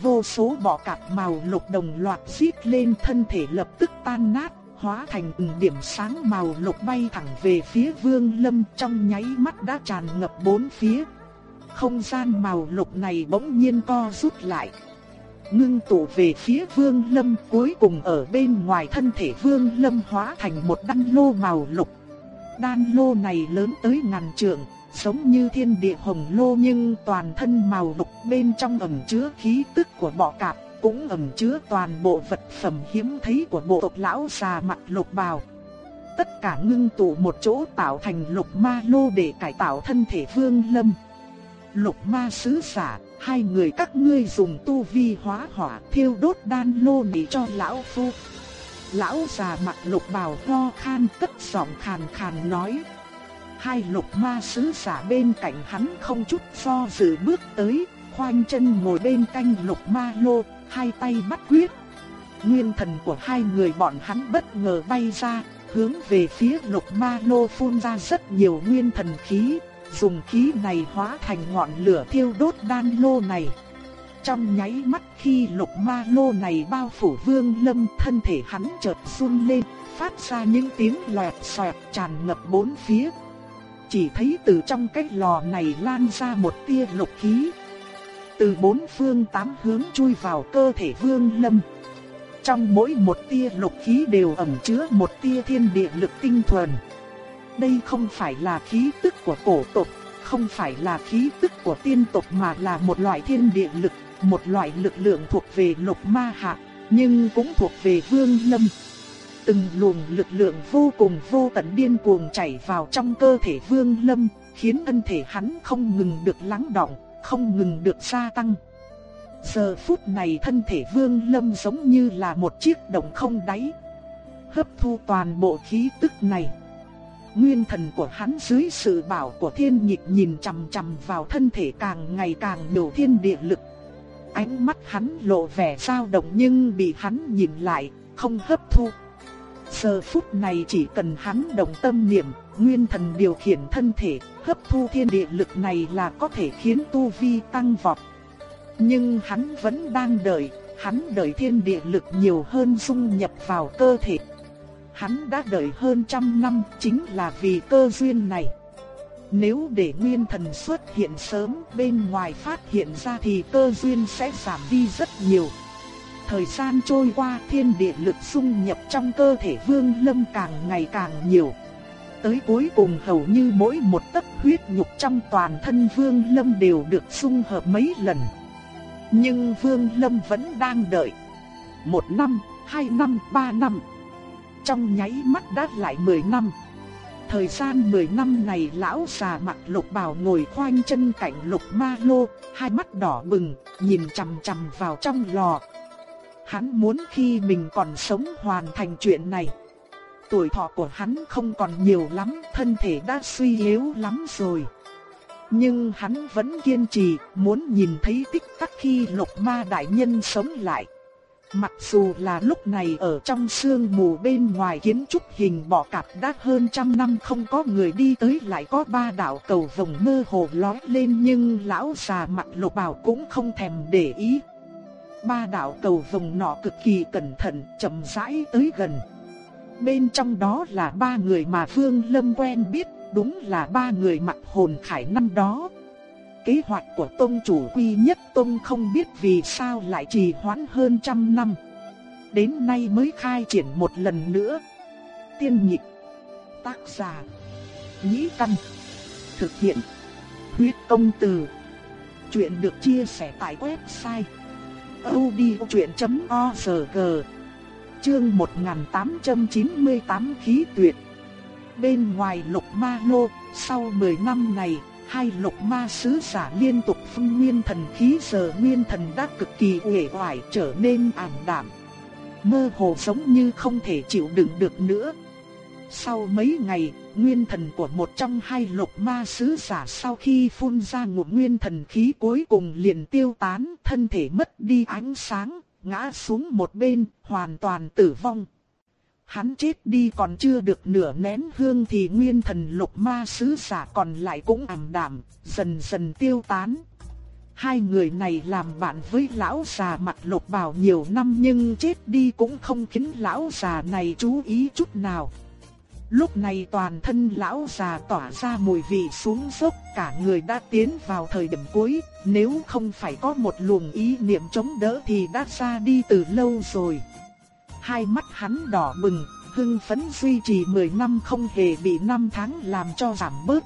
Vô số bọ cạp màu lục đồng loạt xít lên thân thể lập tức tan nát, hóa thành từng điểm sáng màu lục bay thẳng về phía Vương Lâm trong nháy mắt đã tràn ngập bốn phía. Không gian màu lục này bỗng nhiên co rút lại ngưng tụ về phía Vương Lâm cuối cùng ở bên ngoài thân thể Vương Lâm hóa thành một đan lô màu lục. Đan lô này lớn tới ngàn trượng, giống như thiên địa hồng lô nhưng toàn thân màu lục bên trong ẩn chứa khí tức của bọ cạp, cũng ẩn chứa toàn bộ vật phẩm hiếm thấy của bộ tộc lão già mặt lục bào. Tất cả ngưng tụ một chỗ tạo thành lục ma lô để cải tạo thân thể vương lâm. Lục ma sứ giả, hai người các ngươi dùng tu vi hóa hỏa thiêu đốt đan lô này cho lão phu. Lão già mặt lục bào ho khan cất giọng khàn khàn nói. Hai lục ma sứ giả bên cạnh hắn không chút do dự bước tới, khoanh chân ngồi bên canh lục ma lô, hai tay bắt quyết. Nguyên thần của hai người bọn hắn bất ngờ bay ra, hướng về phía lục ma lô phun ra rất nhiều nguyên thần khí, dùng khí này hóa thành ngọn lửa thiêu đốt đan lô này. Trong nháy mắt khi lục ma lô này bao phủ vương lâm thân thể hắn chợt run lên, phát ra những tiếng loẹt xoẹt tràn ngập bốn phía. Chỉ thấy từ trong cái lò này lan ra một tia lục khí. Từ bốn phương tám hướng chui vào cơ thể vương lâm. Trong mỗi một tia lục khí đều ẩn chứa một tia thiên địa lực tinh thuần. Đây không phải là khí tức của cổ tộc, không phải là khí tức của tiên tộc mà là một loại thiên địa lực, một loại lực lượng thuộc về lục ma hạ, nhưng cũng thuộc về vương lâm. Từng luồng lực lượng vô cùng vô tận điên cuồng chảy vào trong cơ thể vương lâm, khiến thân thể hắn không ngừng được lắng động, không ngừng được gia tăng. Giờ phút này thân thể vương lâm giống như là một chiếc đồng không đáy. Hấp thu toàn bộ khí tức này. Nguyên thần của hắn dưới sự bảo của thiên nhịp nhìn chằm chằm vào thân thể càng ngày càng nhiều thiên địa lực. Ánh mắt hắn lộ vẻ dao động nhưng bị hắn nhìn lại, không hấp thu. Giờ phút này chỉ cần hắn động tâm niệm, nguyên thần điều khiển thân thể, hấp thu thiên địa lực này là có thể khiến tu vi tăng vọt. Nhưng hắn vẫn đang đợi, hắn đợi thiên địa lực nhiều hơn dung nhập vào cơ thể. Hắn đã đợi hơn trăm năm chính là vì cơ duyên này. Nếu để nguyên thần xuất hiện sớm bên ngoài phát hiện ra thì cơ duyên sẽ giảm đi rất nhiều. Thời gian trôi qua thiên địa lực xung nhập trong cơ thể vương lâm càng ngày càng nhiều. Tới cuối cùng hầu như mỗi một tấc huyết nhục trong toàn thân vương lâm đều được xung hợp mấy lần. Nhưng vương lâm vẫn đang đợi. Một năm, hai năm, ba năm. Trong nháy mắt đã lại mười năm. Thời gian 10 năm này lão già mặt lục bào ngồi khoanh chân cạnh lục ma lô, hai mắt đỏ bừng, nhìn chằm chằm vào trong lò, Hắn muốn khi mình còn sống hoàn thành chuyện này. Tuổi thọ của hắn không còn nhiều lắm, thân thể đã suy yếu lắm rồi. Nhưng hắn vẫn kiên trì, muốn nhìn thấy tích tắc khi lục ma đại nhân sống lại. Mặc dù là lúc này ở trong sương mù bên ngoài kiến trúc hình bọ cạp đã hơn trăm năm không có người đi tới lại có ba đạo cầu vồng mơ hồ lói lên nhưng lão già mặt lục bào cũng không thèm để ý ba đạo cầu vồng nọ cực kỳ cẩn thận, chậm rãi tới gần. Bên trong đó là ba người mà Vương Lâm quen biết, đúng là ba người mặt hồn khải năm đó. Kế hoạch của Tông chủ quy nhất Tông không biết vì sao lại trì hoãn hơn trăm năm. Đến nay mới khai triển một lần nữa. Tiên nhịp, tác giả, nhĩ căn, thực hiện, huyết công từ. Chuyện được chia sẻ tại website audiochuyện.org Chương 1898 khí tuyệt Bên ngoài lục ma lô, sau 10 năm này, hai lục ma sứ giả liên tục phun nguyên thần khí giờ nguyên thần đã cực kỳ uể oải trở nên ảm đạm. Mơ hồ giống như không thể chịu đựng được nữa. Sau mấy ngày, nguyên thần của một trong hai lục ma sứ giả sau khi phun ra ngụm nguyên thần khí cuối cùng liền tiêu tán, thân thể mất đi ánh sáng, ngã xuống một bên, hoàn toàn tử vong. Hắn chết đi còn chưa được nửa nén hương thì nguyên thần lục ma sứ giả còn lại cũng ảm đạm, dần dần tiêu tán. Hai người này làm bạn với lão già mặt lục bào nhiều năm nhưng chết đi cũng không khiến lão già này chú ý chút nào. Lúc này toàn thân lão già tỏa ra mùi vị xuống dốc, cả người đã tiến vào thời điểm cuối, nếu không phải có một luồng ý niệm chống đỡ thì đã ra đi từ lâu rồi. Hai mắt hắn đỏ bừng, hưng phấn duy trì 10 năm không hề bị năm tháng làm cho giảm bớt.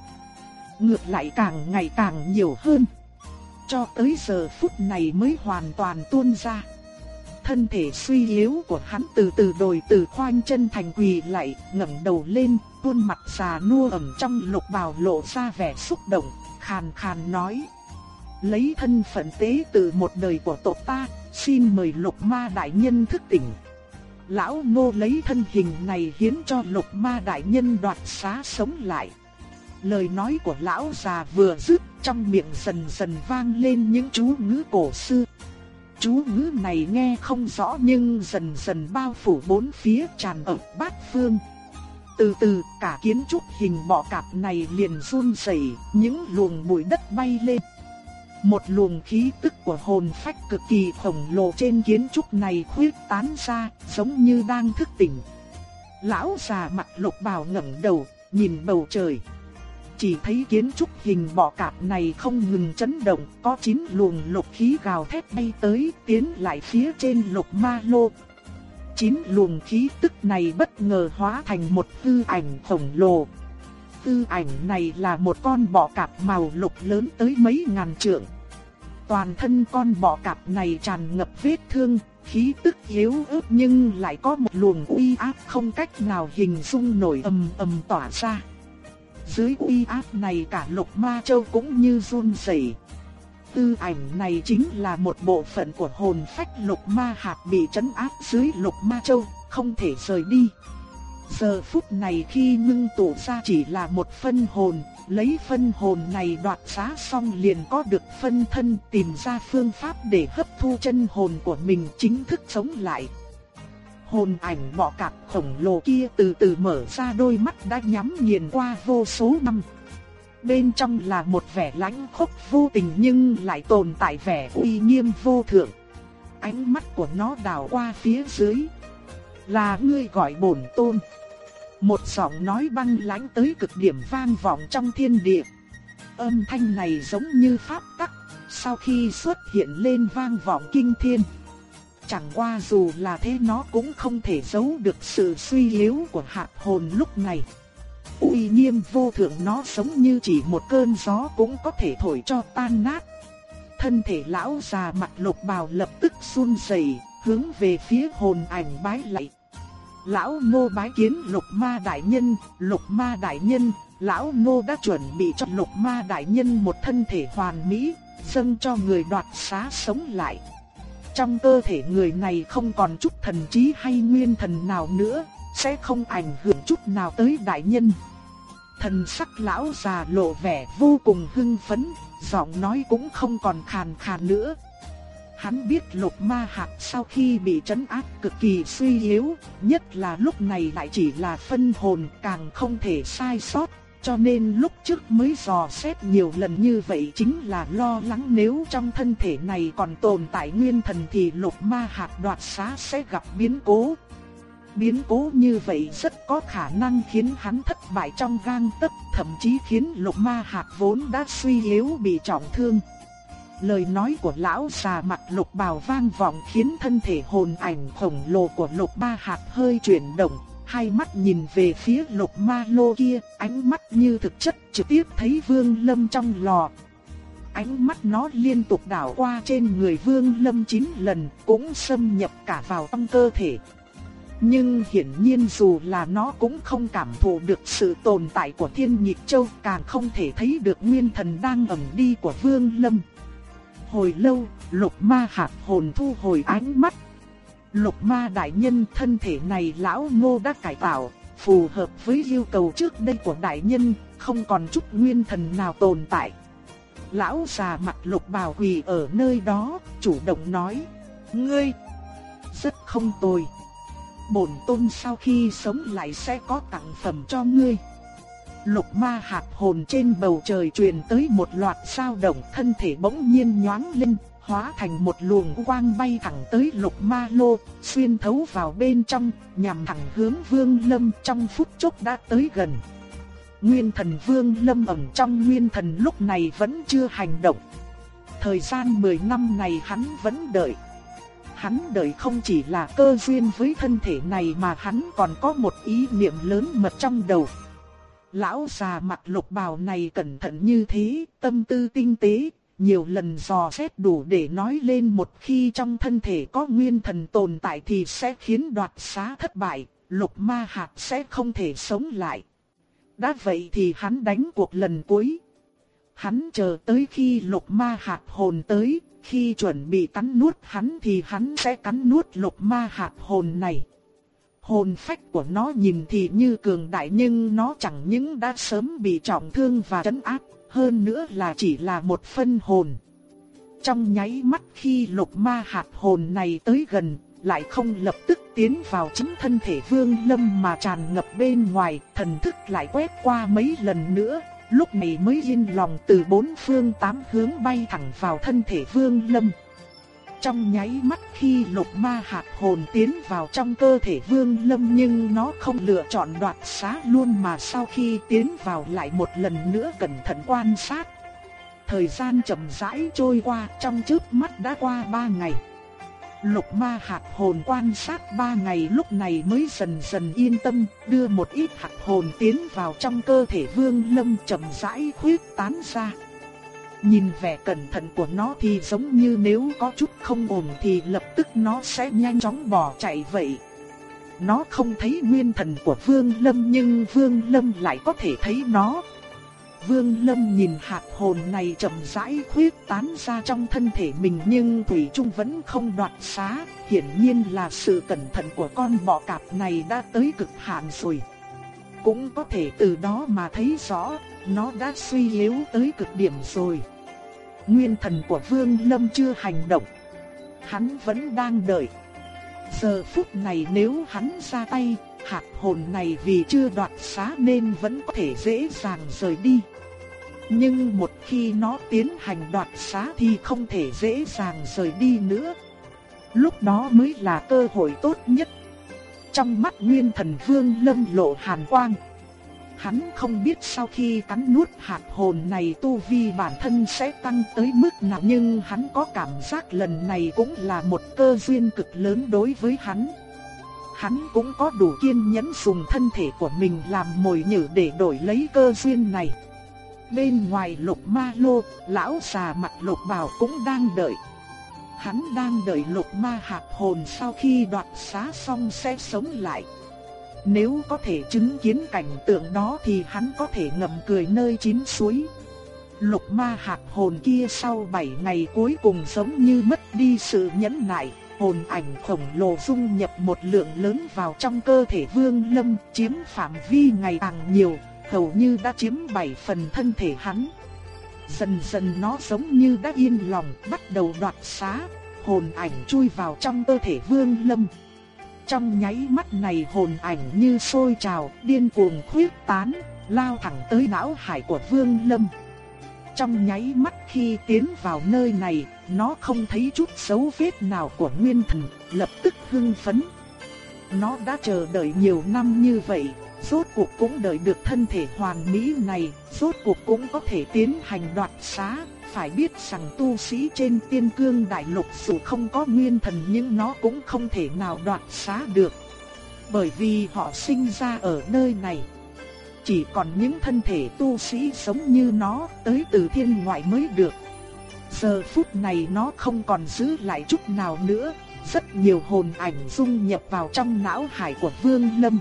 Ngược lại càng ngày càng nhiều hơn. Cho tới giờ phút này mới hoàn toàn tuôn ra. thân thể suy yếu của hắn từ từ đổi từ khoanh chân thành quỳ lại, ngẩng đầu lên, khuôn mặt già nua ẩm trong lục bào lộ ra vẻ xúc động, khàn khàn nói. Lấy thân phận tế từ một đời của tộc ta, xin mời lục ma đại nhân thức tỉnh. Lão ngô lấy thân hình này hiến cho lục ma đại nhân đoạt xá sống lại. Lời nói của lão già vừa dứt, trong miệng dần dần vang lên những chú ngữ cổ xưa. Chú ngữ này nghe không rõ nhưng dần dần bao phủ bốn phía tràn ở bát phương. Từ từ cả kiến trúc hình bọ cạp này liền run rẩy, những luồng bụi đất bay lên. Một luồng khí tức của hồn phách cực kỳ khổng lồ trên kiến trúc này khuyết tán ra, giống như đang thức tỉnh. Lão già mặt lục bào ngẩng đầu, nhìn bầu trời. Chỉ thấy kiến trúc hình bọ cạp này không ngừng chấn động, có chín luồng lục khí gào thét bay tới, tiến lại phía trên lục ma lô. Chín luồng khí tức này bất ngờ hóa thành một hư ảnh khổng lồ, tư ảnh này là một con bọ cạp màu lục lớn tới mấy ngàn trượng. Toàn thân con bọ cạp này tràn ngập vết thương, khí tức yếu ớt nhưng lại có một luồng uy áp không cách nào hình dung nổi ầm ầm tỏa ra. Dưới uy áp này cả lục ma châu cũng như run rẩy. Tư ảnh này chính là một bộ phận của hồn phách lục ma hạt bị trấn áp dưới lục ma châu, không thể rời đi. Giờ phút này khi ngưng tụ ra chỉ là một phân hồn, lấy phân hồn này đoạt xá xong liền có được phân thân tìm ra phương pháp để hấp thu chân hồn của mình chính thức sống lại. Hồn ảnh bọ cạp khổng lồ kia từ từ mở ra đôi mắt đã nhắm nghiền qua vô số năm. Bên trong là một vẻ lãnh khốc vô tình nhưng lại tồn tại vẻ uy nghiêm vô thượng. Ánh mắt của nó đảo qua phía dưới. Là ngươi gọi bổn tôn. Một giọng nói băng lãnh tới cực điểm vang vọng trong thiên địa. Âm thanh này giống như pháp tắc, sau khi xuất hiện lên vang vọng kinh thiên. Chẳng qua dù là thế nó cũng không thể giấu được sự suy yếu của hạt hồn lúc này. uy nghiêm vô thượng nó giống như chỉ một cơn gió cũng có thể thổi cho tan nát. Thân thể lão già mặt lục bào lập tức run rẩy, hướng về phía hồn ảnh bái lạy. Lão Ngô bái kiến lục ma đại nhân, lục ma đại nhân, lão Ngô đã chuẩn bị cho lục ma đại nhân một thân thể hoàn mỹ, dâng cho người đoạt xá sống lại. Trong cơ thể người này không còn chút thần trí hay nguyên thần nào nữa, sẽ không ảnh hưởng chút nào tới đại nhân. Thần sắc lão già lộ vẻ vô cùng hưng phấn, giọng nói cũng không còn khàn khàn nữa. Hắn biết lục ma hạt sau khi bị trấn áp cực kỳ suy yếu, nhất là lúc này lại chỉ là phân hồn càng không thể sai sót, cho nên lúc trước mới dò xét nhiều lần như vậy chính là lo lắng nếu trong thân thể này còn tồn tại nguyên thần thì lục ma hạt đoạt xá sẽ gặp biến cố. Biến cố như vậy rất có khả năng khiến hắn thất bại trong gang tấc, thậm chí khiến lục ma hạt vốn đã suy yếu bị trọng thương. Lời nói của lão già mặt lục bào vang vọng khiến thân thể hồn ảnh khổng lồ của lục ba hạt hơi chuyển động, hai mắt nhìn về phía lục ma lô kia, ánh mắt như thực chất trực tiếp thấy vương lâm trong lò. Ánh mắt nó liên tục đảo qua trên người vương lâm chín lần, cũng xâm nhập cả vào trong cơ thể. Nhưng hiển nhiên dù là nó cũng không cảm thụ được sự tồn tại của thiên nhịp châu, càng không thể thấy được nguyên thần đang ẩn đi của vương lâm. Hồi lâu, lục ma hạt hồn thu hồi ánh mắt. Lục ma đại nhân thân thể này lão ngô đã cải tạo, phù hợp với yêu cầu trước đây của đại nhân, không còn chút nguyên thần nào tồn tại. Lão già mặt lục bào quỳ ở nơi đó, chủ động nói, ngươi, rất không tồi. Bổn tôn sau khi sống lại sẽ có tặng phẩm cho ngươi. Lục ma hạt hồn trên bầu trời truyền tới một loạt sao động thân thể bỗng nhiên nhoáng lên, hóa thành một luồng quang bay thẳng tới lục ma lô, xuyên thấu vào bên trong, nhằm thẳng hướng vương lâm trong phút chốc đã tới gần. Nguyên thần vương lâm ẩn trong nguyên thần lúc này vẫn chưa hành động. Thời gian 10 năm này hắn vẫn đợi. Hắn đợi không chỉ là cơ duyên với thân thể này mà hắn còn có một ý niệm lớn mật trong đầu. Lão già mặt lục bào này cẩn thận như thế, tâm tư tinh tế, nhiều lần dò xét đủ để nói lên một khi trong thân thể có nguyên thần tồn tại thì sẽ khiến đoạt xá thất bại, lục ma hạt sẽ không thể sống lại. Đã vậy thì hắn đánh cuộc lần cuối. Hắn chờ tới khi lục ma hạt hồn tới, khi chuẩn bị cắn nuốt hắn thì hắn sẽ cắn nuốt lục ma hạt hồn này. Hồn phách của nó nhìn thì như cường đại nhưng nó chẳng những đã sớm bị trọng thương và chấn áp, hơn nữa là chỉ là một phân hồn. Trong nháy mắt khi lục ma hạt hồn này tới gần, lại không lập tức tiến vào chính thân thể vương lâm mà tràn ngập bên ngoài, thần thức lại quét qua mấy lần nữa, lúc này mới yên lòng từ bốn phương tám hướng bay thẳng vào thân thể vương lâm. Trong nháy mắt khi lục ma hạt hồn tiến vào trong cơ thể vương lâm nhưng nó không lựa chọn đoạt xá luôn mà sau khi tiến vào lại một lần nữa cẩn thận quan sát. Thời gian chậm rãi trôi qua trong chớp mắt đã qua ba ngày. Lục ma hạt hồn quan sát ba ngày lúc này mới dần dần yên tâm, đưa một ít hạt hồn tiến vào trong cơ thể vương lâm chậm rãi khuyết tán ra. Nhìn vẻ cẩn thận của nó thì giống như nếu có chút không ổn thì lập tức nó sẽ nhanh chóng bỏ chạy vậy. Nó không thấy nguyên thần của Vương Lâm nhưng Vương Lâm lại có thể thấy nó. Vương Lâm nhìn hạt hồn này chậm rãi khuyết tán ra trong thân thể mình nhưng Thủy Trung vẫn không đoạt xá, hiển nhiên là sự cẩn thận của con bọ cạp này đã tới cực hạn rồi. Cũng có thể từ đó mà thấy rõ, nó đã suy yếu tới cực điểm rồi. Nguyên thần của Vương Lâm chưa hành động. Hắn vẫn đang đợi. Giờ phút này nếu hắn ra tay, hạt hồn này vì chưa đoạt xá nên vẫn có thể dễ dàng rời đi. Nhưng một khi nó tiến hành đoạt xá thì không thể dễ dàng rời đi nữa. Lúc đó mới là cơ hội tốt nhất. Trong mắt Nguyên Thần Vương Lâm lộ hàn quang. Hắn không biết sau khi cắn nuốt hạt hồn này tu vi bản thân sẽ tăng tới mức nào nhưng hắn có cảm giác lần này cũng là một cơ duyên cực lớn đối với hắn. Hắn cũng có đủ kiên nhẫn dùng thân thể của mình làm mồi nhử để đổi lấy cơ duyên này. Bên ngoài lục ma lô, lão già mặt lục bào cũng đang đợi. Hắn đang đợi lục ma hạt hồn sau khi đoạt xá xong sẽ sống lại. Nếu có thể chứng kiến cảnh tượng đó thì hắn có thể ngậm cười nơi chín suối. Lục ma hạt hồn kia sau 7 ngày cuối cùng giống như mất đi sự nhẫn nại, hồn ảnh khổng lồ dung nhập một lượng lớn vào trong cơ thể Vương Lâm, chiếm phạm vi ngày càng nhiều, hầu như đã chiếm 7 phần thân thể hắn. Dần dần nó giống như đã yên lòng, bắt đầu đoạt xá, hồn ảnh chui vào trong cơ thể Vương Lâm. Trong nháy mắt này hồn ảnh như sôi trào, điên cuồng khuyết tán, lao thẳng tới não hải của Vương Lâm. Trong nháy mắt khi tiến vào nơi này, nó không thấy chút dấu vết nào của nguyên thần, lập tức hưng phấn. Nó đã chờ đợi nhiều năm như vậy, rốt cuộc cũng đợi được thân thể hoàn mỹ này, rốt cuộc cũng có thể tiến hành đoạt xá, phải biết rằng tu sĩ trên tiên cương đại lục dù không có nguyên thần nhưng nó cũng không thể nào đoạt xá được. Bởi vì họ sinh ra ở nơi này. Chỉ còn những thân thể tu sĩ sống như nó tới từ thiên ngoại mới được. Giờ phút này nó không còn giữ lại chút nào nữa, rất nhiều hồn ảnh dung nhập vào trong não hải của Vương Lâm.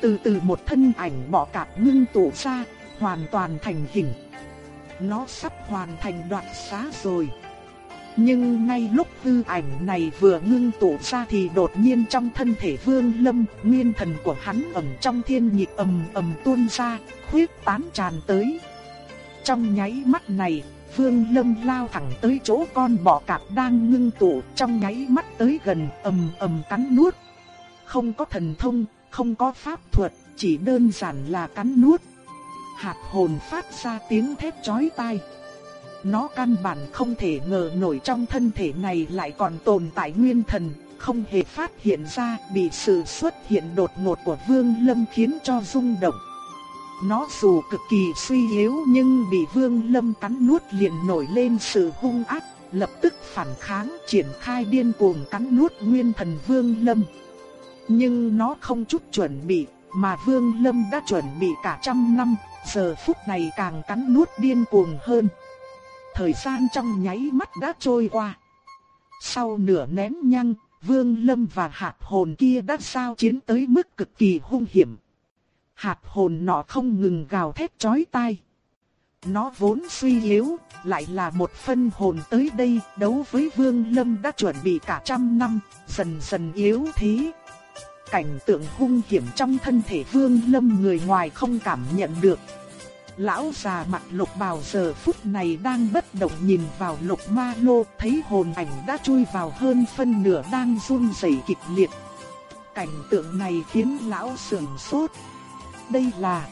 Từ từ một thân ảnh bọ cạp ngưng tụ ra, hoàn toàn thành hình nó sắp hoàn thành đoạt xá rồi. Nhưng ngay lúc hư ảnh này vừa ngưng tụ ra thì đột nhiên trong thân thể Vương Lâm, nguyên thần của hắn ẩn trong thiên nhịp ầm ầm tuôn ra, khuyết tán tràn tới. Trong nháy mắt này, Vương Lâm lao thẳng tới chỗ con bọ cạp đang ngưng tụ, trong nháy mắt tới gần, ầm ầm cắn nuốt. Không có thần thông, không có pháp thuật, chỉ đơn giản là cắn nuốt hạt hồn phát ra tiếng thét chói tai. Nó căn bản không thể ngờ nổi trong thân thể này lại còn tồn tại nguyên thần, không hề phát hiện ra bị sự xuất hiện đột ngột của Vương Lâm khiến cho rung động. Nó dù cực kỳ suy yếu nhưng bị Vương Lâm cắn nuốt liền nổi lên sự hung ác, lập tức phản kháng triển khai điên cuồng cắn nuốt nguyên thần Vương Lâm. Nhưng nó không chút chuẩn bị, mà Vương Lâm đã chuẩn bị cả trăm năm, giờ phút này càng cắn nuốt điên cuồng hơn. Thời gian trong nháy mắt đã trôi qua. Sau nửa nén nhăng, Vương Lâm và hạt hồn kia đã sao chiến tới mức cực kỳ hung hiểm. Hạt hồn nọ không ngừng gào thét chói tai. Nó vốn suy yếu, lại là một phân hồn tới đây đấu với Vương Lâm đã chuẩn bị cả trăm năm, dần dần yếu thế. Cảnh tượng hung hiểm trong thân thể Vương Lâm người ngoài không cảm nhận được. Lão già mặt lục bào giờ phút này đang bất động nhìn vào lục ma lô, thấy hồn ảnh đã chui vào hơn phân nửa đang run rẩy kịch liệt. Cảnh tượng này khiến lão sườn sốt. Đây là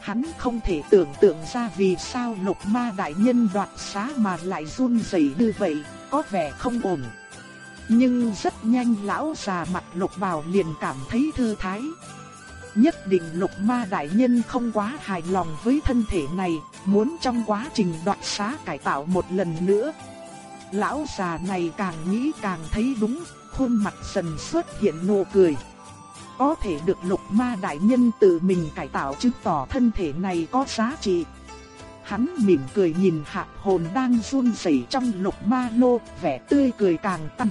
Hắn không thể tưởng tượng ra vì sao lục ma đại nhân đoạt xá mà lại run rẩy như vậy, có vẻ không ổn. Nhưng rất nhanh lão già mặt lục bào liền cảm thấy thư thái. Nhất định lục ma đại nhân không quá hài lòng với thân thể này, muốn trong quá trình đoạt xá cải tạo một lần nữa. Lão già này càng nghĩ càng thấy đúng, khuôn mặt dần xuất hiện nụ cười. Có thể được lục ma đại nhân tự mình cải tạo chứng tỏ thân thể này có giá trị. Hắn mỉm cười nhìn hạt hồn đang run rẩy trong lục ma lô, vẻ tươi cười càng tăng.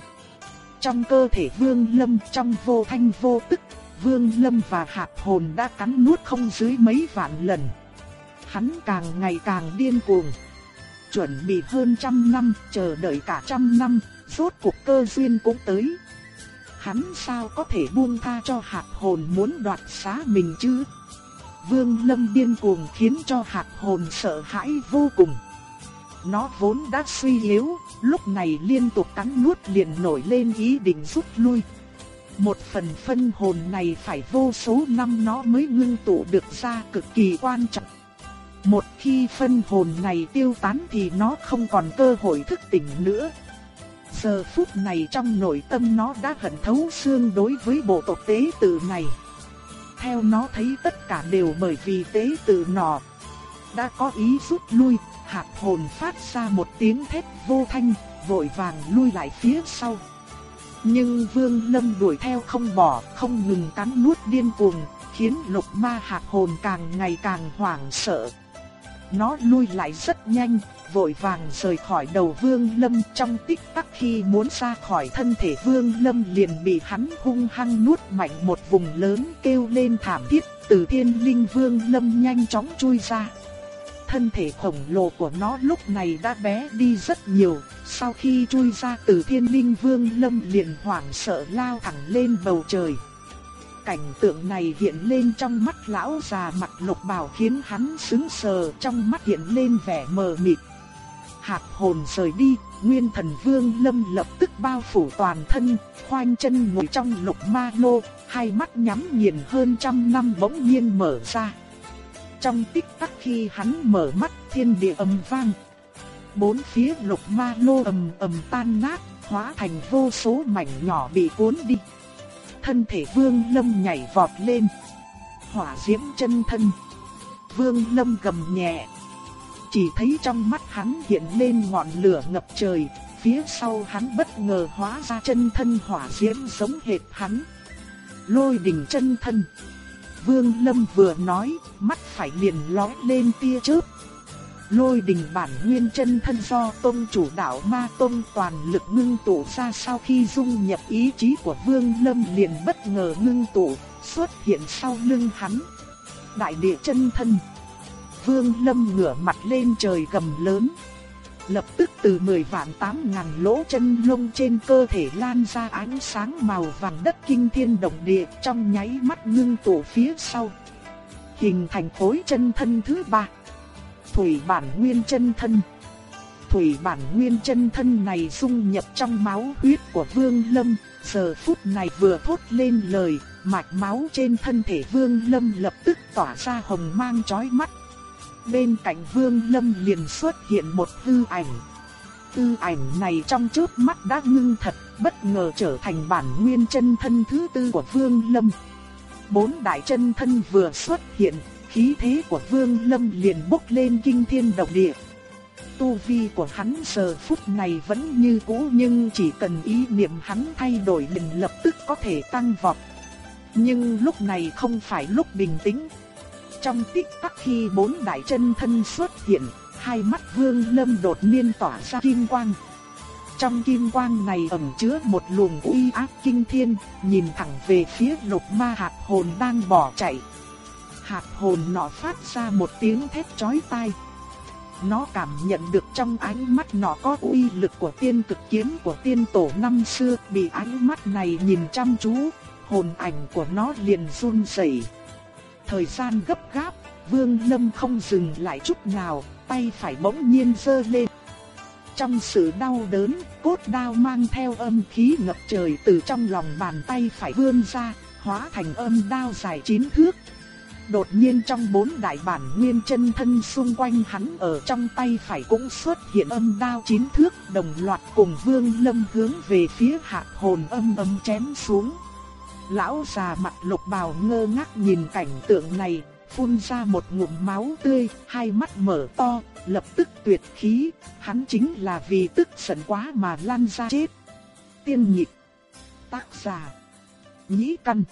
Trong cơ thể vương lâm trong vô thanh vô tức, vương lâm và hạt hồn đã cắn nuốt không dưới mấy vạn lần. Hắn càng ngày càng điên cuồng. Chuẩn bị hơn trăm năm, chờ đợi cả trăm năm, rốt cuộc cơ duyên cũng tới hắn sao có thể buông tha cho hạt hồn muốn đoạt xá mình chứ? Vương Lâm điên cuồng khiến cho hạt hồn sợ hãi vô cùng. Nó vốn đã suy yếu, lúc này liên tục cắn nuốt liền nổi lên ý định rút lui. Một phần phân hồn này phải vô số năm nó mới ngưng tụ được ra cực kỳ quan trọng. Một khi phân hồn này tiêu tán thì nó không còn cơ hội thức tỉnh nữa. Giờ phút này trong nội tâm nó đã hận thấu xương đối với bộ tộc tế tử này. Theo nó thấy tất cả đều bởi vì tế tử nọ. Đã có ý rút lui, hạt hồn phát ra một tiếng thét vô thanh, vội vàng lui lại phía sau. Nhưng Vương Lâm đuổi theo không bỏ, không ngừng cắn nuốt điên cuồng, khiến lục ma hạt hồn càng ngày càng hoảng sợ. Nó lui lại rất nhanh, vội vàng rời khỏi đầu Vương Lâm trong tích tắc khi muốn ra khỏi thân thể Vương Lâm liền bị hắn hung hăng nuốt mạnh một vùng lớn kêu lên thảm thiết, từ thiên linh Vương Lâm nhanh chóng chui ra. Thân thể khổng lồ của nó lúc này đã bé đi rất nhiều, sau khi chui ra từ thiên linh Vương Lâm liền hoảng sợ lao thẳng lên bầu trời. Cảnh tượng này hiện lên trong mắt lão già mặt lục bào khiến hắn sững sờ trong mắt hiện lên vẻ mờ mịt. Hạt hồn rời đi, nguyên thần vương lâm lập tức bao phủ toàn thân, khoanh chân ngồi trong lục ma lô, hai mắt nhắm nghiền hơn trăm năm bỗng nhiên mở ra. Trong tích tắc khi hắn mở mắt thiên địa ầm vang. Bốn phía lục ma lô ầm ầm tan nát, hóa thành vô số mảnh nhỏ bị cuốn đi. Thân thể vương lâm nhảy vọt lên. Hỏa diễm chân thân. Vương lâm gầm nhẹ chỉ thấy trong mắt hắn hiện lên ngọn lửa ngập trời, phía sau hắn bất ngờ hóa ra chân thân hỏa diễm giống hệt hắn. Lôi đỉnh chân thân. Vương Lâm vừa nói, mắt phải liền lóe lên tia chớp. Lôi đình bản nguyên chân thân do tông chủ đạo ma tông toàn lực ngưng tụ ra sau khi dung nhập ý chí của Vương Lâm liền bất ngờ ngưng tụ, xuất hiện sau lưng hắn. Đại địa chân thân. Vương Lâm ngửa mặt lên trời gầm lớn. Lập tức từ 10 vạn 8 ngàn lỗ chân lông trên cơ thể lan ra ánh sáng màu vàng đất kinh thiên động địa trong nháy mắt ngưng tụ phía sau. Hình thành khối chân thân thứ ba. Thủy bản nguyên chân thân. Thủy bản nguyên chân thân này dung nhập trong máu huyết của Vương Lâm, giờ phút này vừa thốt lên lời, mạch máu trên thân thể Vương Lâm lập tức tỏa ra hồng mang chói mắt bên cạnh Vương Lâm liền xuất hiện một hư ảnh. Hư ảnh này trong chớp mắt đã ngưng thật, bất ngờ trở thành bản nguyên chân thân thứ tư của Vương Lâm. Bốn đại chân thân vừa xuất hiện, khí thế của Vương Lâm liền bốc lên kinh thiên động địa. Tu vi của hắn giờ phút này vẫn như cũ nhưng chỉ cần ý niệm hắn thay đổi liền lập tức có thể tăng vọt. Nhưng lúc này không phải lúc bình tĩnh, trong tích tắc khi bốn đại chân thân xuất hiện, hai mắt Vương Lâm đột nhiên tỏa ra kim quang. Trong kim quang này ẩn chứa một luồng uy áp kinh thiên, nhìn thẳng về phía lục ma hạt hồn đang bỏ chạy. Hạt hồn nọ phát ra một tiếng thét chói tai. Nó cảm nhận được trong ánh mắt nó có uy lực của tiên cực kiếm của tiên tổ năm xưa, bị ánh mắt này nhìn chăm chú, hồn ảnh của nó liền run rẩy. Thời gian gấp gáp, Vương Lâm không dừng lại chút nào, tay phải bỗng nhiên giơ lên. Trong sự đau đớn, cốt đao mang theo âm khí ngập trời từ trong lòng bàn tay phải vươn ra, hóa thành âm đao dài chín thước. Đột nhiên trong bốn đại bản nguyên chân thân xung quanh hắn ở trong tay phải cũng xuất hiện âm đao chín thước đồng loạt cùng vương lâm hướng về phía hạ hồn âm âm chém xuống. Lão già mặt lục bào ngơ ngác nhìn cảnh tượng này, phun ra một ngụm máu tươi, hai mắt mở to, lập tức tuyệt khí, hắn chính là vì tức giận quá mà lăn ra chết. Tiên nhịp, tác giả, nhĩ căn,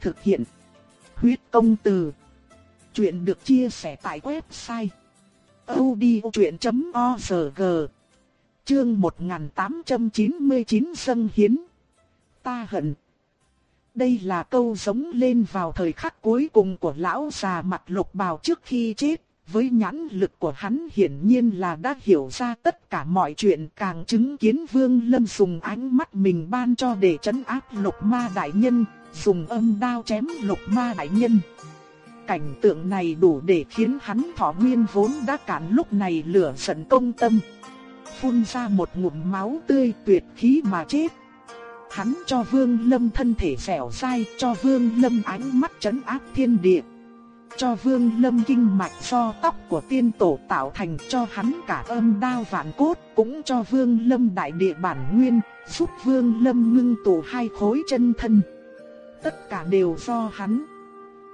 thực hiện, huyết công từ. Chuyện được chia sẻ tại website odchuyện.org Chương 1899 Sân Hiến. Ta hận đây là câu giống lên vào thời khắc cuối cùng của lão già mặt lục bào trước khi chết. Với nhãn lực của hắn hiển nhiên là đã hiểu ra tất cả mọi chuyện càng chứng kiến Vương Lâm dùng ánh mắt mình ban cho để chấn áp lục ma đại nhân, dùng âm đao chém lục ma đại nhân. Cảnh tượng này đủ để khiến hắn thọ nguyên vốn đã cạn lúc này lửa giận công tâm. Phun ra một ngụm máu tươi tuyệt khí mà chết. Hắn cho Vương Lâm thân thể phèo dai, cho Vương Lâm ánh mắt chấn áp thiên địa. Cho Vương Lâm kinh mạch do tóc của tiên tổ tạo thành cho hắn cả âm đao vạn cốt, cũng cho Vương Lâm đại địa bản nguyên, giúp Vương Lâm ngưng tụ hai khối chân thân. Tất cả đều do hắn.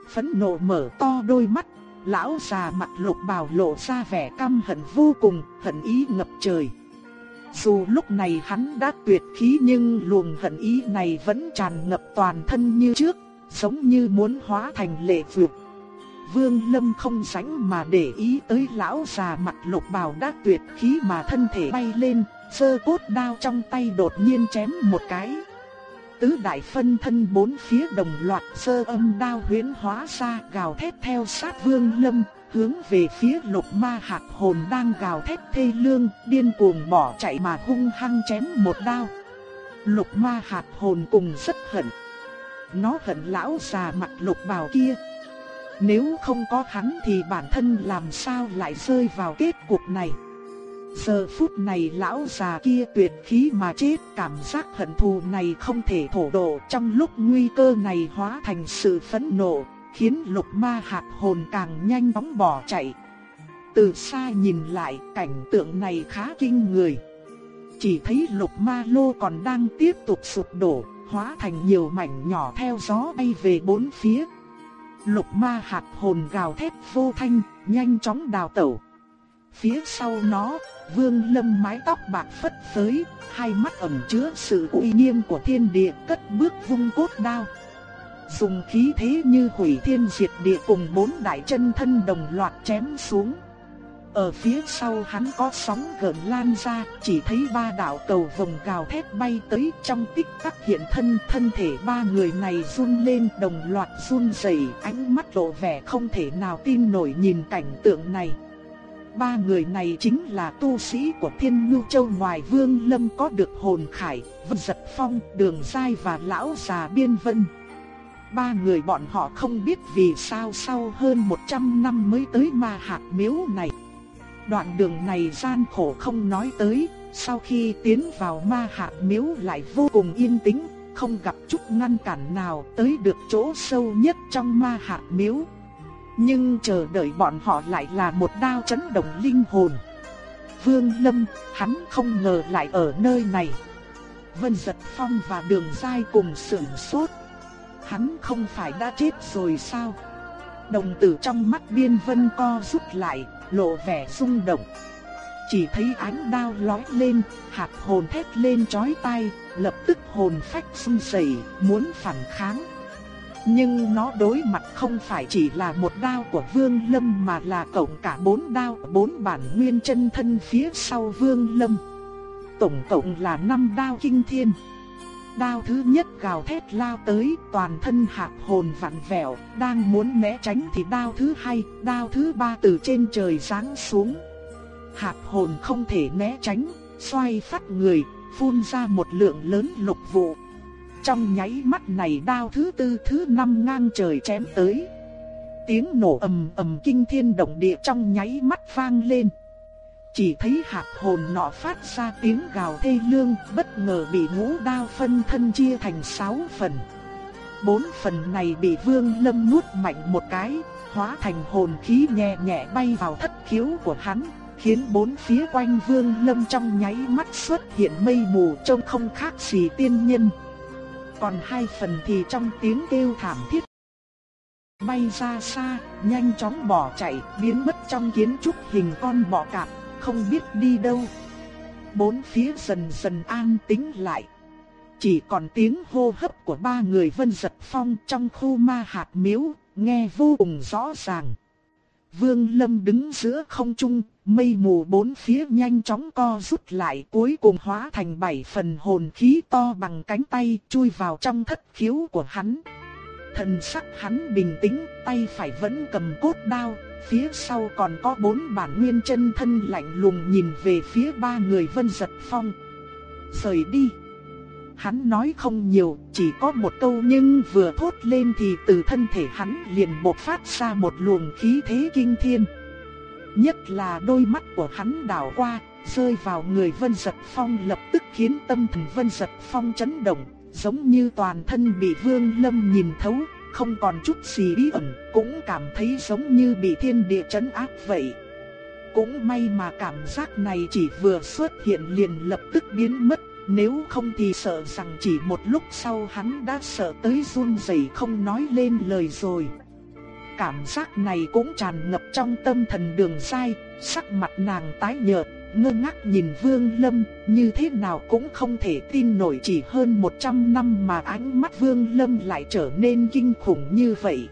Phẫn nộ mở to đôi mắt, lão già mặt lục bào lộ ra vẻ căm hận vô cùng, hận ý ngập trời. Dù lúc này hắn đã tuyệt khí nhưng luồng hận ý này vẫn tràn ngập toàn thân như trước, giống như muốn hóa thành lệ vượt. Vương Lâm không sánh mà để ý tới lão già mặt lục bào đã tuyệt khí mà thân thể bay lên, sơ cốt đao trong tay đột nhiên chém một cái. Tứ đại phân thân bốn phía đồng loạt sơ âm đao huyễn hóa ra gào thét theo sát Vương Lâm, hướng về phía lục ma hạt hồn đang gào thét thê lương, điên cuồng bỏ chạy mà hung hăng chém một đao. Lục ma hạt hồn cùng rất hận. Nó hận lão già mặt lục bào kia. Nếu không có hắn thì bản thân làm sao lại rơi vào kết cục này. Giờ phút này lão già kia tuyệt khí mà chết cảm giác hận thù này không thể thổ độ trong lúc nguy cơ này hóa thành sự phẫn nộ, khiến lục ma hạt hồn càng nhanh chóng bỏ chạy. Từ xa nhìn lại cảnh tượng này khá kinh người. Chỉ thấy lục ma lô còn đang tiếp tục sụp đổ, hóa thành nhiều mảnh nhỏ theo gió bay về bốn phía. Lục ma hạt hồn gào thét vô thanh, nhanh chóng đào tẩu. Phía sau nó, vương lâm mái tóc bạc phất phới, hai mắt ẩn chứa sự uy nghiêm của thiên địa cất bước vung cốt đao. Dùng khí thế như hủy thiên diệt địa cùng bốn đại chân thân đồng loạt chém xuống. Ở phía sau hắn có sóng gợn lan ra, chỉ thấy ba đạo cầu vòng gào thét bay tới trong tích tắc hiện thân, thân thể ba người này run lên đồng loạt run rẩy, ánh mắt lộ vẻ không thể nào tin nổi nhìn cảnh tượng này. Ba người này chính là tu sĩ của Thiên Ngưu Châu ngoài Vương Lâm có được hồn khải, Vân Giật Phong, Đường Giai và Lão già Biên Vân. Ba người bọn họ không biết vì sao sau hơn 100 năm mới tới ma hạt miếu này. Đoạn đường này gian khổ không nói tới, sau khi tiến vào ma hạt miếu lại vô cùng yên tĩnh, không gặp chút ngăn cản nào tới được chỗ sâu nhất trong ma hạt miếu. Nhưng chờ đợi bọn họ lại là một đao chấn động linh hồn. Vương Lâm, hắn không ngờ lại ở nơi này. Vân Giật Phong và Đường Giai cùng sửng sốt. Hắn không phải đã chết rồi sao? Đồng tử trong mắt biên vân co rút lại, lộ vẻ rung động. Chỉ thấy ánh đao lói lên, hạt hồn thét lên chói tai, lập tức hồn phách run rẩy, muốn phản kháng. Nhưng nó đối mặt không phải chỉ là một đao của Vương Lâm mà là cộng cả bốn đao bốn bản nguyên chân thân phía sau Vương Lâm. Tổng cộng là năm đao kinh thiên. Đao thứ nhất gào thét lao tới, toàn thân hạt hồn vặn vẹo, đang muốn né tránh thì đao thứ hai, đao thứ ba từ trên trời giáng xuống. Hạt hồn không thể né tránh, xoay phát người, phun ra một lượng lớn lục vụ. Trong nháy mắt này đao thứ tư thứ năm ngang trời chém tới. Tiếng nổ ầm ầm kinh thiên động địa trong nháy mắt vang lên. Chỉ thấy hạt hồn nọ phát ra tiếng gào thê lương, bất ngờ bị ngũ đao phân thân chia thành sáu phần. Bốn phần này bị vương lâm nuốt mạnh một cái, hóa thành hồn khí nhẹ nhẹ bay vào thất khiếu của hắn, khiến bốn phía quanh vương lâm trong nháy mắt xuất hiện mây mù trông không khác gì tiên nhân. Còn hai phần thì trong tiếng kêu thảm thiết bay ra xa, nhanh chóng bỏ chạy, biến mất trong kiến trúc hình con bọ cạp không biết đi đâu. Bốn phía dần dần an tĩnh lại. Chỉ còn tiếng hô hấp của ba người vân giật phong trong khu ma hạt miếu, nghe vô cùng rõ ràng. Vương Lâm đứng giữa không trung, mây mù bốn phía nhanh chóng co rút lại cuối cùng hóa thành bảy phần hồn khí to bằng cánh tay chui vào trong thất khiếu của hắn. Thần sắc hắn bình tĩnh, tay phải vẫn cầm cốt đao, Phía sau còn có bốn bản nguyên chân thân lạnh lùng nhìn về phía ba người vân giật phong. Rời đi. Hắn nói không nhiều, chỉ có một câu nhưng vừa thốt lên thì từ thân thể hắn liền bộc phát ra một luồng khí thế kinh thiên. Nhất là đôi mắt của hắn đảo qua, rơi vào người Vân Giật Phong lập tức khiến tâm thần Vân Giật Phong chấn động, giống như toàn thân bị Vương Lâm nhìn thấu, không còn chút gì bí ẩn, cũng cảm thấy giống như bị thiên địa chấn áp vậy. Cũng may mà cảm giác này chỉ vừa xuất hiện liền lập tức biến mất, nếu không thì sợ rằng chỉ một lúc sau hắn đã sợ tới run rẩy không nói lên lời rồi. Cảm giác này cũng tràn ngập trong tâm thần đường sai, sắc mặt nàng tái nhợt, ngơ ngác nhìn Vương Lâm, như thế nào cũng không thể tin nổi chỉ hơn 100 năm mà ánh mắt Vương Lâm lại trở nên kinh khủng như vậy.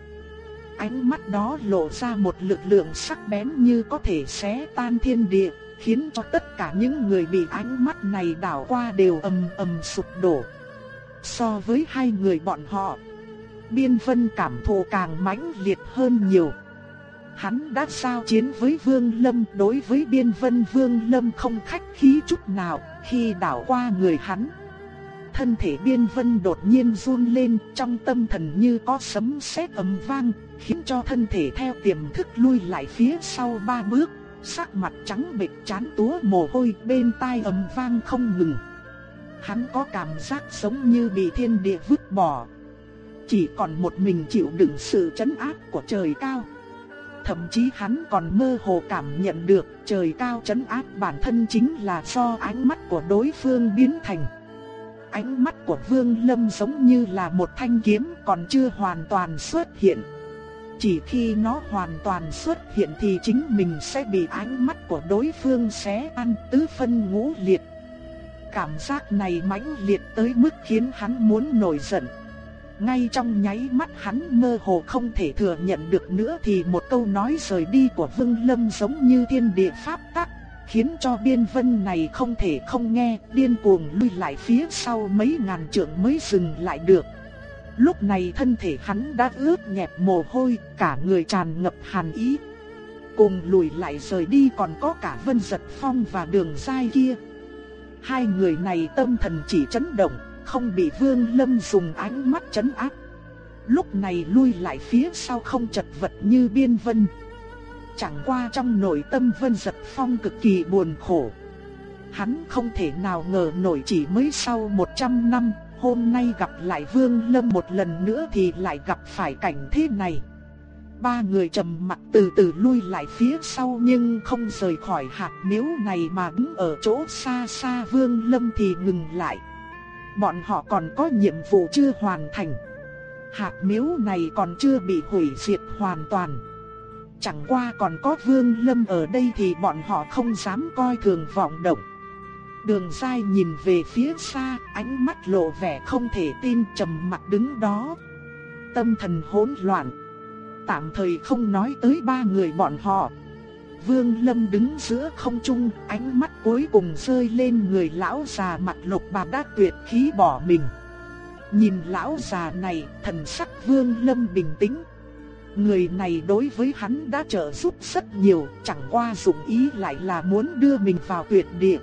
Ánh mắt đó lộ ra một lực lượng sắc bén như có thể xé tan thiên địa, khiến cho tất cả những người bị ánh mắt này đảo qua đều ầm ầm sụp đổ. So với hai người bọn họ, Biên Vân cảm thụ càng mãnh liệt hơn nhiều. Hắn đã giao chiến với Vương Lâm đối với biên vân Vương Lâm không khách khí chút nào khi đảo qua người hắn. Thân thể biên vân đột nhiên run lên trong tâm thần như có sấm sét ầm vang, khiến cho thân thể theo tiềm thức lui lại phía sau ba bước, sắc mặt trắng bệch chán túa mồ hôi bên tai ầm vang không ngừng. Hắn có cảm giác giống như bị thiên địa vứt bỏ. Chỉ còn một mình chịu đựng sự chấn áp của trời cao. Thậm chí hắn còn mơ hồ cảm nhận được trời cao chấn áp bản thân chính là do ánh mắt của đối phương biến thành. Ánh mắt của Vương Lâm giống như là một thanh kiếm còn chưa hoàn toàn xuất hiện. Chỉ khi nó hoàn toàn xuất hiện thì chính mình sẽ bị ánh mắt của đối phương xé ăn tứ phân ngũ liệt. Cảm giác này mãnh liệt tới mức khiến hắn muốn nổi giận. Ngay trong nháy mắt hắn mơ hồ không thể thừa nhận được nữa thì một câu nói rời đi của Vương Lâm giống như thiên địa pháp tắc, khiến cho biên vân này không thể không nghe, điên cuồng lui lại phía sau mấy ngàn trượng mới dừng lại được. Lúc này thân thể hắn đã ướt nhẹp mồ hôi, cả người tràn ngập hàn ý. Cùng lùi lại rời đi còn có cả Vân Giật Phong và Đường Giai kia. Hai người này tâm thần chỉ chấn động, không bị Vương Lâm dùng ánh mắt chấn áp. Lúc này lui lại phía sau không chật vật như biên vân. Chẳng qua trong nội tâm Vân Giật Phong cực kỳ buồn khổ. Hắn không thể nào ngờ nổi chỉ mới sau 100 năm, hôm nay gặp lại Vương Lâm một lần nữa thì lại gặp phải cảnh thế này. Ba người trầm mặt từ từ lui lại phía sau nhưng không rời khỏi hạt miếu này mà đứng ở chỗ xa xa Vương Lâm thì ngừng lại bọn họ còn có nhiệm vụ chưa hoàn thành. Hạt miếu này còn chưa bị hủy diệt hoàn toàn. Chẳng qua còn có vương lâm ở đây thì bọn họ không dám coi thường vọng động. Đường dai nhìn về phía xa, ánh mắt lộ vẻ không thể tin trầm mặt đứng đó. tâm thần hỗn loạn. Tạm thời không nói tới ba người bọn họ. Vương Lâm đứng giữa không trung, ánh mắt cuối cùng rơi lên người lão già mặt lục bà đã tuyệt khí bỏ mình. Nhìn lão già này, thần sắc Vương Lâm bình tĩnh. Người này đối với hắn đã trợ giúp rất nhiều, chẳng qua dụng ý lại là muốn đưa mình vào tuyệt địa.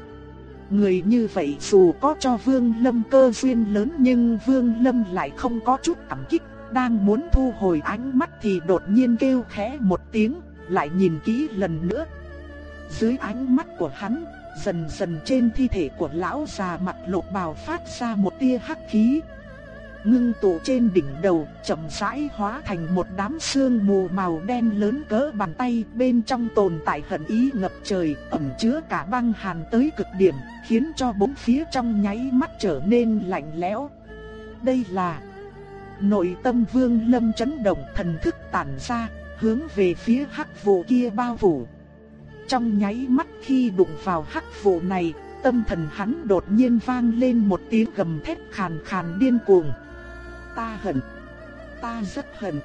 Người như vậy dù có cho Vương Lâm cơ duyên lớn nhưng Vương Lâm lại không có chút cảm kích, đang muốn thu hồi ánh mắt thì đột nhiên kêu khẽ một tiếng, lại nhìn kỹ lần nữa. Dưới ánh mắt của hắn, dần dần trên thi thể của lão già mặt lộ bào phát ra một tia hắc khí. Ngưng tụ trên đỉnh đầu, chậm rãi hóa thành một đám sương mù màu đen lớn cỡ bàn tay, bên trong tồn tại hận ý ngập trời, ẩn chứa cả băng hàn tới cực điểm, khiến cho bốn phía trong nháy mắt trở nên lạnh lẽo. Đây là Nội tâm Vương Lâm chấn động, thần thức tản ra, hướng về phía hắc vụ kia bao phủ. Trong nháy mắt khi đụng vào hắc vụ này, tâm thần hắn đột nhiên vang lên một tiếng gầm thét khàn khàn điên cuồng. Ta hận, ta rất hận.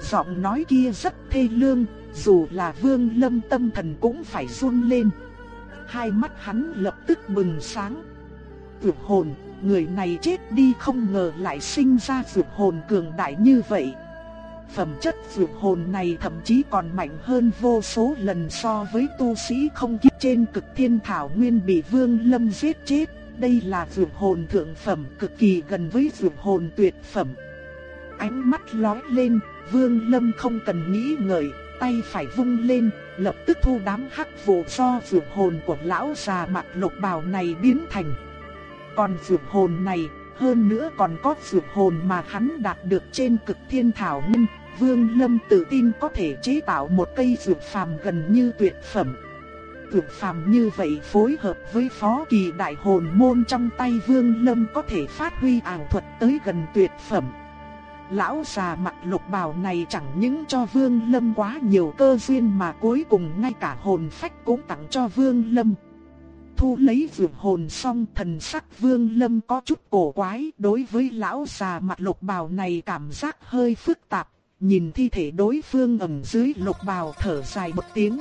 Giọng nói kia rất thê lương, dù là Vương Lâm tâm thần cũng phải run lên. Hai mắt hắn lập tức bừng sáng. Tuyệt hồn, người này chết đi không ngờ lại sinh ra tuyệt hồn cường đại như vậy phẩm chất vượt hồn này thậm chí còn mạnh hơn vô số lần so với tu sĩ không kiếp trên cực thiên thảo nguyên bị vương lâm giết chết. Đây là vượt hồn thượng phẩm cực kỳ gần với vượt hồn tuyệt phẩm. Ánh mắt lóe lên, vương lâm không cần nghĩ ngợi, tay phải vung lên, lập tức thu đám hắc vụ do vượt hồn của lão già mặt lục bào này biến thành. Còn vượt hồn này hơn nữa còn có dược hồn mà hắn đạt được trên cực thiên thảo nguyên, Vương Lâm tự tin có thể chế tạo một cây dược phàm gần như tuyệt phẩm. Dược phàm như vậy phối hợp với phó kỳ đại hồn môn trong tay Vương Lâm có thể phát huy ảo thuật tới gần tuyệt phẩm. Lão già mặt lục bào này chẳng những cho Vương Lâm quá nhiều cơ duyên mà cuối cùng ngay cả hồn phách cũng tặng cho Vương Lâm. Thu lấy dược hồn xong thần sắc Vương Lâm có chút cổ quái đối với lão già mặt lục bào này cảm giác hơi phức tạp nhìn thi thể đối phương ẩn dưới lục bào thở dài một tiếng.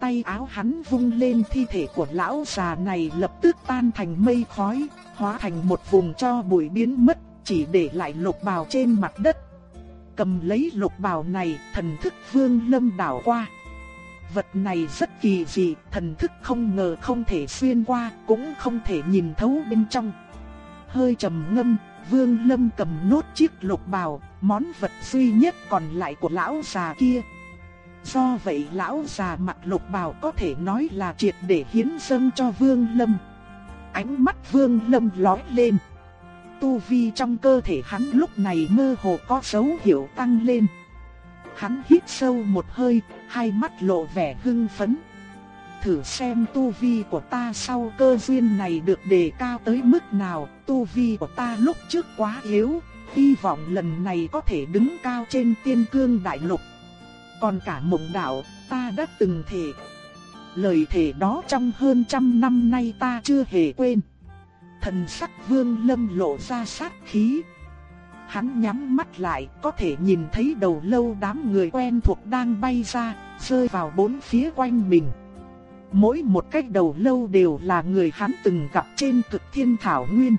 Tay áo hắn vung lên thi thể của lão già này lập tức tan thành mây khói, hóa thành một vùng cho bụi biến mất, chỉ để lại lục bào trên mặt đất. Cầm lấy lục bào này, thần thức vương lâm đảo qua. Vật này rất kỳ dị, thần thức không ngờ không thể xuyên qua, cũng không thể nhìn thấu bên trong. Hơi trầm ngâm, Vương Lâm cầm nốt chiếc lục bào, món vật duy nhất còn lại của lão già kia. Do vậy lão già mặt lục bào có thể nói là triệt để hiến dâng cho Vương Lâm. Ánh mắt Vương Lâm lóe lên. Tu vi trong cơ thể hắn lúc này mơ hồ có dấu hiệu tăng lên. Hắn hít sâu một hơi, hai mắt lộ vẻ hưng phấn thử xem tu vi của ta sau cơ duyên này được đề cao tới mức nào, tu vi của ta lúc trước quá yếu, hy vọng lần này có thể đứng cao trên tiên cương đại lục. Còn cả mộng đạo, ta đã từng thể. Lời thể đó trong hơn trăm năm nay ta chưa hề quên. Thần sắc vương lâm lộ ra sát khí. Hắn nhắm mắt lại, có thể nhìn thấy đầu lâu đám người quen thuộc đang bay ra, rơi vào bốn phía quanh mình. Mỗi một cách đầu lâu đều là người hắn từng gặp trên cực thiên thảo nguyên.